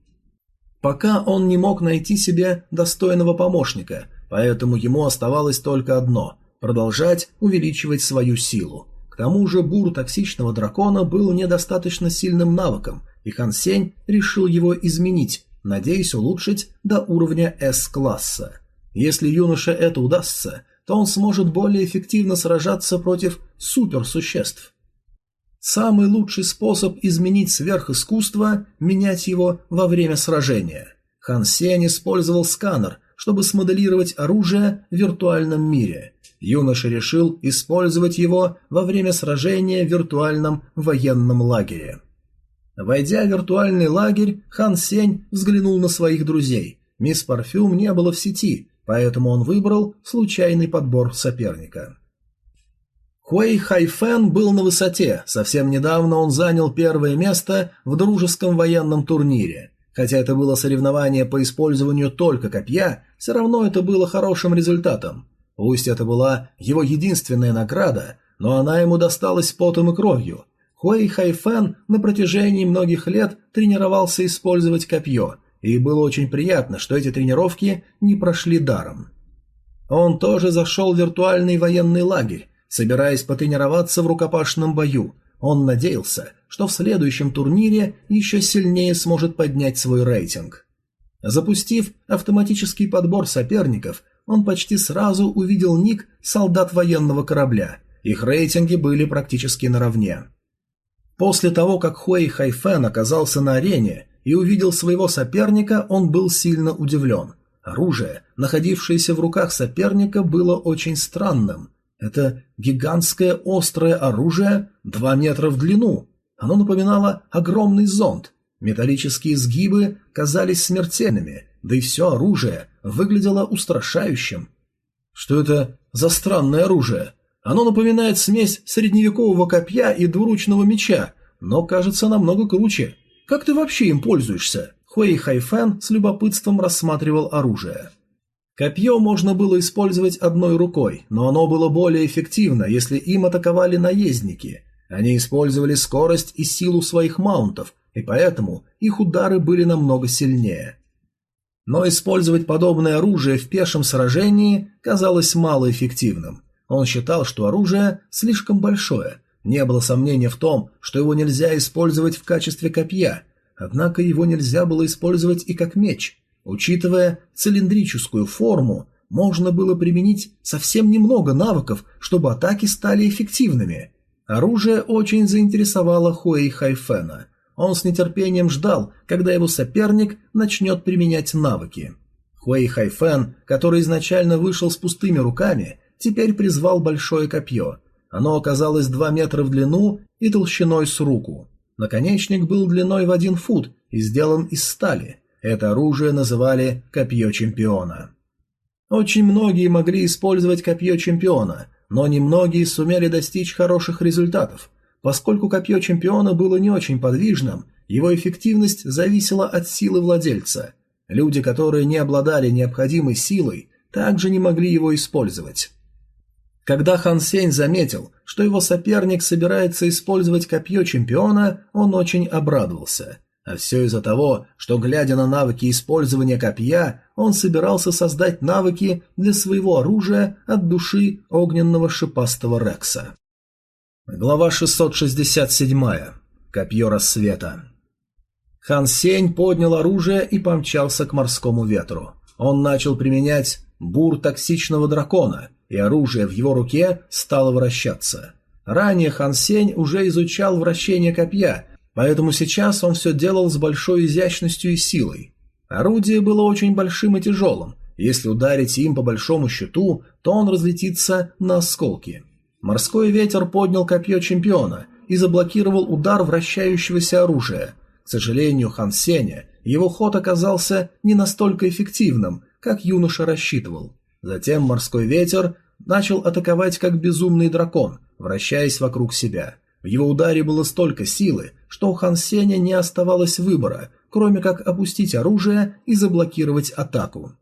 Пока он не мог найти себе достойного помощника, поэтому ему оставалось только одно – продолжать увеличивать свою силу. К тому же бур токсичного дракона был недостаточно сильным навыком, и Хан Сень решил его изменить, надеясь улучшить до уровня С-класса. Если юноше это удастся, то он сможет более эффективно сражаться против суперсуществ. Самый лучший способ изменить сверхискусство – менять его во время сражения. Хан Сень использовал сканер, чтобы смоделировать оружие в виртуальном мире. Юноша решил использовать его во время сражения в виртуальном военном лагере. Войдя в виртуальный лагерь, Хан Сень взглянул на своих друзей. Мисс Парфюм не было в сети, поэтому он выбрал случайный подбор соперника. Хуэй Хайфен был на высоте, совсем недавно он занял первое место в дружеском военном турнире. Хотя это было соревнование по использованию только копья, все равно это было хорошим результатом. Пусть это была его единственная награда, но она ему досталась потом и кровью, Хуэй Хайфен на протяжении многих лет тренировался использовать копье, и было очень приятно, что эти тренировки не прошли даром. Он тоже зашел в виртуальный военный лагерь, собираясь потренироваться в рукопашном бою. Он надеялся, что в следующем турнире еще сильнее сможет поднять свой рейтинг. Запустив автоматический подбор соперников, он почти сразу увидел ник солдат военного корабля. Их рейтинги были практически наравне. После того, как Хуэй Хайфен оказался на арене и увидел своего соперника, он был сильно удивлен. Оружие, находившееся в руках соперника, было очень странным. Это гигантское острое оружие 2 метра в длину. Оно напоминало огромный зонт. Металлические сгибы казались смертельными, да и все оружие выглядело устрашающим. Что это за странное оружие? Оно напоминает смесь средневекового копья и двуручного меча, но кажется намного круче. Как ты вообще им пользуешься? Хуэй Хайфэн с любопытством рассматривал оружие. Копье можно было использовать одной рукой, но оно было более эффективно, если им атаковали наездники. Они использовали скорость и силу своих маунтов, и поэтому их удары были намного сильнее. Но использовать подобное оружие в пешем сражении казалось малоэффективным. Он считал, что оружие слишком большое. Не было сомнения в том, что его нельзя использовать в качестве копья, однако его нельзя было использовать и как меч. Учитывая цилиндрическую форму, можно было применить совсем немного навыков, чтобы атаки стали эффективными. Оружие очень заинтересовало Хуэй Хайфена. Он с нетерпением ждал, когда его соперник начнет применять навыки. Хуэй Хайфен, который изначально вышел с пустыми руками, теперь призвал большое копье. Оно оказалось 2 метра в длину и толщиной с руку. Наконечник был длиной в один фут и сделан из стали. Это оружие называли «копье чемпиона». Очень многие могли использовать копье чемпиона, но немногие сумели достичь хороших результатов. Поскольку копье чемпиона было не очень подвижным, его эффективность зависела от силы владельца. Люди, которые не обладали необходимой силой, также не могли его использовать. Когда Хан Сень заметил, что его соперник собирается использовать копье чемпиона, он очень обрадовался. А все из-за того, что, глядя на навыки использования копья, он собирался создать навыки для своего оружия от души огненного шипастого Рекса. Глава 667. Копье рассвета. Хан Сень поднял оружие и помчался к морскому ветру. Он начал применять бур токсичного дракона – и оружие в его руке стало вращаться. Ранее Хан Сень уже изучал вращение копья, поэтому сейчас он все делал с большой изящностью и силой. Орудие было очень большим и тяжелым. Если ударить им по большому щиту, то он разлетится на осколки. Морской ветер поднял копье чемпиона и заблокировал удар вращающегося оружия. К сожалению, Хан Сеня его ход оказался не настолько эффективным, как юноша рассчитывал. Затем морской ветер начал атаковать как безумный дракон, вращаясь вокруг себя. В его ударе было столько силы, что у Хан Сеня не оставалось выбора, кроме как опустить оружие и заблокировать атаку.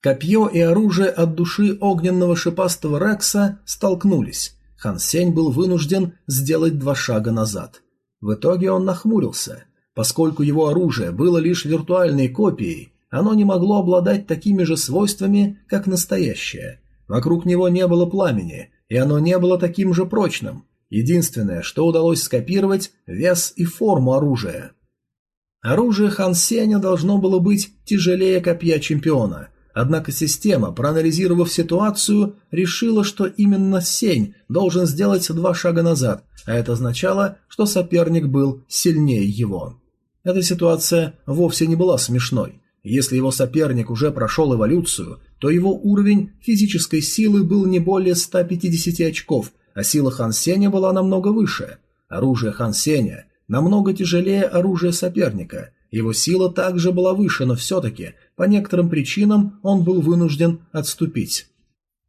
Копье и оружие от души огненного шипастого Рекса столкнулись. Хан Сень был вынужден сделать два шага назад. В итоге он нахмурился. Поскольку его оружие было лишь виртуальной копией, оно не могло обладать такими же свойствами, как настоящее. Вокруг него не было пламени, и оно не было таким же прочным. Единственное, что удалось скопировать – вес и форму оружия. Оружие Хан Сеня должно было быть тяжелее копья чемпиона, Однако система, проанализировав ситуацию, решила, что именно Сень должен сделать два шага назад, а это означало, что соперник был сильнее его. Эта ситуация вовсе не была смешной. Если его соперник уже прошел эволюцию, то его уровень физической силы был не более 150 очков, а сила Хан Сеня была намного выше. Оружие Хан Сеня намного тяжелее оружия соперника, его сила также была выше, но все-таки, по некоторым причинам, он был вынужден отступить.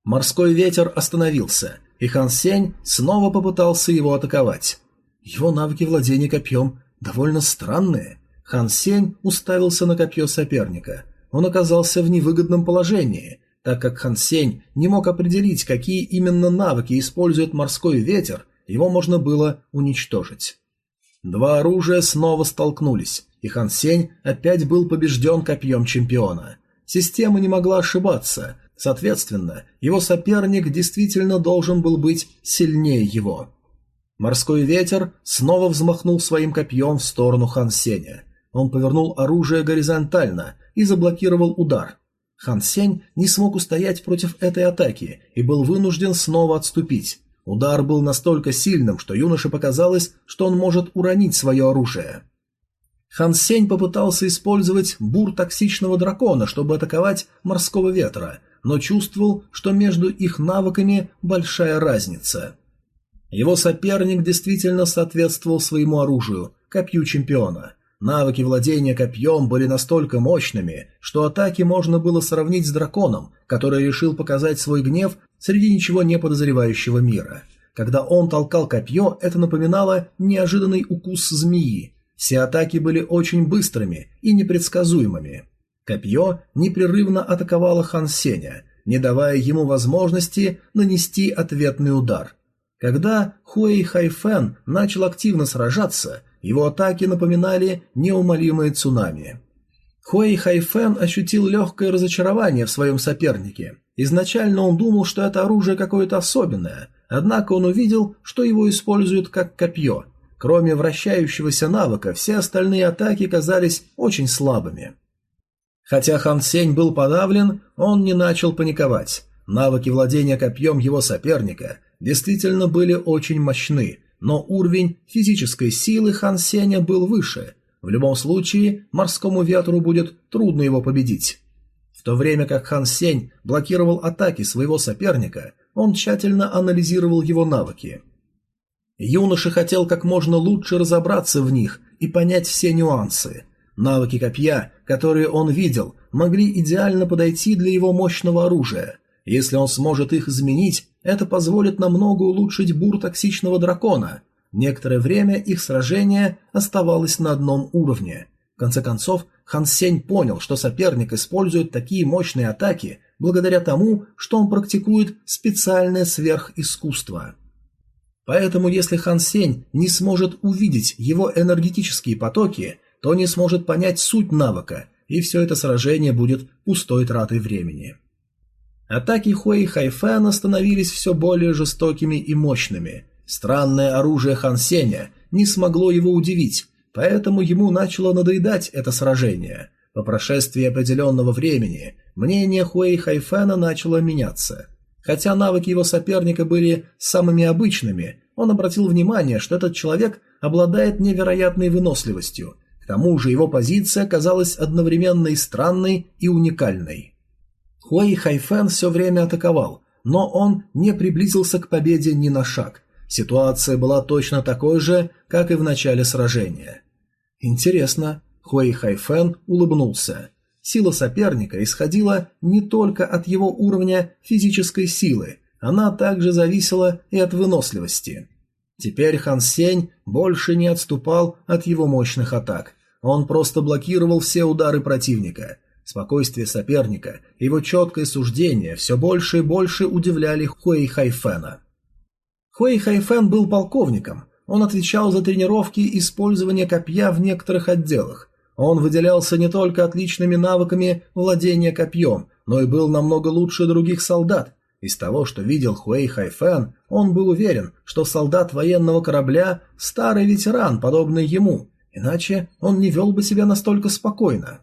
Морской ветер остановился, и Хан Сень снова попытался его атаковать. Его навыки владения копьем довольно странные. Хан Сень уставился на копье соперника. Он оказался в невыгодном положении, так как Хан Сень не мог определить, какие именно навыки использует морской ветер, его можно было уничтожить. Два оружия снова столкнулись, и Хан Сень опять был побежден копьем чемпиона. Система не могла ошибаться, соответственно, его соперник действительно должен был быть сильнее его. Морской ветер снова взмахнул своим копьем в сторону Хан Сеня. Он повернул оружие горизонтально и заблокировал удар. Хан Сень не смог устоять против этой атаки и был вынужден снова отступить. Удар был настолько сильным, что юноше показалось, что он может уронить свое оружие. Хан Сень попытался использовать бур токсичного дракона, чтобы атаковать морского ветра, но чувствовал, что между их навыками большая разница. Его соперник действительно соответствовал своему оружию – копью чемпиона. Навыки владения копьем были настолько мощными, что атаки можно было сравнить с драконом, который решил показать свой гнев среди ничего не подозревающего мира. Когда он толкал копье, это напоминало неожиданный укус змеи, все атаки были очень быстрыми и непредсказуемыми. Копье непрерывно атаковало Хан Сеня, не давая ему возможности нанести ответный удар. Когда Хуэй Хайфен начал активно сражаться, его атаки напоминали неумолимые цунами. Хуэй Хайфен ощутил легкое разочарование в своем сопернике. Изначально он думал, что это оружие какое-то особенное, однако он увидел, что его используют как копье – Кроме вращающегося навыка, все остальные атаки казались очень слабыми. Хотя Хан Сень был подавлен, он не начал паниковать. Навыки владения копьем его соперника действительно были очень мощны, но уровень физической силы Хан Сеня был выше. В любом случае, морскому ветру будет трудно его победить. В то время как Хан Сень блокировал атаки своего соперника, он тщательно анализировал его навыки – Юноша хотел как можно лучше разобраться в них и понять все нюансы. Навыки копья, которые он видел, могли идеально подойти для его мощного оружия. Если он сможет их изменить, это позволит намного улучшить бур токсичного дракона. Некоторое время их сражение оставалось на одном уровне. В конце концов, Хан Сень понял, что соперник использует такие мощные атаки благодаря тому, что он практикует специальное сверхискусство. Поэтому если Хан Сень не сможет увидеть его энергетические потоки, то не сможет понять суть навыка, и все это сражение будет пустой тратой времени. Атаки Хуэй Хайфена становились все более жестокими и мощными. Странное оружие Хан Сеня не смогло его удивить, поэтому ему начало надоедать это сражение. По прошествии определенного времени мнение Хуэй Хайфена начало меняться – Хотя навыки его соперника были самыми обычными, он обратил внимание, что этот человек обладает невероятной выносливостью. К тому же его позиция казалась одновременно и странной, и уникальной. Хуэй Хайфен все время атаковал, но он не приблизился к победе ни на шаг. Ситуация была точно такой же, как и в начале сражения. Интересно, Хуэй Хайфен улыбнулся. Сила соперника исходила не только от его уровня физической силы, она также зависела и от выносливости. Теперь Хан Сень больше не отступал от его мощных атак. Он просто блокировал все удары противника. Спокойствие соперника, его четкое суждение все больше и больше удивляли Хуэй Хайфена. Хуэй Хайфен был полковником, он отвечал за тренировки и использование копья в некоторых отделах. Он выделялся не только отличными навыками владения копьем, но и был намного лучше других солдат. Из того, что видел Хуэй Хайфен, он был уверен, что солдат военного корабля – старый ветеран, подобный ему, иначе он не вел бы себя настолько спокойно.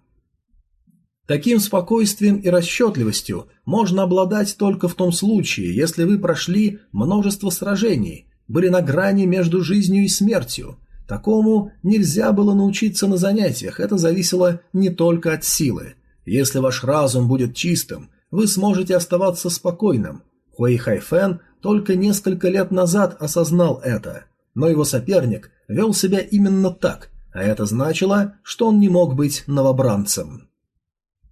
Таким спокойствием и расчетливостью можно обладать только в том случае, если вы прошли множество сражений, были на грани между жизнью и смертью. Такому нельзя было научиться на занятиях, это зависело не только от силы. Если ваш разум будет чистым, вы сможете оставаться спокойным. Хуэй Хайфен только несколько лет назад осознал это, но его соперник вел себя именно так, а это значило, что он не мог быть новобранцем.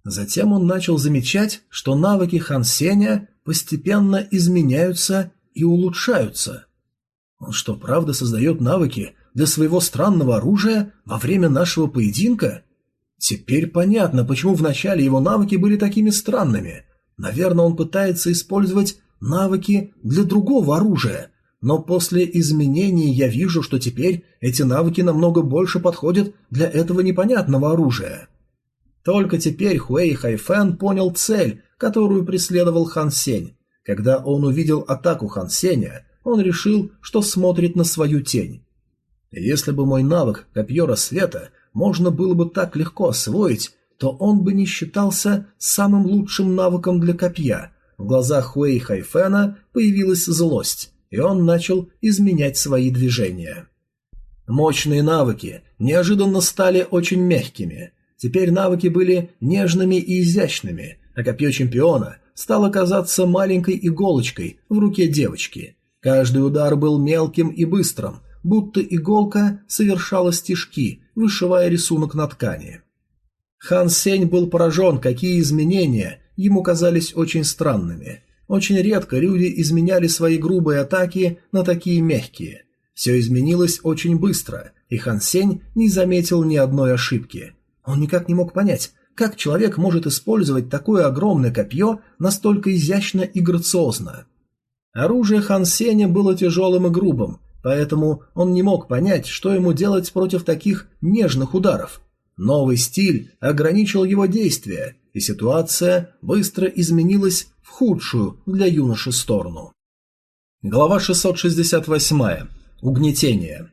Затем он начал замечать, что навыки Хан Сеня постепенно изменяются и улучшаются. Он что, правда создает навыки для своего странного оружия во время нашего поединка? Теперь понятно, почему вначале его навыки были такими странными. Наверное, он пытается использовать навыки для другого оружия, но после изменений я вижу, что теперь эти навыки намного больше подходят для этого непонятного оружия. Только теперь Хуэй Хайфэн понял цель, которую преследовал Хан Сень. Когда он увидел атаку Хан Сеня, он решил, что смотрит на свою тень. Если бы мой навык Копье Рассвета можно было бы так легко освоить, то он бы не считался самым лучшим навыком для копья. В глазах Хуэй Хайфена появилась злость, и он начал изменять свои движения. Мощные навыки неожиданно стали очень мягкими – Теперь навыки были нежными и изящными, а копье чемпиона стало казаться маленькой иголочкой в руке девочки. Каждый удар был мелким и быстрым, будто иголка совершала стежки, вышивая рисунок на ткани. Хан Сень был поражен, какие изменения ему казались очень странными. Очень редко люди изменяли свои грубые атаки на такие мягкие. Все изменилось очень быстро, и Хан Сень не заметил ни одной ошибки – он никак не мог понять, как человек может использовать такое огромное копье настолько изящно и грациозно. Оружие Хан Сеня было тяжелым и грубым, поэтому он не мог понять, что ему делать против таких нежных ударов. Новый стиль ограничил его действия, и ситуация быстро изменилась в худшую для юноши сторону. Глава 668. Угнетение.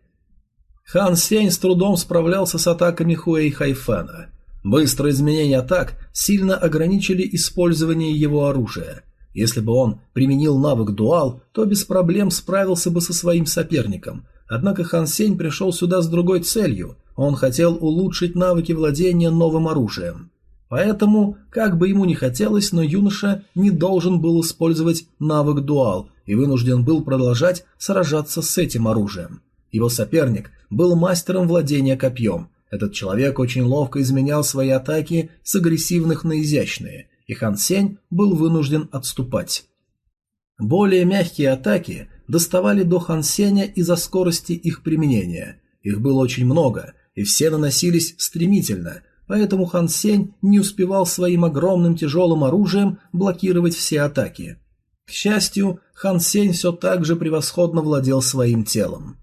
Хан Сень с трудом справлялся с атаками Хуэй Хайфена. Быстрые изменения атак сильно ограничили использование его оружия. Если бы он применил навык дуал, то без проблем справился бы со своим соперником. Однако Хан Сень пришел сюда с другой целью. Он хотел улучшить навыки владения новым оружием. Поэтому, как бы ему ни хотелось, но юноша не должен был использовать навык дуал и вынужден был продолжать сражаться с этим оружием. Его соперник был мастером владения копьем. Этот человек очень ловко изменял свои атаки с агрессивных на изящные, и Хан Сень был вынужден отступать. Более мягкие атаки доставали до Хан Сеня из-за скорости их применения. Их было очень много, и все наносились стремительно, поэтому Хан Сень не успевал своим огромным тяжелым оружием блокировать все атаки. К счастью, Хан Сень все так же превосходно владел своим телом.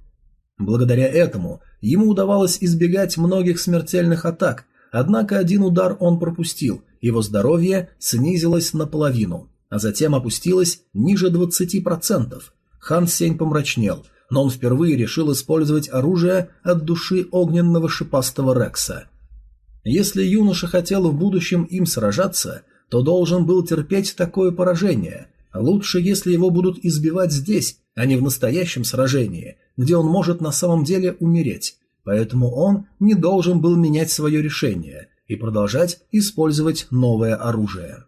Благодаря этому ему удавалось избегать многих смертельных атак, однако один удар он пропустил, его здоровье снизилось наполовину, а затем опустилось ниже 20%. Хан Сень помрачнел, но он впервые решил использовать оружие от души огненного шипастого Рекса. Если юноша хотел в будущем им сражаться, то должен был терпеть такое поражение. Лучше, если его будут избивать здесь, а не в настоящем сражении, где он может на самом деле умереть, поэтому он не должен был менять свое решение и продолжать использовать новое оружие.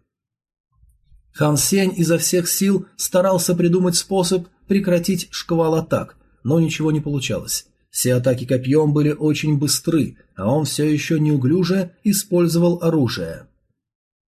Хан Сень изо всех сил старался придумать способ прекратить шквал атак, но ничего не получалось. Все атаки копьем были очень быстры, а он все еще неуклюже использовал оружие.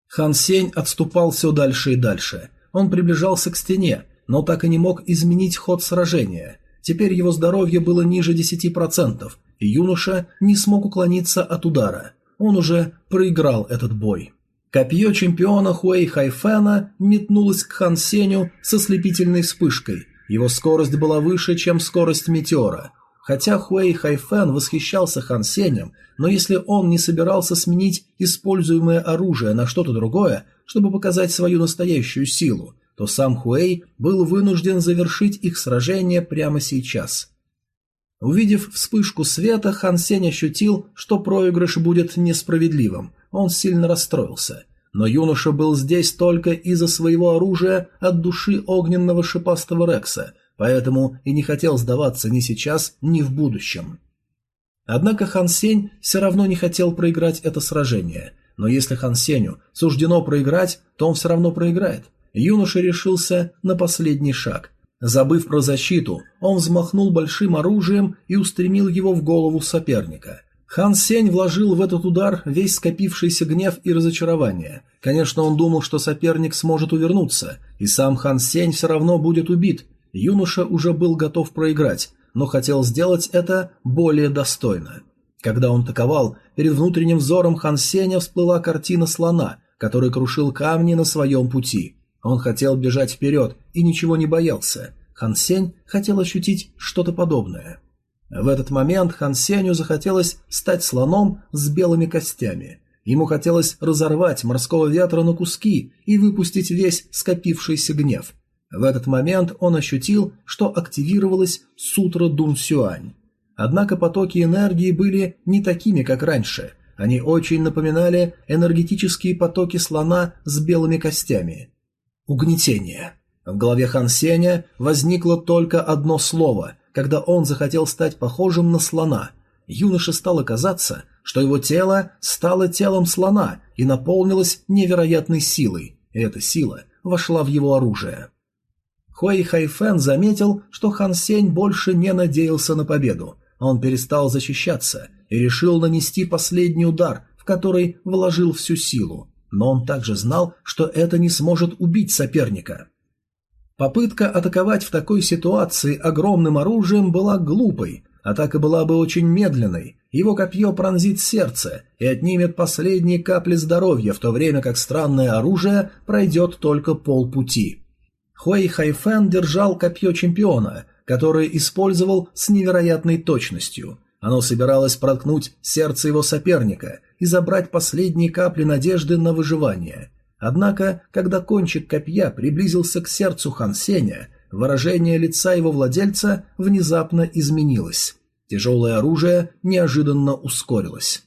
Хан Сень отступал все дальше и дальше. Он приближался к стене, но так и не мог изменить ход сражения. Теперь его здоровье было ниже 10%, и юноша не смог уклониться от удара. Он уже проиграл этот бой. Копье чемпиона Хуэй Хайфена метнулось к Хан Сеню со слепительной вспышкой. Его скорость была выше, чем скорость метеора. Хотя Хуэй Хайфен восхищался Хан Сенем, но если он не собирался сменить используемое оружие на что-то другое, чтобы показать свою настоящую силу, то сам Хуэй был вынужден завершить их сражение прямо сейчас. Увидев вспышку света, Хан Сень ощутил, что проигрыш будет несправедливым. Он сильно расстроился. Но юноша был здесь только из-за своего оружия от души огненного шипастого Рекса, поэтому и не хотел сдаваться ни сейчас, ни в будущем. Однако Хан Сень все равно не хотел проиграть это сражение. Но если Хан Сенью суждено проиграть, то он все равно проиграет. Юноша решился на последний шаг – Забыв про защиту, он взмахнул большим оружием и устремил его в голову соперника. Хан Сень вложил в этот удар весь скопившийся гнев и разочарование. Конечно, он думал, что соперник сможет увернуться, и сам Хан Сень все равно будет убит. Юноша уже был готов проиграть, но хотел сделать это более достойно. Когда он таковал, перед внутренним взором Хан Сеня всплыла картина слона, который крушил камни на своем пути – он хотел бежать вперед и ничего не боялся. Хан Сень хотел ощутить что-то подобное. В этот момент Хан Сенью захотелось стать слоном с белыми костями. Ему хотелось разорвать морского ветра на куски и выпустить весь скопившийся гнев. В этот момент он ощутил, что активировалась сутра Дун Сюань. Однако потоки энергии были не такими, как раньше. Они очень напоминали энергетические потоки слона с белыми костями. Угнетение. В голове Хан Сеня возникло только одно слово, когда он захотел стать похожим на слона. Юноше стало казаться, что его тело стало телом слона и наполнилось невероятной силой, и эта сила вошла в его оружие. Хуэй Хайфен заметил, что Хан Сень больше не надеялся на победу. Он перестал защищаться и решил нанести последний удар, в который вложил всю силу но он также знал, что это не сможет убить соперника. Попытка атаковать в такой ситуации огромным оружием была глупой, атака была бы очень медленной, его копье пронзит сердце и отнимет последние капли здоровья, в то время как странное оружие пройдет только полпути. Хуэй Хайфен держал копье чемпиона, которое использовал с невероятной точностью. Оно собиралось проткнуть сердце его соперника и забрать последние капли надежды на выживание. Однако, когда кончик копья приблизился к сердцу Хан Сеня, выражение лица его владельца внезапно изменилось. Тяжелое оружие неожиданно ускорилось.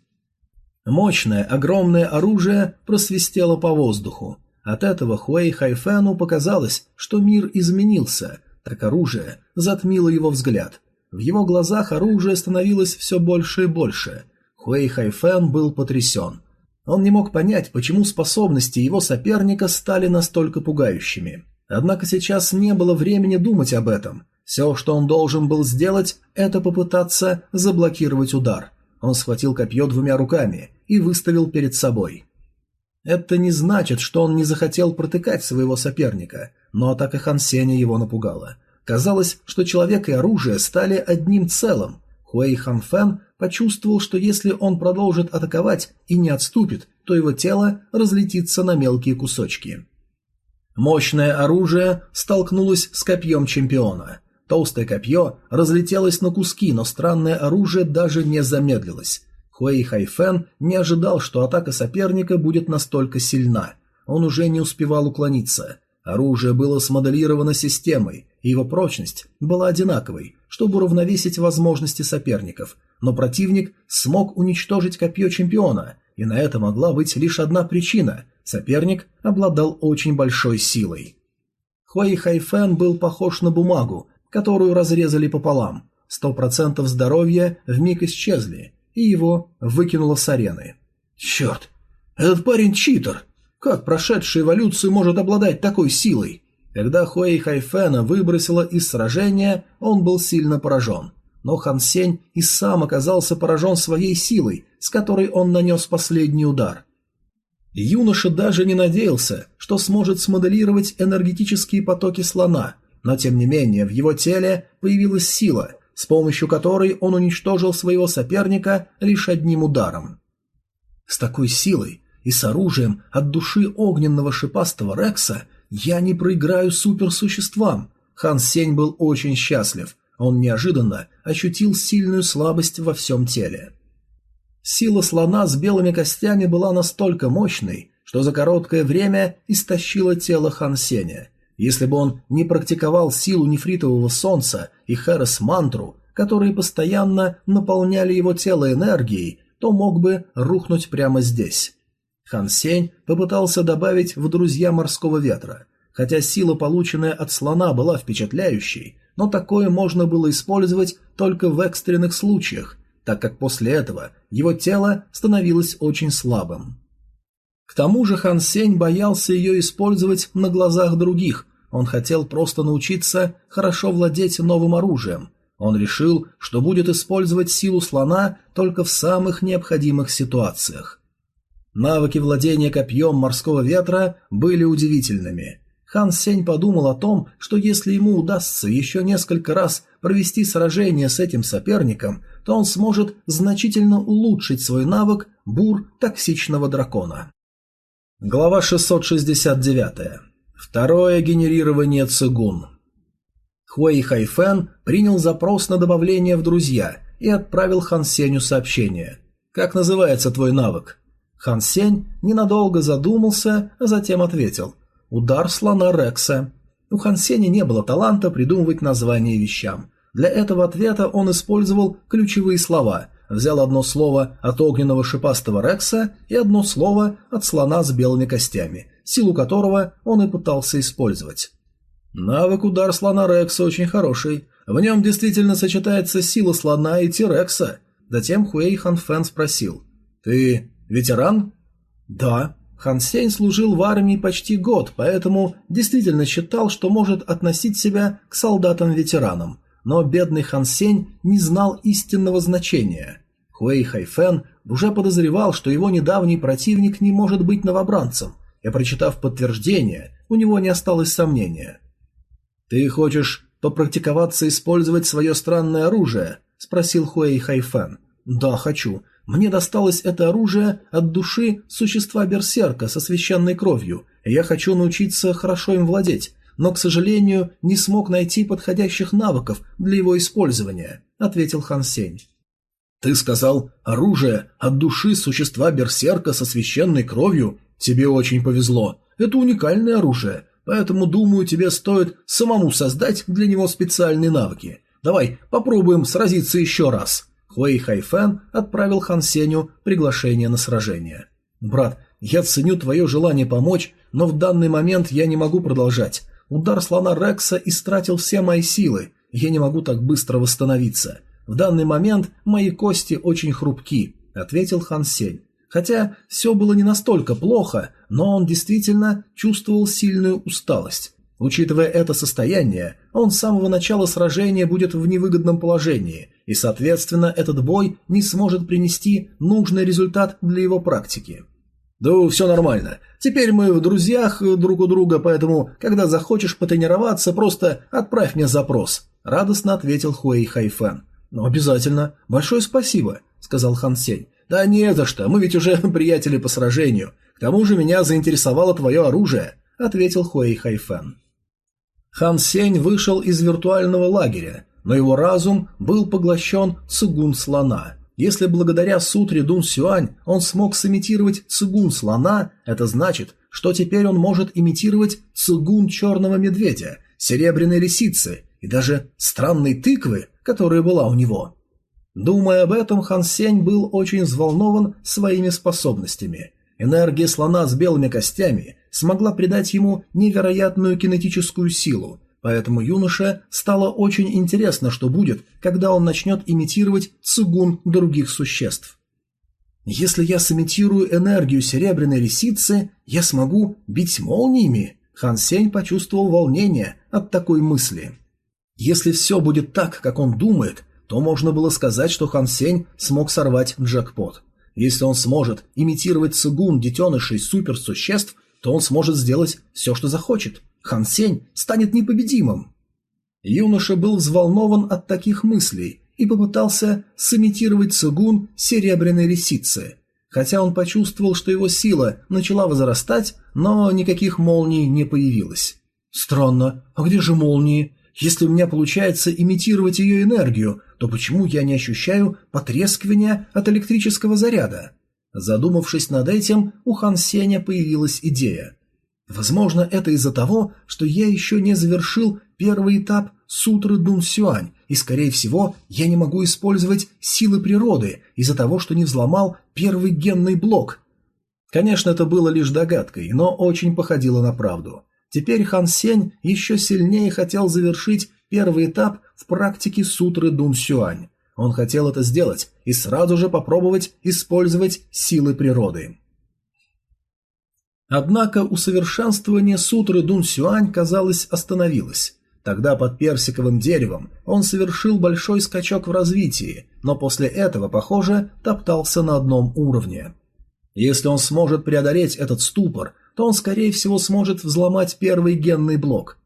Мощное, огромное оружие просвистело по воздуху. От этого Хуэй Хайфену показалось, что мир изменился, так оружие затмило его взгляд. В его глазах оружие становилось все больше и больше. Хуэй Хайфэн был потрясен. Он не мог понять, почему способности его соперника стали настолько пугающими. Однако сейчас не было времени думать об этом. Все, что он должен был сделать, это попытаться заблокировать удар. Он схватил копье двумя руками и выставил перед собой. Это не значит, что он не захотел протыкать своего соперника, но атака Хан Сеня его напугала. Казалось, что человек и оружие стали одним целым. Хуэй Хан Фэн почувствовал, что если он продолжит атаковать и не отступит, то его тело разлетится на мелкие кусочки. Мощное оружие столкнулось с копьем чемпиона. Толстое копье разлетелось на куски, но странное оружие даже не замедлилось. Хуэй Хайфен не ожидал, что атака соперника будет настолько сильна. Он уже не успевал уклониться. Оружие было смоделировано системой, и его прочность была одинаковой, чтобы уравновесить возможности соперников, но противник смог уничтожить копье чемпиона, и на это могла быть лишь одна причина – соперник обладал очень большой силой. Хуэй Хайфен был похож на бумагу, которую разрезали пополам. Сто процентов здоровья вмиг исчезли, и его выкинуло с арены. «Черт! Этот парень читер! Как прошедший эволюцию может обладать такой силой?» Когда Хуэй Хайфена выбросила из сражения, он был сильно поражен но Хан Сень и сам оказался поражен своей силой, с которой он нанес последний удар. Юноша даже не надеялся, что сможет смоделировать энергетические потоки слона, но тем не менее в его теле появилась сила, с помощью которой он уничтожил своего соперника лишь одним ударом. С такой силой и с оружием от души огненного шипастого Рекса я не проиграю суперсуществам. Хан Сень был очень счастлив. Он неожиданно ощутил сильную слабость во всем теле. Сила слона с белыми костями была настолько мощной, что за короткое время истощила тело Хан Сеня. Если бы он не практиковал силу нефритового солнца и Хэрос мантру, которые постоянно наполняли его тело энергией, то мог бы рухнуть прямо здесь. Хан Сень попытался добавить в друзья морского ветра. Хотя сила, полученная от слона, была впечатляющей, но такое можно было использовать только в экстренных случаях, так как после этого его тело становилось очень слабым. К тому же Хан Сень боялся ее использовать на глазах других, он хотел просто научиться хорошо владеть новым оружием. Он решил, что будет использовать силу слона только в самых необходимых ситуациях. Навыки владения копьем морского ветра были удивительными. Хан Сень подумал о том, что если ему удастся еще несколько раз провести сражение с этим соперником, то он сможет значительно улучшить свой навык бур токсичного дракона. Глава 669. Второе генерирование цигун. Хуэй Хайфен принял запрос на добавление в друзья и отправил Хан Сенью сообщение. «Как называется твой навык?» Хан Сень ненадолго задумался, а затем ответил. «Удар слона Рекса». У Хан Сеня не было таланта придумывать названия вещам. Для этого ответа он использовал ключевые слова, взял одно слово от огненного шипастого Рекса и одно слово от слона с белыми костями, силу которого он и пытался использовать. Навык удар слона Рекса очень хороший. В нем действительно сочетается сила слона и Тирекса. Затем Хуэй Хан Фэн спросил. «Ты ветеран?» «Да». Хан Сень служил в армии почти год, поэтому действительно считал, что может относить себя к солдатам-ветеранам но бедный Хан Сень не знал истинного значения. Хуэй Хайфен уже подозревал, что его недавний противник не может быть новобранцем, и, прочитав подтверждение, у него не осталось сомнения. «Ты хочешь попрактиковаться использовать свое странное оружие?» – спросил Хуэй Хайфен. «Да, хочу. Мне досталось это оружие от души существа Берсерка со священной кровью, и я хочу научиться хорошо им владеть но, к сожалению, не смог найти подходящих навыков для его использования», — ответил Хан Сень. «Ты сказал, оружие от души существа берсерка со священной кровью? Тебе очень повезло. Это уникальное оружие, поэтому, думаю, тебе стоит самому создать для него специальные навыки. Давай попробуем сразиться еще раз». Хуэй Хайфен отправил Хан Сеню приглашение на сражение. «Брат, я ценю твое желание помочь, но в данный момент я не могу продолжать. Удар слона Рекса истратил все мои силы, я не могу так быстро восстановиться. В данный момент мои кости очень хрупки, ответил Хан Сень. Хотя все было не настолько плохо, но он действительно чувствовал сильную усталость. Учитывая это состояние, он с самого начала сражения будет в невыгодном положении, и, соответственно, этот бой не сможет принести нужный результат для его практики. «Да все нормально. Теперь мы в друзьях друг у друга, поэтому, когда захочешь потренироваться, просто отправь мне запрос», — радостно ответил Хуэй Хайфен. «Ну, обязательно. Большое спасибо», — сказал Хан Сень. «Да не за что, мы ведь уже приятели по сражению. К тому же меня заинтересовало твое оружие», — ответил Хуэй Хайфен. Хан Сень вышел из виртуального лагеря, но его разум был поглощен цигун слона — если благодаря сутре Дун Сюань он смог сымитировать цигун слона, это значит, что теперь он может имитировать цигун черного медведя, серебряной лисицы и даже странной тыквы, которая была у него. Думая об этом, Хан Сень был очень взволнован своими способностями. Энергия слона с белыми костями смогла придать ему невероятную кинетическую силу, Поэтому юноше стало очень интересно, что будет, когда он начнет имитировать цигун других существ. Если я сымитирую энергию серебряной лисицы, я смогу бить молниями? Хан Сень почувствовал волнение от такой мысли. Если все будет так, как он думает, то можно было сказать, что Хан Сень смог сорвать джекпот. Если он сможет имитировать цигун детенышей суперсуществ, то он сможет сделать все, что захочет – Хан Сень станет непобедимым. Юноша был взволнован от таких мыслей и попытался сымитировать цигун серебряной лисицы. Хотя он почувствовал, что его сила начала возрастать, но никаких молний не появилось. Странно, а где же молнии? Если у меня получается имитировать ее энергию, то почему я не ощущаю потрескивания от электрического заряда? Задумавшись над этим, у Хан Сеня появилась идея. Возможно, это из-за того, что я еще не завершил первый этап сутры Дун Сюань, и, скорее всего, я не могу использовать силы природы из-за того, что не взломал первый генный блок. Конечно, это было лишь догадкой, но очень походило на правду. Теперь Хан Сень еще сильнее хотел завершить первый этап в практике сутры Дун Сюань. Он хотел это сделать и сразу же попробовать использовать силы природы. Однако усовершенствование сутры Дун Сюань, казалось, остановилось. Тогда под персиковым деревом он совершил большой скачок в развитии, но после этого, похоже, топтался на одном уровне. Если он сможет преодолеть этот ступор, то он, скорее всего, сможет взломать первый генный блок.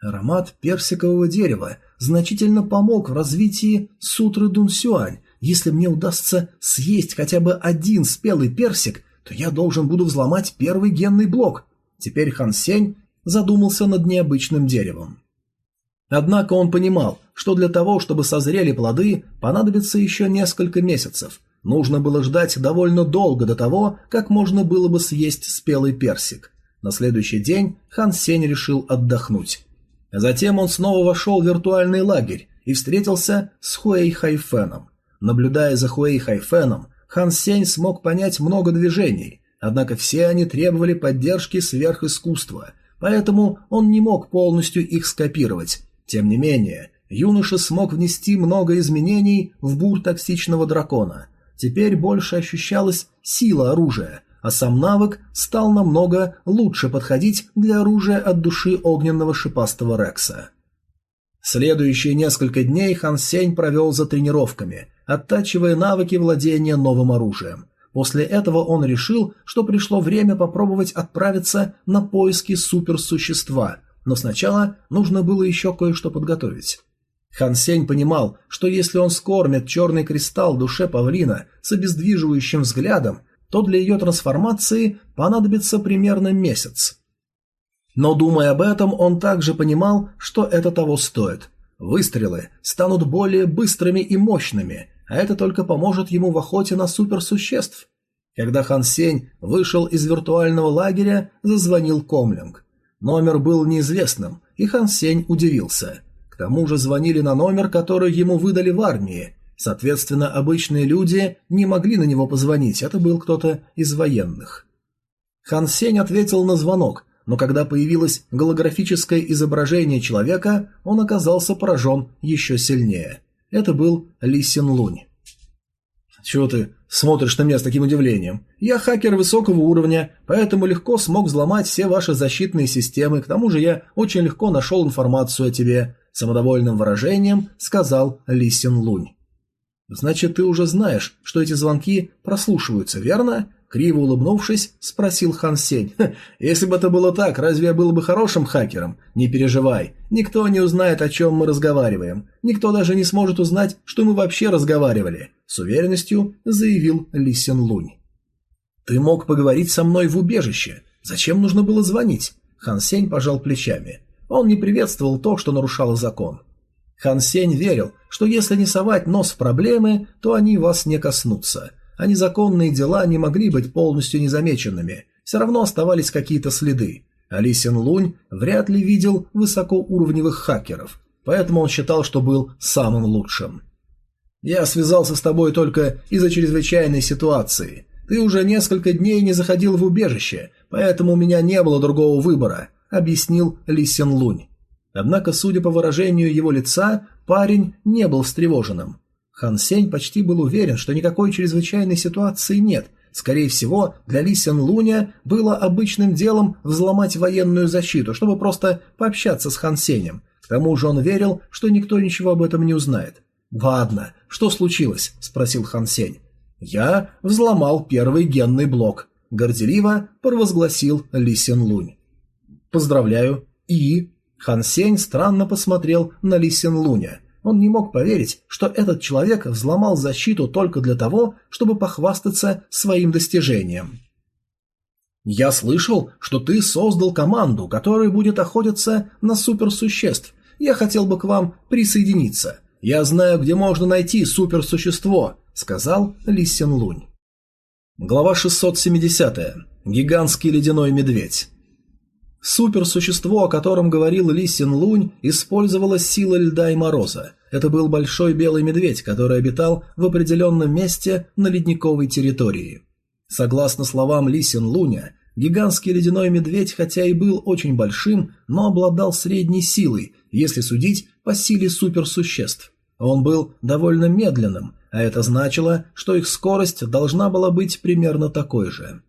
Аромат персикового дерева значительно помог в развитии сутры Дун Сюань. Если мне удастся съесть хотя бы один спелый персик, то я должен буду взломать первый генный блок. Теперь Хан Сень задумался над необычным деревом. Однако он понимал, что для того, чтобы созрели плоды, понадобится еще несколько месяцев, Нужно было ждать довольно долго до того, как можно было бы съесть спелый персик. На следующий день Хан Сень решил отдохнуть. Затем он снова вошел в виртуальный лагерь и встретился с Хуэй Хайфеном. Наблюдая за Хуэй Хайфеном, Хан Сень смог понять много движений, однако все они требовали поддержки сверхискусства, поэтому он не мог полностью их скопировать. Тем не менее, юноша смог внести много изменений в бур токсичного дракона – Теперь больше ощущалась сила оружия, а сам навык стал намного лучше подходить для оружия от души огненного шипастого Рекса. Следующие несколько дней Хан Сень провел за тренировками, оттачивая навыки владения новым оружием. После этого он решил, что пришло время попробовать отправиться на поиски суперсущества, но сначала нужно было еще кое-что подготовить. Хан Сень понимал, что если он скормит черный кристалл душе павлина с обездвиживающим взглядом, то для ее трансформации понадобится примерно месяц. Но думая об этом, он также понимал, что это того стоит. Выстрелы станут более быстрыми и мощными, а это только поможет ему в охоте на суперсуществ. Когда Хан Сень вышел из виртуального лагеря, зазвонил Комлинг. Номер был неизвестным, и Хан Сень удивился – к тому же звонили на номер, который ему выдали в армии. Соответственно, обычные люди не могли на него позвонить, это был кто-то из военных. Хан Сень ответил на звонок, но когда появилось голографическое изображение человека, он оказался поражен еще сильнее. Это был Ли Син Лунь. «Чего ты смотришь на меня с таким удивлением? Я хакер высокого уровня, поэтому легко смог взломать все ваши защитные системы, к тому же я очень легко нашел информацию о тебе самодовольным выражением сказал Ли Син Лунь. «Значит, ты уже знаешь, что эти звонки прослушиваются, верно?» Криво улыбнувшись, спросил Хан Сень. «Если бы это было так, разве я был бы хорошим хакером? Не переживай, никто не узнает, о чем мы разговариваем. Никто даже не сможет узнать, что мы вообще разговаривали», с уверенностью заявил Ли Син Лунь. «Ты мог поговорить со мной в убежище. Зачем нужно было звонить?» Хан Сень пожал плечами. Он не приветствовал то, что нарушало закон. Хан Сень верил, что если не совать нос в проблемы, то они вас не коснутся, а незаконные дела не могли быть полностью незамеченными, все равно оставались какие-то следы. Али Син Лунь вряд ли видел высокоуровневых хакеров, поэтому он считал, что был самым лучшим. «Я связался с тобой только из-за чрезвычайной ситуации. Ты уже несколько дней не заходил в убежище, поэтому у меня не было другого выбора. – объяснил Ли Сен Лунь. Однако, судя по выражению его лица, парень не был встревоженным. Хан Сень почти был уверен, что никакой чрезвычайной ситуации нет. Скорее всего, для Ли Сен Луня было обычным делом взломать военную защиту, чтобы просто пообщаться с Хан Сенем. К тому же он верил, что никто ничего об этом не узнает. «Ладно, что случилось?» – спросил Хан Сень. «Я взломал первый генный блок», – горделиво провозгласил Ли Сен Лунь. «Поздравляю». «И?» Хан Сень странно посмотрел на Ли Син Луня. Он не мог поверить, что этот человек взломал защиту только для того, чтобы похвастаться своим достижением. «Я слышал, что ты создал команду, которая будет охотиться на суперсуществ. Я хотел бы к вам присоединиться. Я знаю, где можно найти суперсущество», — сказал Ли Сен Лунь. Глава 670. Гигантский ледяной медведь. Суперсущество, о котором говорил Ли Син Лунь, использовало силы льда и мороза. Это был большой белый медведь, который обитал в определенном месте на ледниковой территории. Согласно словам Ли Син Луня, гигантский ледяной медведь, хотя и был очень большим, но обладал средней силой, если судить по силе суперсуществ. Он был довольно медленным, а это значило, что их скорость должна была быть примерно такой же.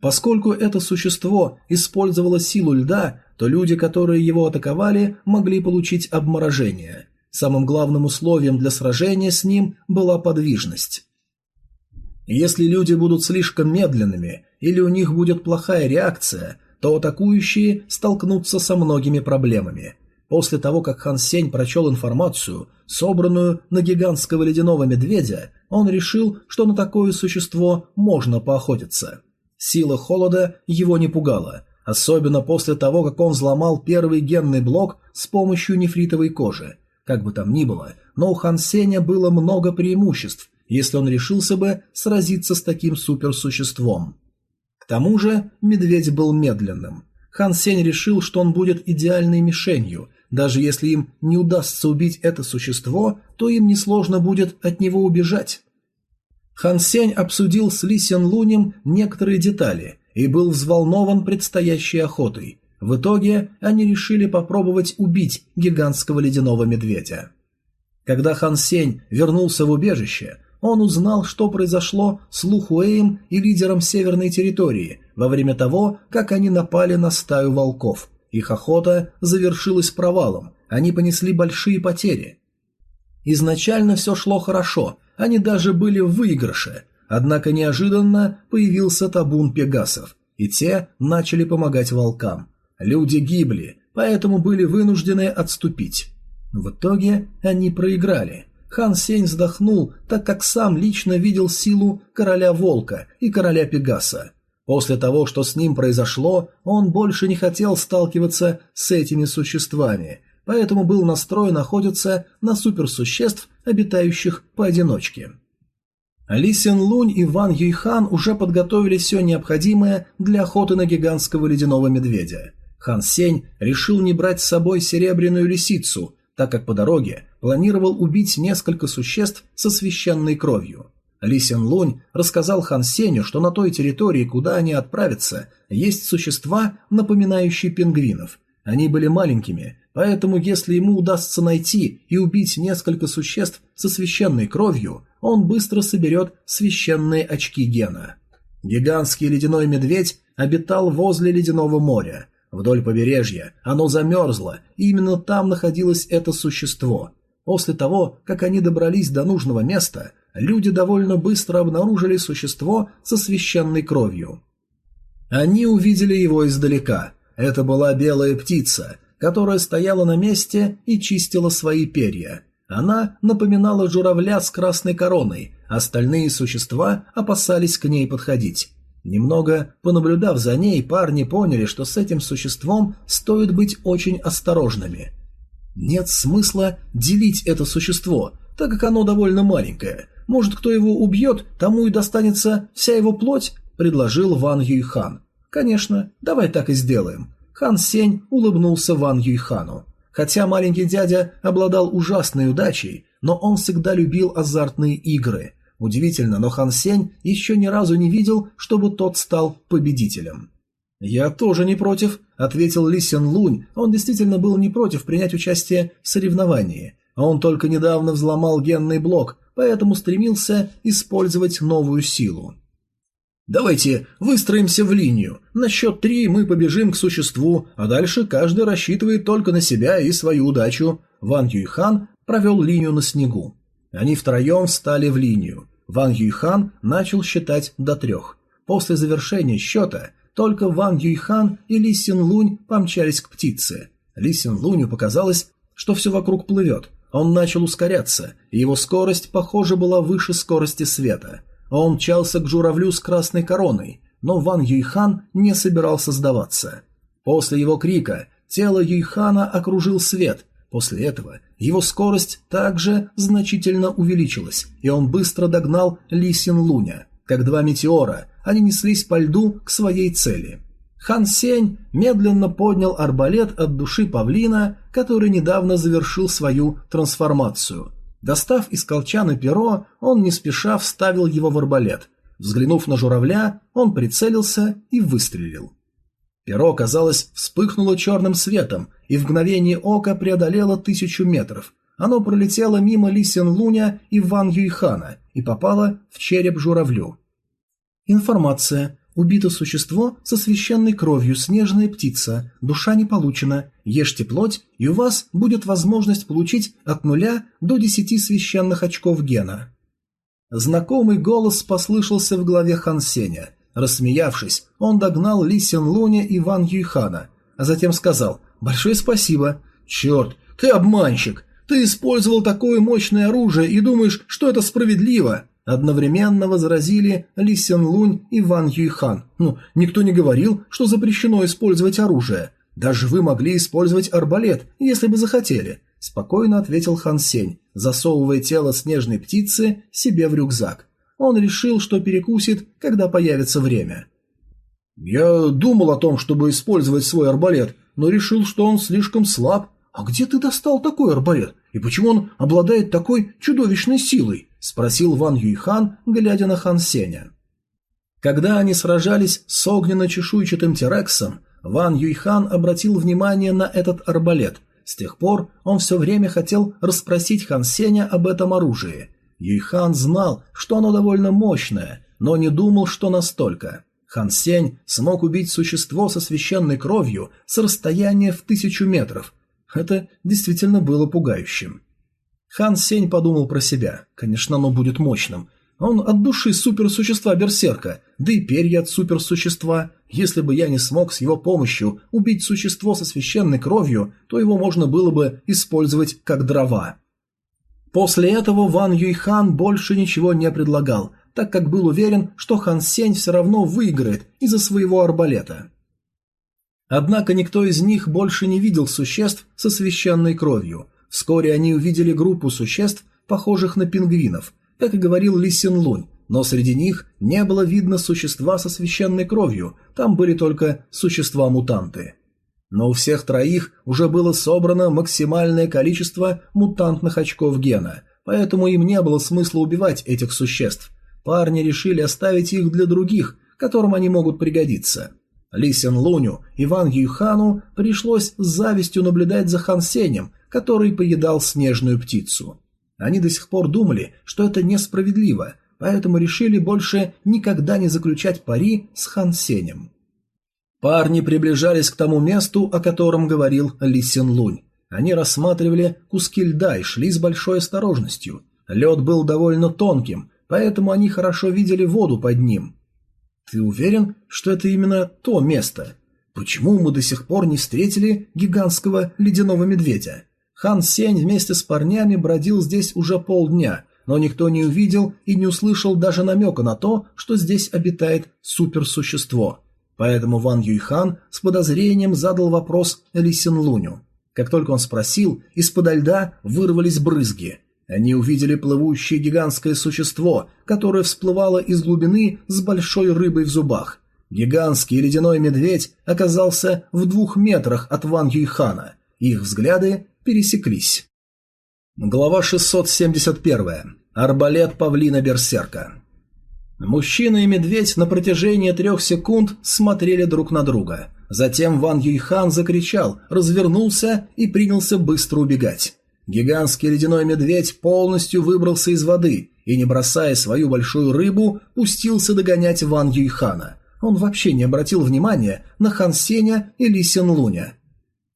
Поскольку это существо использовало силу льда, то люди, которые его атаковали, могли получить обморожение. Самым главным условием для сражения с ним была подвижность. Если люди будут слишком медленными или у них будет плохая реакция, то атакующие столкнутся со многими проблемами. После того, как Хан Сень прочел информацию, собранную на гигантского ледяного медведя, он решил, что на такое существо можно поохотиться. Сила холода его не пугала, особенно после того, как он взломал первый генный блок с помощью нефритовой кожи. Как бы там ни было, но у Хан было много преимуществ, если он решился бы сразиться с таким суперсуществом. К тому же медведь был медленным. Хан Сень решил, что он будет идеальной мишенью. Даже если им не удастся убить это существо, то им несложно будет от него убежать. Хан Сень обсудил с Ли Сен Лунем некоторые детали и был взволнован предстоящей охотой. В итоге они решили попробовать убить гигантского ледяного медведя. Когда Хан Сень вернулся в убежище, он узнал, что произошло с Лухуэем и лидером северной территории во время того, как они напали на стаю волков. Их охота завершилась провалом, они понесли большие потери. Изначально все шло хорошо, они даже были в выигрыше, однако неожиданно появился табун пегасов, и те начали помогать волкам. Люди гибли, поэтому были вынуждены отступить. В итоге они проиграли. Хан Сень вздохнул, так как сам лично видел силу короля Волка и короля Пегаса. После того, что с ним произошло, он больше не хотел сталкиваться с этими существами, поэтому был настроен охотиться на суперсуществ, обитающих поодиночке. Ли Сен Лунь и Ван Юйхан уже подготовили все необходимое для охоты на гигантского ледяного медведя. Хан Сень решил не брать с собой серебряную лисицу, так как по дороге планировал убить несколько существ со священной кровью. Ли Сен Лунь рассказал Хан Сеню, что на той территории, куда они отправятся, есть существа, напоминающие пингвинов. Они были маленькими, Поэтому, если ему удастся найти и убить несколько существ со священной кровью, он быстро соберет священные очки гена. Гигантский ледяной медведь обитал возле ледяного моря. Вдоль побережья оно замерзло, и именно там находилось это существо. После того, как они добрались до нужного места, люди довольно быстро обнаружили существо со священной кровью. Они увидели его издалека. Это была белая птица – которая стояла на месте и чистила свои перья. Она напоминала журавля с красной короной, остальные существа опасались к ней подходить. Немного понаблюдав за ней, парни поняли, что с этим существом стоит быть очень осторожными. Нет смысла делить это существо, так как оно довольно маленькое. Может, кто его убьет, тому и достанется вся его плоть, предложил Ван Юйхан. Конечно, давай так и сделаем. Хан Сень улыбнулся Ван Юйхану. Хотя маленький дядя обладал ужасной удачей, но он всегда любил азартные игры. Удивительно, но Хан Сень еще ни разу не видел, чтобы тот стал победителем. «Я тоже не против», — ответил Ли Сен Лунь. Он действительно был не против принять участие в соревновании. Он только недавно взломал генный блок, поэтому стремился использовать новую силу. Давайте выстроимся в линию. На счет три мы побежим к существу, а дальше каждый рассчитывает только на себя и свою удачу. Ван Юйхан провел линию на снегу. Они втроем встали в линию. Ван Юйхан начал считать до трех. После завершения счета только Ван Юйхан и Ли Син Лунь помчались к птице. Ли Син Луню показалось, что все вокруг плывет. Он начал ускоряться, и его скорость, похоже, была выше скорости света. Он мчался к журавлю с красной короной, но Ван Юйхан не собирался сдаваться. После его крика тело Юйхана окружил свет. После этого его скорость также значительно увеличилась, и он быстро догнал Ли Син Луня. Как два метеора, они неслись по льду к своей цели. Хан Сень медленно поднял арбалет от души павлина, который недавно завершил свою трансформацию. Достав из колчана перо, он не спеша вставил его в арбалет. Взглянув на журавля, он прицелился и выстрелил. Перо, казалось, вспыхнуло черным светом и в мгновение ока преодолело тысячу метров. Оно пролетело мимо Ли Сен Луня и Ван Юйхана и попало в череп журавлю. Информация. Убито существо со священной кровью, снежная птица, душа не получена, ешьте плоть, и у вас будет возможность получить от нуля до десяти священных очков гена. Знакомый голос послышался в голове Хан Сеня. Рассмеявшись, он догнал Ли Сен Луня и Ван Юйхана, а затем сказал «Большое спасибо». «Черт, ты обманщик! Ты использовал такое мощное оружие и думаешь, что это справедливо!» Одновременно возразили Ли Сен Лунь и Ван Юйхан. «Ну, никто не говорил, что запрещено использовать оружие. Даже вы могли использовать арбалет, если бы захотели», – спокойно ответил Хан Сень, засовывая тело снежной птицы себе в рюкзак. Он решил, что перекусит, когда появится время. «Я думал о том, чтобы использовать свой арбалет, но решил, что он слишком слаб. А где ты достал такой арбалет? И почему он обладает такой чудовищной силой?» – спросил Ван Юйхан, глядя на Хан Сеня. Когда они сражались с огненно-чешуйчатым Терексом, Ван Юйхан обратил внимание на этот арбалет. С тех пор он все время хотел расспросить Хан Сеня об этом оружии. Юйхан знал, что оно довольно мощное, но не думал, что настолько. Хан Сень смог убить существо со священной кровью с расстояния в тысячу метров. Это действительно было пугающим. Хан Сень подумал про себя. Конечно, оно будет мощным. Он от души суперсущества Берсерка, да и перья от суперсущества. Если бы я не смог с его помощью убить существо со священной кровью, то его можно было бы использовать как дрова. После этого Ван Юйхан больше ничего не предлагал, так как был уверен, что Хан Сень все равно выиграет из-за своего арбалета. Однако никто из них больше не видел существ со священной кровью – Вскоре они увидели группу существ, похожих на пингвинов, как и говорил Ли Син Лунь, но среди них не было видно существа со священной кровью, там были только существа-мутанты. Но у всех троих уже было собрано максимальное количество мутантных очков гена, поэтому им не было смысла убивать этих существ. Парни решили оставить их для других, которым они могут пригодиться. Ли Сен Луню и Ван Юйхану пришлось с завистью наблюдать за Хан Сенем, который поедал снежную птицу. Они до сих пор думали, что это несправедливо, поэтому решили больше никогда не заключать пари с Хан Сенем. Парни приближались к тому месту, о котором говорил Ли Син Лунь. Они рассматривали куски льда и шли с большой осторожностью. Лед был довольно тонким, поэтому они хорошо видели воду под ним. «Ты уверен, что это именно то место? Почему мы до сих пор не встретили гигантского ледяного медведя?» Хан Сень вместе с парнями бродил здесь уже полдня, но никто не увидел и не услышал даже намека на то, что здесь обитает суперсущество. Поэтому Ван Юйхан с подозрением задал вопрос Ли Син Луню. Как только он спросил, из-под льда вырвались брызги. Они увидели плывущее гигантское существо, которое всплывало из глубины с большой рыбой в зубах. Гигантский ледяной медведь оказался в двух метрах от Ван Юйхана. Их взгляды пересеклись. Глава 671. Арбалет павлина Берсерка. Мужчина и медведь на протяжении трех секунд смотрели друг на друга. Затем Ван Юйхан закричал, развернулся и принялся быстро убегать. Гигантский ледяной медведь полностью выбрался из воды и, не бросая свою большую рыбу, пустился догонять Ван Юйхана. Он вообще не обратил внимания на Хан Сеня и Ли Сен Луня.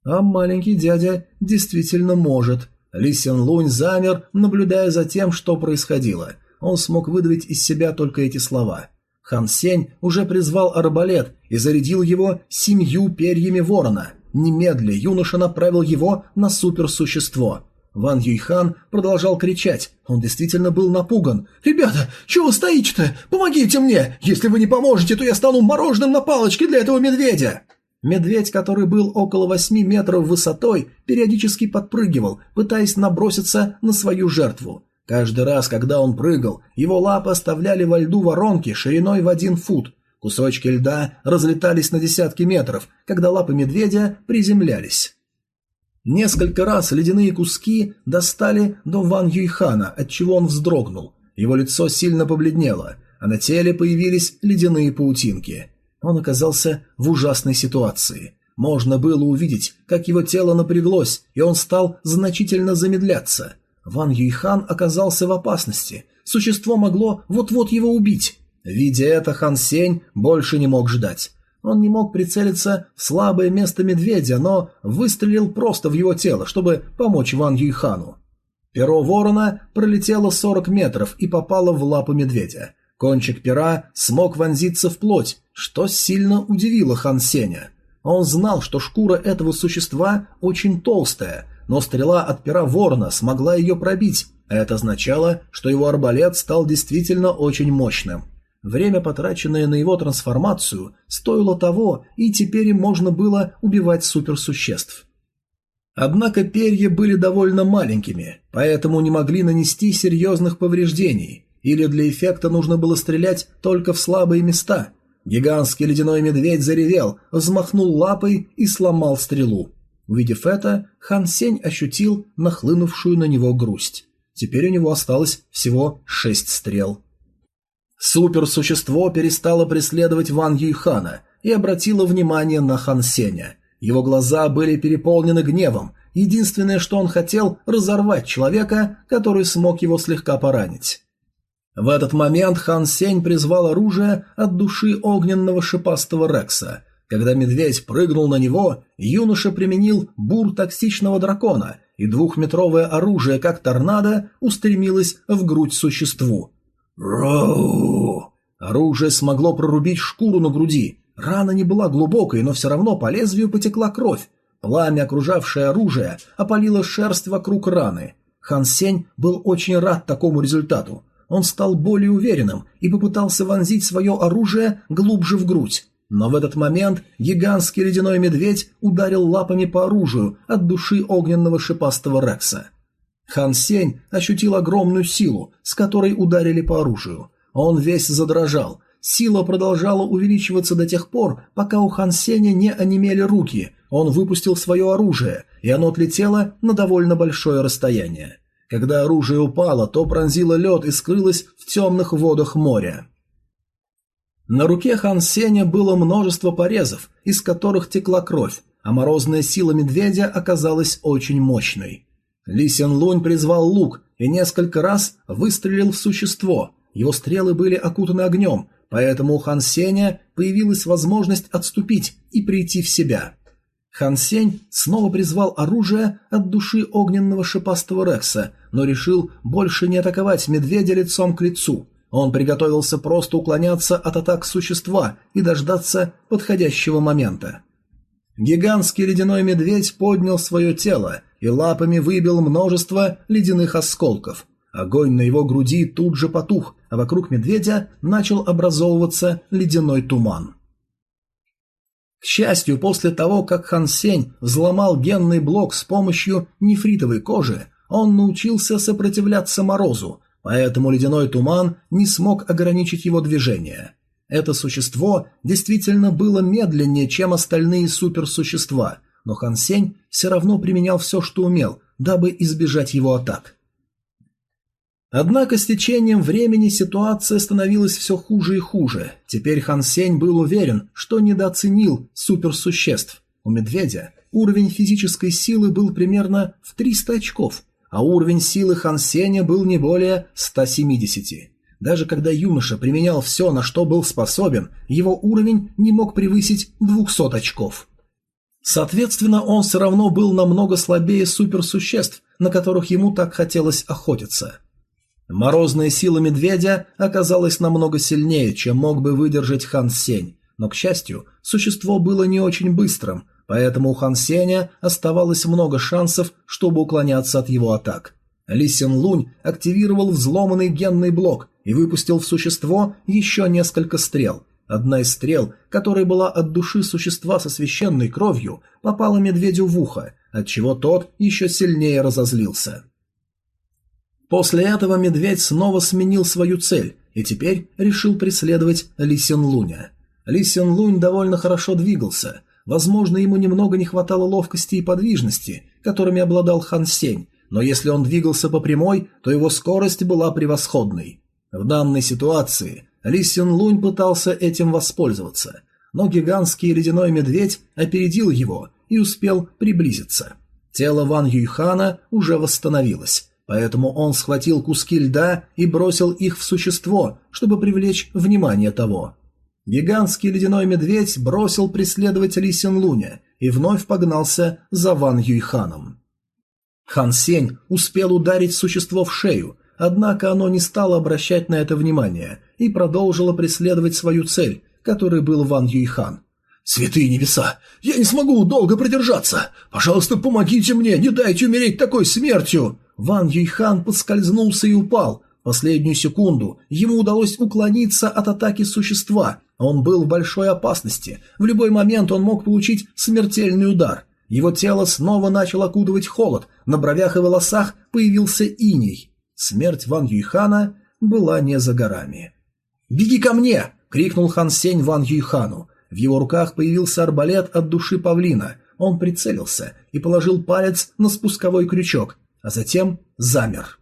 А маленький дядя действительно может. Ли Сен Лунь замер, наблюдая за тем, что происходило. Он смог выдавить из себя только эти слова. Хан Сень уже призвал арбалет и зарядил его семью перьями ворона. Немедля юноша направил его на суперсущество. Ван Юйхан продолжал кричать. Он действительно был напуган. «Ребята, чего стоите-то? Помогите мне! Если вы не поможете, то я стану мороженым на палочке для этого медведя!» Медведь, который был около восьми метров высотой, периодически подпрыгивал, пытаясь наброситься на свою жертву. Каждый раз, когда он прыгал, его лапы оставляли во льду воронки шириной в один фут. Кусочки льда разлетались на десятки метров, когда лапы медведя приземлялись. Несколько раз ледяные куски достали до Ван Юйхана, отчего он вздрогнул. Его лицо сильно побледнело, а на теле появились ледяные паутинки. Он оказался в ужасной ситуации. Можно было увидеть, как его тело напряглось, и он стал значительно замедляться. Ван Юйхан оказался в опасности. Существо могло вот-вот его убить. Видя это, Хан Сень больше не мог ждать. Он не мог прицелиться в слабое место медведя, но выстрелил просто в его тело, чтобы помочь Ван Юйхану. Перо ворона пролетело 40 метров и попало в лапу медведя. Кончик пера смог вонзиться в плоть, что сильно удивило Хан Сеня. Он знал, что шкура этого существа очень толстая, но стрела от пера ворона смогла ее пробить, это означало, что его арбалет стал действительно очень мощным. Время, потраченное на его трансформацию, стоило того, и теперь им можно было убивать суперсуществ. Однако перья были довольно маленькими, поэтому не могли нанести серьезных повреждений, или для эффекта нужно было стрелять только в слабые места. Гигантский ледяной медведь заревел, взмахнул лапой и сломал стрелу. Увидев это, Хан Сень ощутил нахлынувшую на него грусть. Теперь у него осталось всего шесть стрел. Суперсущество перестало преследовать Ван Юйхана и обратило внимание на Хан Сеня. Его глаза были переполнены гневом. Единственное, что он хотел – разорвать человека, который смог его слегка поранить. В этот момент Хан Сень призвал оружие от души огненного шипастого Рекса. Когда медведь прыгнул на него, юноша применил бур токсичного дракона, и двухметровое оружие, как торнадо, устремилось в грудь существу. Роу! Оружие смогло прорубить шкуру на груди. Рана не была глубокой, но все равно по лезвию потекла кровь. Пламя, окружавшее оружие, опалило шерсть вокруг раны. Хан Сень был очень рад такому результату. Он стал более уверенным и попытался вонзить свое оружие глубже в грудь. Но в этот момент гигантский ледяной медведь ударил лапами по оружию от души огненного шипастого Рекса. Хан Сень ощутил огромную силу, с которой ударили по оружию. Он весь задрожал. Сила продолжала увеличиваться до тех пор, пока у Хан Сеня не онемели руки. Он выпустил свое оружие, и оно отлетело на довольно большое расстояние. Когда оружие упало, то пронзило лед и скрылось в темных водах моря. На руке Хан Сеня было множество порезов, из которых текла кровь, а морозная сила медведя оказалась очень мощной. Ли Сен Лунь призвал лук и несколько раз выстрелил в существо. Его стрелы были окутаны огнем, поэтому у Хан Сеня появилась возможность отступить и прийти в себя. Хан Сень снова призвал оружие от души огненного шипастого Рекса, но решил больше не атаковать медведя лицом к лицу. Он приготовился просто уклоняться от атак существа и дождаться подходящего момента. Гигантский ледяной медведь поднял свое тело и лапами выбил множество ледяных осколков. Огонь на его груди тут же потух, а вокруг медведя начал образовываться ледяной туман. К счастью, после того, как Хан Сень взломал генный блок с помощью нефритовой кожи, он научился сопротивляться морозу, поэтому ледяной туман не смог ограничить его движение. Это существо действительно было медленнее, чем остальные суперсущества, но Хан Сень все равно применял все, что умел, дабы избежать его атак. Однако с течением времени ситуация становилась все хуже и хуже. Теперь Хан Сень был уверен, что недооценил суперсуществ. У медведя уровень физической силы был примерно в 300 очков, а уровень силы Хан Сеня был не более 170. Даже когда юноша применял все, на что был способен, его уровень не мог превысить 200 очков. Соответственно, он все равно был намного слабее суперсуществ, на которых ему так хотелось охотиться. Морозная сила медведя оказалась намного сильнее, чем мог бы выдержать Хан Сень, но, к счастью, существо было не очень быстрым, поэтому у Хан Сеня оставалось много шансов, чтобы уклоняться от его атак. Ли Сен Лунь активировал взломанный генный блок и выпустил в существо еще несколько стрел. Одна из стрел, которая была от души существа со священной кровью, попала медведю в ухо, отчего тот еще сильнее разозлился. После этого медведь снова сменил свою цель и теперь решил преследовать Ли Сен Луня. Ли Сен Лунь довольно хорошо двигался, возможно, ему немного не хватало ловкости и подвижности, которыми обладал Хан Сень, но если он двигался по прямой, то его скорость была превосходной. В данной ситуации Ли Син Лунь пытался этим воспользоваться, но гигантский ледяной медведь опередил его и успел приблизиться. Тело Ван Юйхана уже восстановилось, поэтому он схватил куски льда и бросил их в существо, чтобы привлечь внимание того. Гигантский ледяной медведь бросил преследовать Ли Син Луня и вновь погнался за Ван Юйханом. Хан Сень успел ударить существо в шею, однако оно не стало обращать на это внимание и продолжило преследовать свою цель, которой был Ван Юйхан. «Святые небеса! Я не смогу долго продержаться! Пожалуйста, помогите мне, не дайте умереть такой смертью!» Ван Юйхан подскользнулся и упал. Последнюю секунду ему удалось уклониться от атаки существа. Он был в большой опасности. В любой момент он мог получить смертельный удар. Его тело снова начал окутывать холод, на бровях и волосах появился иней. Смерть Ван Юйхана была не за горами. «Беги ко мне!» — крикнул Хан Сень Ван Юйхану. В его руках появился арбалет от души павлина. Он прицелился и положил палец на спусковой крючок, а затем замер.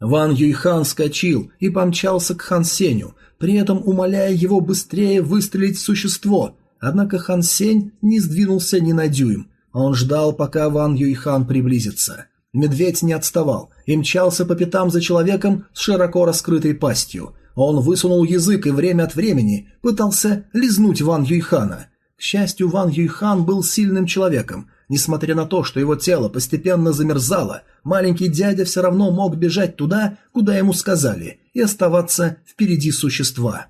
Ван Юйхан скочил и помчался к Хан Сеню, при этом умоляя его быстрее выстрелить в существо, Однако Хан Сень не сдвинулся ни на дюйм. Он ждал, пока Ван Юйхан приблизится. Медведь не отставал и мчался по пятам за человеком с широко раскрытой пастью. Он высунул язык и время от времени пытался лизнуть Ван Юйхана. К счастью, Ван Юйхан был сильным человеком. Несмотря на то, что его тело постепенно замерзало, маленький дядя все равно мог бежать туда, куда ему сказали, и оставаться впереди существа.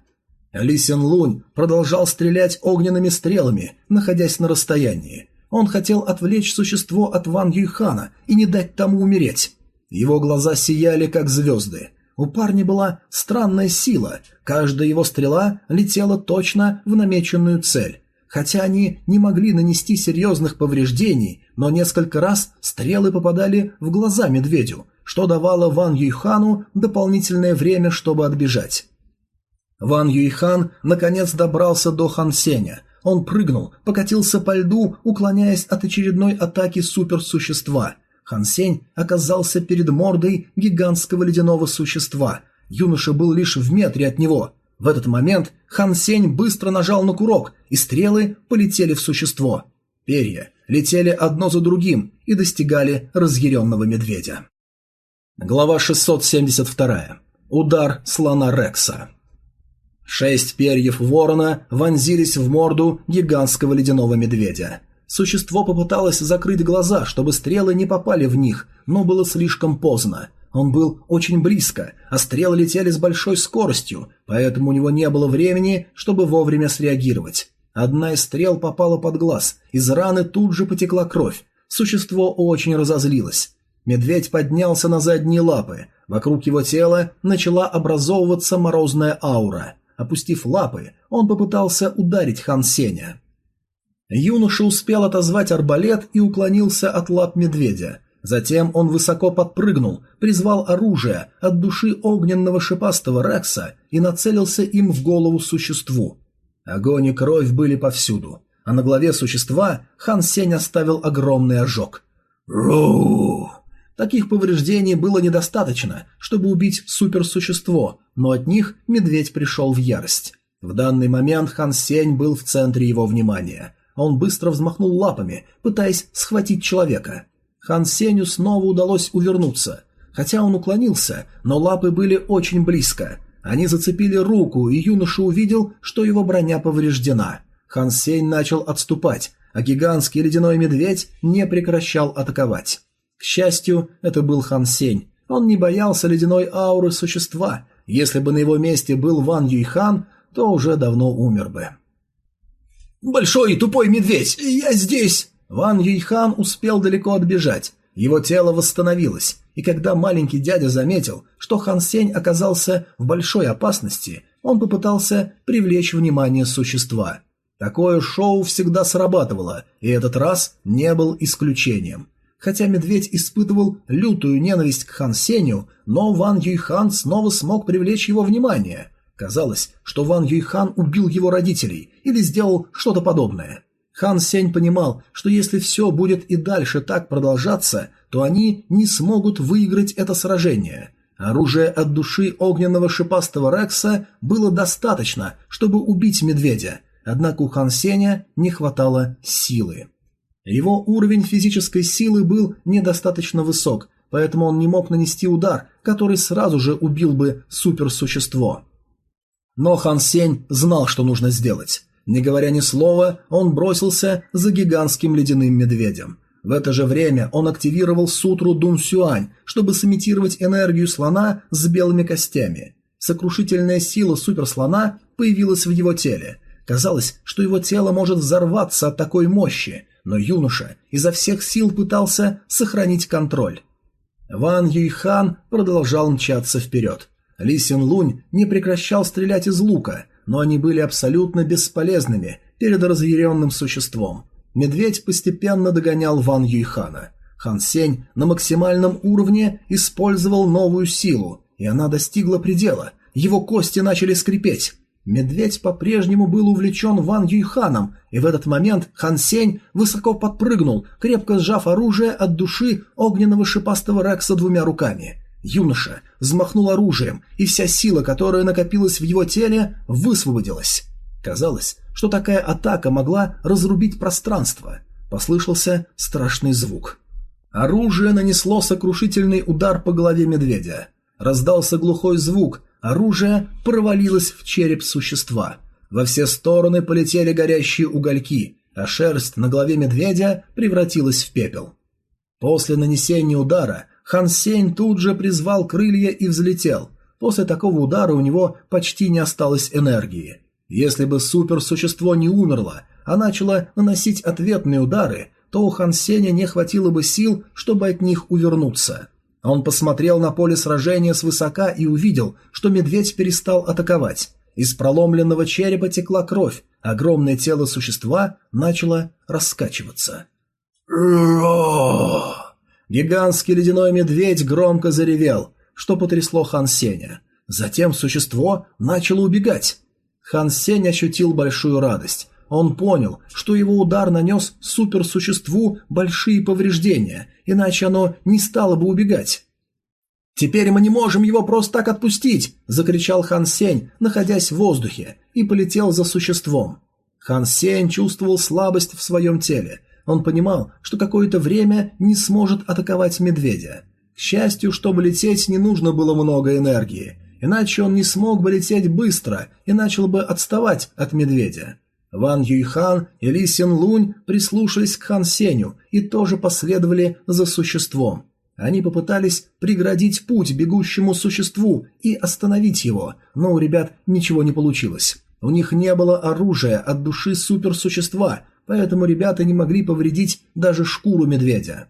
ли Сен Лунь продолжал стрелять огненными стрелами, находясь на расстоянии. Он хотел отвлечь существо от Ван Юйхана и не дать тому умереть. Его глаза сияли, как звезды. У парня была странная сила, каждая его стрела летела точно в намеченную цель. Хотя они не могли нанести серьезных повреждений, но несколько раз стрелы попадали в глаза медведю, что давало Ван Юйхану дополнительное время, чтобы отбежать. Ван Юйхан наконец добрался до Хан Сеня. Он прыгнул, покатился по льду, уклоняясь от очередной атаки суперсущества. Хан Сень оказался перед мордой гигантского ледяного существа. Юноша был лишь в метре от него. В этот момент Хан Сень быстро нажал на курок, и стрелы полетели в существо. Перья летели одно за другим и достигали разъяренного медведя. Глава 672. Удар слона Рекса. Шесть перьев ворона вонзились в морду гигантского ледяного медведя. Существо попыталось закрыть глаза, чтобы стрелы не попали в них, но было слишком поздно. Он был очень близко, а стрелы летели с большой скоростью, поэтому у него не было времени, чтобы вовремя среагировать. Одна из стрел попала под глаз, из раны тут же потекла кровь. Существо очень разозлилось. Медведь поднялся на задние лапы. Вокруг его тела начала образовываться морозная аура – Опустив лапы, он попытался ударить Хан Сеня. Юноша успел отозвать арбалет и уклонился от лап медведя. Затем он высоко подпрыгнул, призвал оружие от души огненного шипастого Рекса и нацелился им в голову существу. Огонь и кровь были повсюду, а на голове существа Хан Сень оставил огромный ожог. «Роу!» Таких повреждений было недостаточно, чтобы убить суперсущество, но от них медведь пришел в ярость. В данный момент Хан Сень был в центре его внимания. Он быстро взмахнул лапами, пытаясь схватить человека. Хан Сенью снова удалось увернуться. Хотя он уклонился, но лапы были очень близко. Они зацепили руку, и юноша увидел, что его броня повреждена. Хан Сень начал отступать, а гигантский ледяной медведь не прекращал атаковать. К счастью, это был Хан Сень. Он не боялся ледяной ауры существа. Если бы на его месте был Ван Юйхан, то уже давно умер бы. «Большой тупой медведь! Я здесь!» Ван Юйхан успел далеко отбежать. Его тело восстановилось, и когда маленький дядя заметил, что Хан Сень оказался в большой опасности, он попытался привлечь внимание существа. Такое шоу всегда срабатывало, и этот раз не был исключением. Хотя медведь испытывал лютую ненависть к Хан Сенью, но Ван Юйхан снова смог привлечь его внимание. Казалось, что Ван Юйхан убил его родителей или сделал что-то подобное. Хан Сень понимал, что если все будет и дальше так продолжаться, то они не смогут выиграть это сражение. Оружие от души огненного шипастого Рекса было достаточно, чтобы убить медведя, однако у Хан Сеня не хватало силы. Его уровень физической силы был недостаточно высок, поэтому он не мог нанести удар, который сразу же убил бы суперсущество. Но Хан Сень знал, что нужно сделать. Не говоря ни слова, он бросился за гигантским ледяным медведем. В это же время он активировал сутру Дун Сюань, чтобы сымитировать энергию слона с белыми костями. Сокрушительная сила суперслона появилась в его теле. Казалось, что его тело может взорваться от такой мощи, но юноша изо всех сил пытался сохранить контроль. Ван Юйхан продолжал мчаться вперед. Ли Син Лунь не прекращал стрелять из лука, но они были абсолютно бесполезными перед разъяренным существом. Медведь постепенно догонял Ван Юйхана. Хан Сень на максимальном уровне использовал новую силу, и она достигла предела. Его кости начали скрипеть. Медведь по-прежнему был увлечен Ван Юйханом, и в этот момент Хан Сень высоко подпрыгнул, крепко сжав оружие от души огненного шипастого Рекса двумя руками. Юноша взмахнул оружием, и вся сила, которая накопилась в его теле, высвободилась. Казалось, что такая атака могла разрубить пространство. Послышался страшный звук. Оружие нанесло сокрушительный удар по голове медведя. Раздался глухой звук, оружие провалилось в череп существа. Во все стороны полетели горящие угольки, а шерсть на голове медведя превратилась в пепел. После нанесения удара Хан Сень тут же призвал крылья и взлетел. После такого удара у него почти не осталось энергии. Если бы суперсущество не умерло, а начало наносить ответные удары, то у Хан Сеня не хватило бы сил, чтобы от них увернуться. Он посмотрел на поле сражения свысока и увидел, что медведь перестал атаковать. Из проломленного черепа текла кровь, огромное тело существа начало раскачиваться. Гигантский ледяной медведь громко заревел, что потрясло Хан Сеня. Затем существо начало убегать. Хан Сень ощутил большую радость. Он понял, что его удар нанес суперсуществу большие повреждения, иначе оно не стало бы убегать. «Теперь мы не можем его просто так отпустить!» – закричал Хан Сень, находясь в воздухе, и полетел за существом. Хан Сень чувствовал слабость в своем теле, он понимал, что какое-то время не сможет атаковать медведя. К счастью, чтобы лететь, не нужно было много энергии, иначе он не смог бы лететь быстро и начал бы отставать от медведя. Ван Юйхан и Ли Син Лунь прислушались к Хан Сеню и тоже последовали за существом. Они попытались преградить путь бегущему существу и остановить его, но у ребят ничего не получилось. У них не было оружия от души суперсущества, поэтому ребята не могли повредить даже шкуру медведя.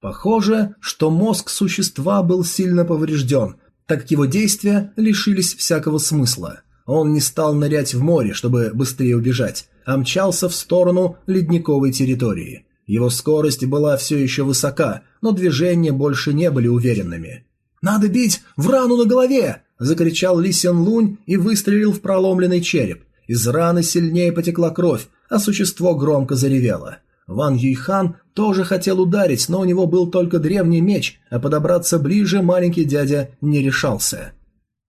Похоже, что мозг существа был сильно поврежден, так как его действия лишились всякого смысла. Он не стал нырять в море, чтобы быстрее убежать, а мчался в сторону ледниковой территории. Его скорость была все еще высока, но движения больше не были уверенными. «Надо бить в рану на голове!» – закричал Ли Сен Лунь и выстрелил в проломленный череп. Из раны сильнее потекла кровь, а существо громко заревело. Ван Юйхан тоже хотел ударить, но у него был только древний меч, а подобраться ближе маленький дядя не решался.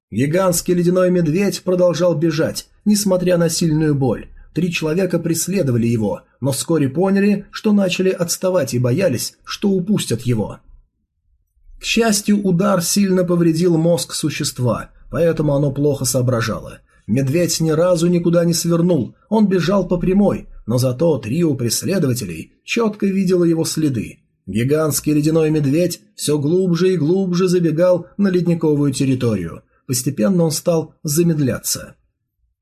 Гигантский ледяной медведь продолжал бежать, несмотря на сильную боль. Три человека преследовали его, но вскоре поняли, что начали отставать и боялись, что упустят его. К счастью, удар сильно повредил мозг существа, поэтому оно плохо соображало. Медведь ни разу никуда не свернул, он бежал по прямой, но зато трио преследователей четко видело его следы. Гигантский ледяной медведь все глубже и глубже забегал на ледниковую территорию. Постепенно он стал замедляться.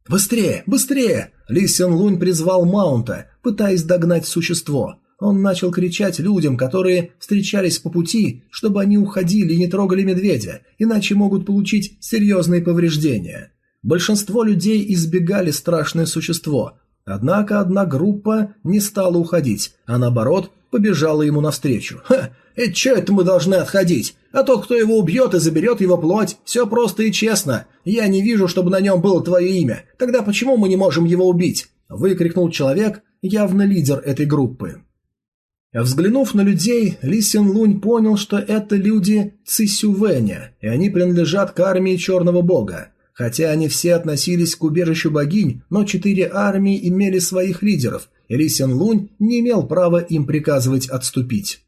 «Быстрее! Быстрее!» Ли Сен Лунь призвал Маунта, пытаясь догнать существо. Он начал кричать людям, которые встречались по пути, чтобы они уходили и не трогали медведя, иначе могут получить серьезные повреждения. Большинство людей избегали страшное существо, однако одна группа не стала уходить, а наоборот побежала ему навстречу. «Ха! И че это мы должны отходить? А тот, кто его убьет и заберет его плоть, все просто и честно. Я не вижу, чтобы на нем было твое имя. Тогда почему мы не можем его убить?» – выкрикнул человек, явно лидер этой группы. Взглянув на людей, Ли Син Лунь понял, что это люди Цисювэня, и они принадлежат к армии Черного Бога. Хотя они все относились к убежищу богинь, но четыре армии имели своих лидеров, и Ли Син Лунь не имел права им приказывать отступить.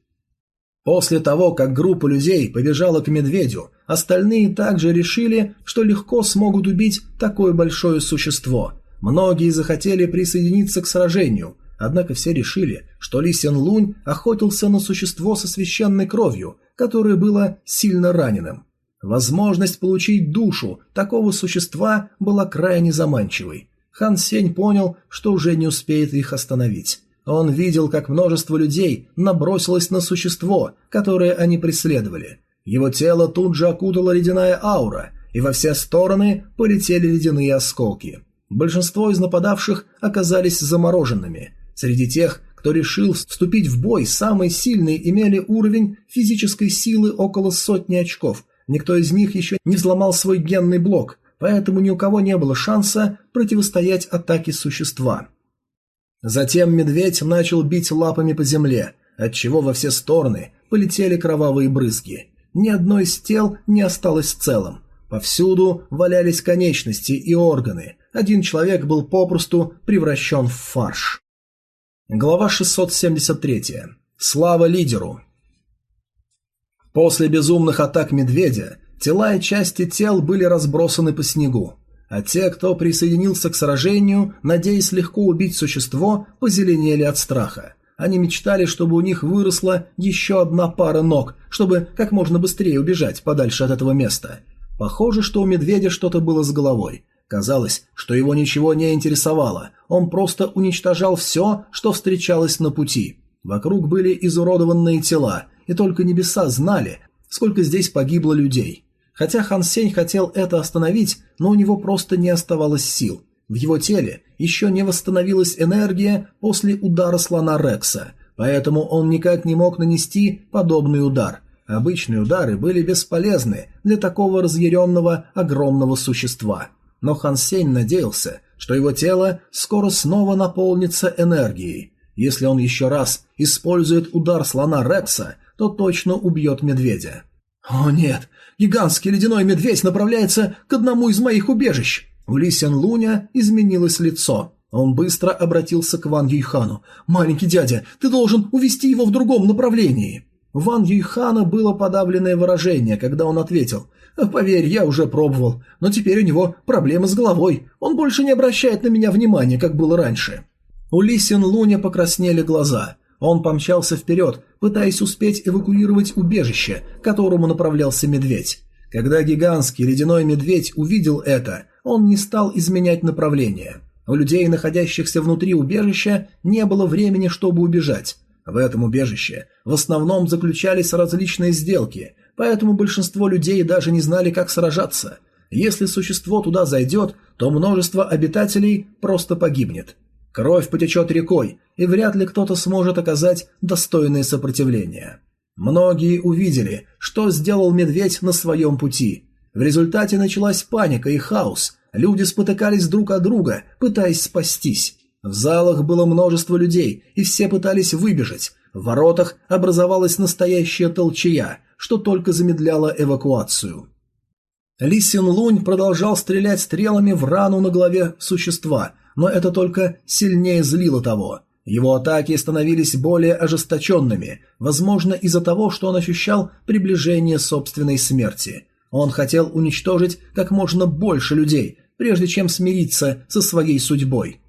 После того, как группа людей побежала к медведю, остальные также решили, что легко смогут убить такое большое существо. Многие захотели присоединиться к сражению, однако все решили, что Ли Сен Лунь охотился на существо со священной кровью, которое было сильно раненым. Возможность получить душу такого существа была крайне заманчивой. Хан Сень понял, что уже не успеет их остановить. Он видел, как множество людей набросилось на существо, которое они преследовали. Его тело тут же окутала ледяная аура, и во все стороны полетели ледяные осколки. Большинство из нападавших оказались замороженными. Среди тех, кто решил вступить в бой, самые сильные имели уровень физической силы около сотни очков. Никто из них еще не взломал свой генный блок, поэтому ни у кого не было шанса противостоять атаке существа. Затем медведь начал бить лапами по земле, отчего во все стороны полетели кровавые брызги. Ни одно из тел не осталось целым. Повсюду валялись конечности и органы. Один человек был попросту превращен в фарш. Глава 673. Слава лидеру. После безумных атак медведя тела и части тел были разбросаны по снегу а те, кто присоединился к сражению, надеясь легко убить существо, позеленели от страха. Они мечтали, чтобы у них выросла еще одна пара ног, чтобы как можно быстрее убежать подальше от этого места. Похоже, что у медведя что-то было с головой. Казалось, что его ничего не интересовало, он просто уничтожал все, что встречалось на пути. Вокруг были изуродованные тела, и только небеса знали, сколько здесь погибло людей. Хотя Хан Сень хотел это остановить, но у него просто не оставалось сил. В его теле еще не восстановилась энергия после удара слона Рекса, поэтому он никак не мог нанести подобный удар. Обычные удары были бесполезны для такого разъяренного огромного существа. Но Хан Сень надеялся, что его тело скоро снова наполнится энергией. Если он еще раз использует удар слона Рекса, то точно убьет медведя. «О нет, Гигантский ледяной медведь направляется к одному из моих убежищ. У Ли Сян Луня изменилось лицо. Он быстро обратился к Ван Юйхану. «Маленький дядя, ты должен увести его в другом направлении». Ван Юйхана было подавленное выражение, когда он ответил. «Поверь, я уже пробовал, но теперь у него проблемы с головой. Он больше не обращает на меня внимания, как было раньше». У Ли Син Луня покраснели глаза. Он помчался вперед, пытаясь успеть эвакуировать убежище, которому направлялся медведь. Когда гигантский ледяной медведь увидел это, он не стал изменять направление. У людей, находящихся внутри убежища, не было времени, чтобы убежать. В этом убежище в основном заключались различные сделки, поэтому большинство людей даже не знали, как сражаться. Если существо туда зайдет, то множество обитателей просто погибнет. Кровь потечет рекой, и вряд ли кто-то сможет оказать достойное сопротивление. Многие увидели, что сделал медведь на своем пути. В результате началась паника и хаос. Люди спотыкались друг от друга, пытаясь спастись. В залах было множество людей, и все пытались выбежать. В воротах образовалась настоящая толчая, что только замедляло эвакуацию. Ли Син Лунь продолжал стрелять стрелами в рану на голове существа, но это только сильнее злило того. Его атаки становились более ожесточенными, возможно из-за того, что он ощущал приближение собственной смерти. Он хотел уничтожить как можно больше людей, прежде чем смириться со своей судьбой.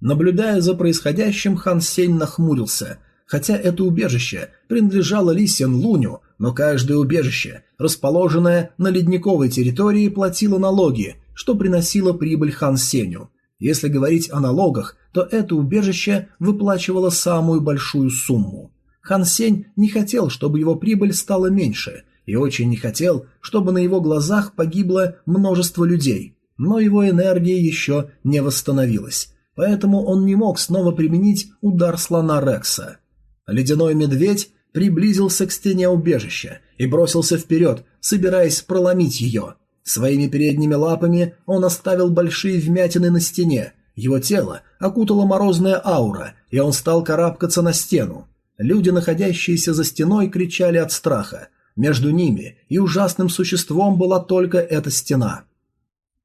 Наблюдая за происходящим, Хан Сень нахмурился. Хотя это убежище принадлежало Ли Сен Луню, но каждое убежище, расположенное на ледниковой территории, платило налоги, что приносило прибыль Хан Сеню – Если говорить о налогах, то это убежище выплачивало самую большую сумму. Хан Сень не хотел, чтобы его прибыль стала меньше, и очень не хотел, чтобы на его глазах погибло множество людей, но его энергия еще не восстановилась, поэтому он не мог снова применить удар слона Рекса. Ледяной медведь приблизился к стене убежища и бросился вперед, собираясь проломить ее. Своими передними лапами он оставил большие вмятины на стене, его тело окутала морозная аура, и он стал карабкаться на стену. Люди, находящиеся за стеной, кричали от страха. Между ними и ужасным существом была только эта стена.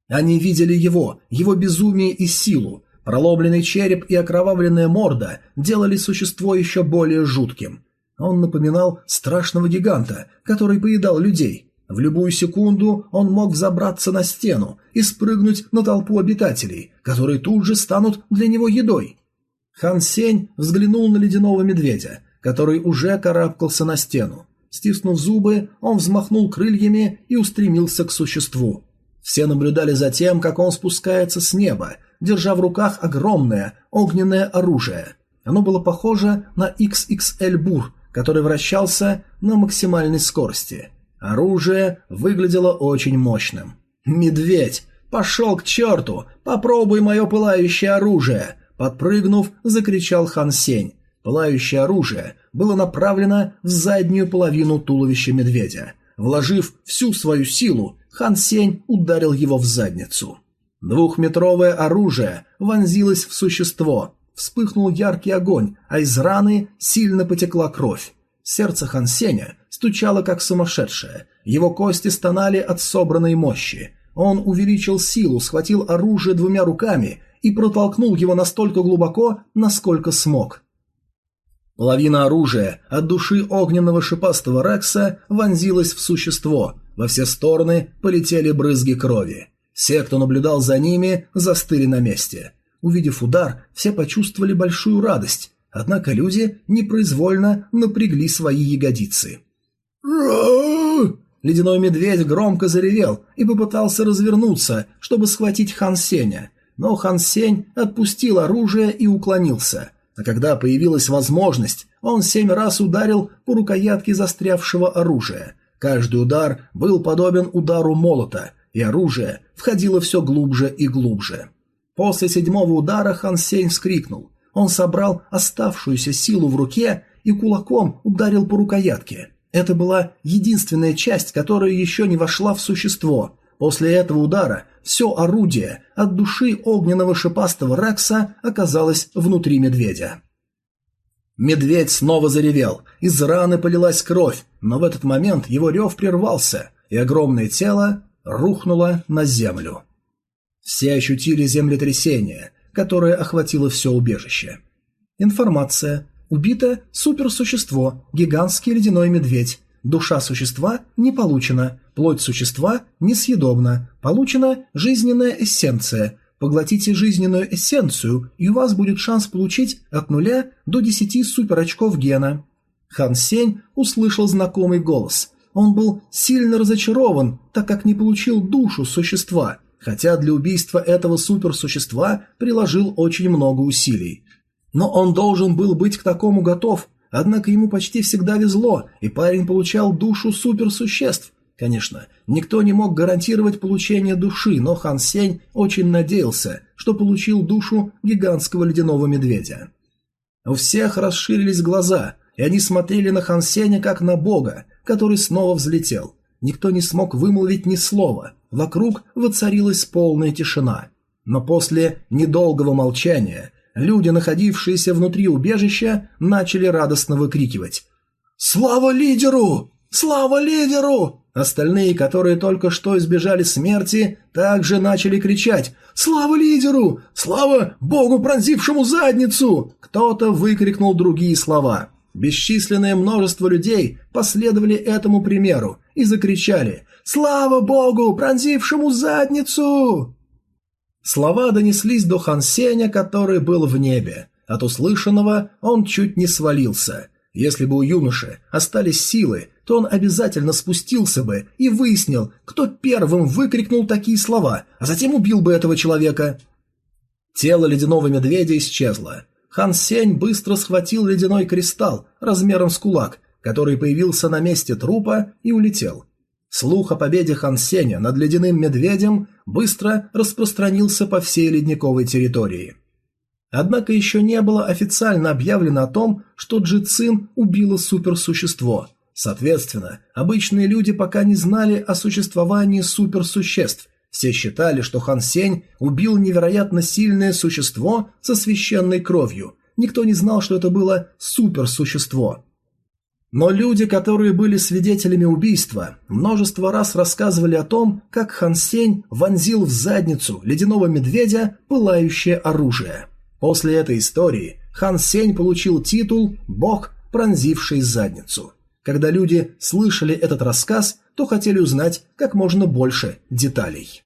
Они видели его, его безумие и силу. Проломленный череп и окровавленная морда делали существо еще более жутким. Он напоминал страшного гиганта, который поедал людей. В любую секунду он мог взобраться на стену и спрыгнуть на толпу обитателей, которые тут же станут для него едой. Хан Сень взглянул на ледяного медведя, который уже карабкался на стену. Стиснув зубы, он взмахнул крыльями и устремился к существу. Все наблюдали за тем, как он спускается с неба, держа в руках огромное огненное оружие. Оно было похоже на XXL бур, который вращался на максимальной скорости. Оружие выглядело очень мощным. «Медведь! Пошел к черту! Попробуй мое пылающее оружие!» Подпрыгнув, закричал Хан Сень. Пылающее оружие было направлено в заднюю половину туловища медведя. Вложив всю свою силу, Хан Сень ударил его в задницу. Двухметровое оружие вонзилось в существо. Вспыхнул яркий огонь, а из раны сильно потекла кровь. Сердце Хан Сеня стучало как сумасшедшее. Его кости стонали от собранной мощи. Он увеличил силу, схватил оружие двумя руками и протолкнул его настолько глубоко, насколько смог. Половина оружия от души огненного шипастого Рекса вонзилась в существо, во все стороны полетели брызги крови. Все, кто наблюдал за ними, застыли на месте. Увидев удар, все почувствовали большую радость, однако люди непроизвольно напрягли свои ягодицы. Ледяной медведь громко заревел и попытался развернуться, чтобы схватить Хан Сеня, но Хан Сень отпустил оружие и уклонился. А когда появилась возможность, он семь раз ударил по рукоятке застрявшего оружия. Каждый удар был подобен удару молота, и оружие входило все глубже и глубже. После седьмого удара Хан Сень вскрикнул. Он собрал оставшуюся силу в руке и кулаком ударил по рукоятке. Это была единственная часть, которая еще не вошла в существо. После этого удара все орудие от души огненного шипастого Рекса оказалось внутри медведя. Медведь снова заревел, из раны полилась кровь, но в этот момент его рев прервался, и огромное тело рухнуло на землю. Все ощутили землетрясение, которое охватило все убежище. Информация. Убито суперсущество, гигантский ледяной медведь. Душа существа не получена, плоть существа несъедобна, получена жизненная эссенция. Поглотите жизненную эссенцию, и у вас будет шанс получить от нуля до 10 суперочков гена. Хан Сень услышал знакомый голос. Он был сильно разочарован, так как не получил душу существа, хотя для убийства этого суперсущества приложил очень много усилий. Но он должен был быть к такому готов, Однако ему почти всегда везло, и парень получал душу суперсуществ. Конечно, никто не мог гарантировать получение души, но Хан Сень очень надеялся, что получил душу гигантского ледяного медведя. У всех расширились глаза, и они смотрели на Хан Сеня как на бога, который снова взлетел. Никто не смог вымолвить ни слова. Вокруг воцарилась полная тишина. Но после недолгого молчания Люди, находившиеся внутри убежища, начали радостно выкрикивать «Слава лидеру! Слава лидеру!» Остальные, которые только что избежали смерти, также начали кричать «Слава лидеру! Слава богу, пронзившему задницу!» Кто-то выкрикнул другие слова. Бесчисленное множество людей последовали этому примеру и закричали «Слава богу, пронзившему задницу!» Слова донеслись до Хан Сеня, который был в небе. От услышанного он чуть не свалился. Если бы у юноши остались силы, то он обязательно спустился бы и выяснил, кто первым выкрикнул такие слова, а затем убил бы этого человека. Тело ледяного медведя исчезло. Хан Сень быстро схватил ледяной кристалл размером с кулак, который появился на месте трупа и улетел. Слух о победе Хан Сеня над ледяным медведем быстро распространился по всей ледниковой территории. Однако еще не было официально объявлено о том, что Джи Цин убила суперсущество. Соответственно, обычные люди пока не знали о существовании суперсуществ. Все считали, что Хан Сень убил невероятно сильное существо со священной кровью. Никто не знал, что это было суперсущество. Но люди, которые были свидетелями убийства, множество раз рассказывали о том, как Хан Сень вонзил в задницу ледяного медведя пылающее оружие. После этой истории Хан Сень получил титул «Бог, пронзивший задницу». Когда люди слышали этот рассказ, то хотели узнать как можно больше деталей.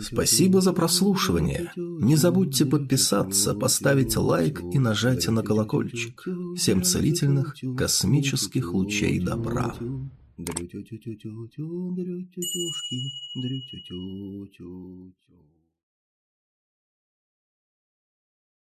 Спасибо за прослушивание. Не забудьте подписаться, поставить лайк и нажать на колокольчик. Всем целительных космических лучей добра. Дрю-тю-тю-тю-тю-тю, дрю-тю-тюшки, дрю-тю-тю-тю-тю.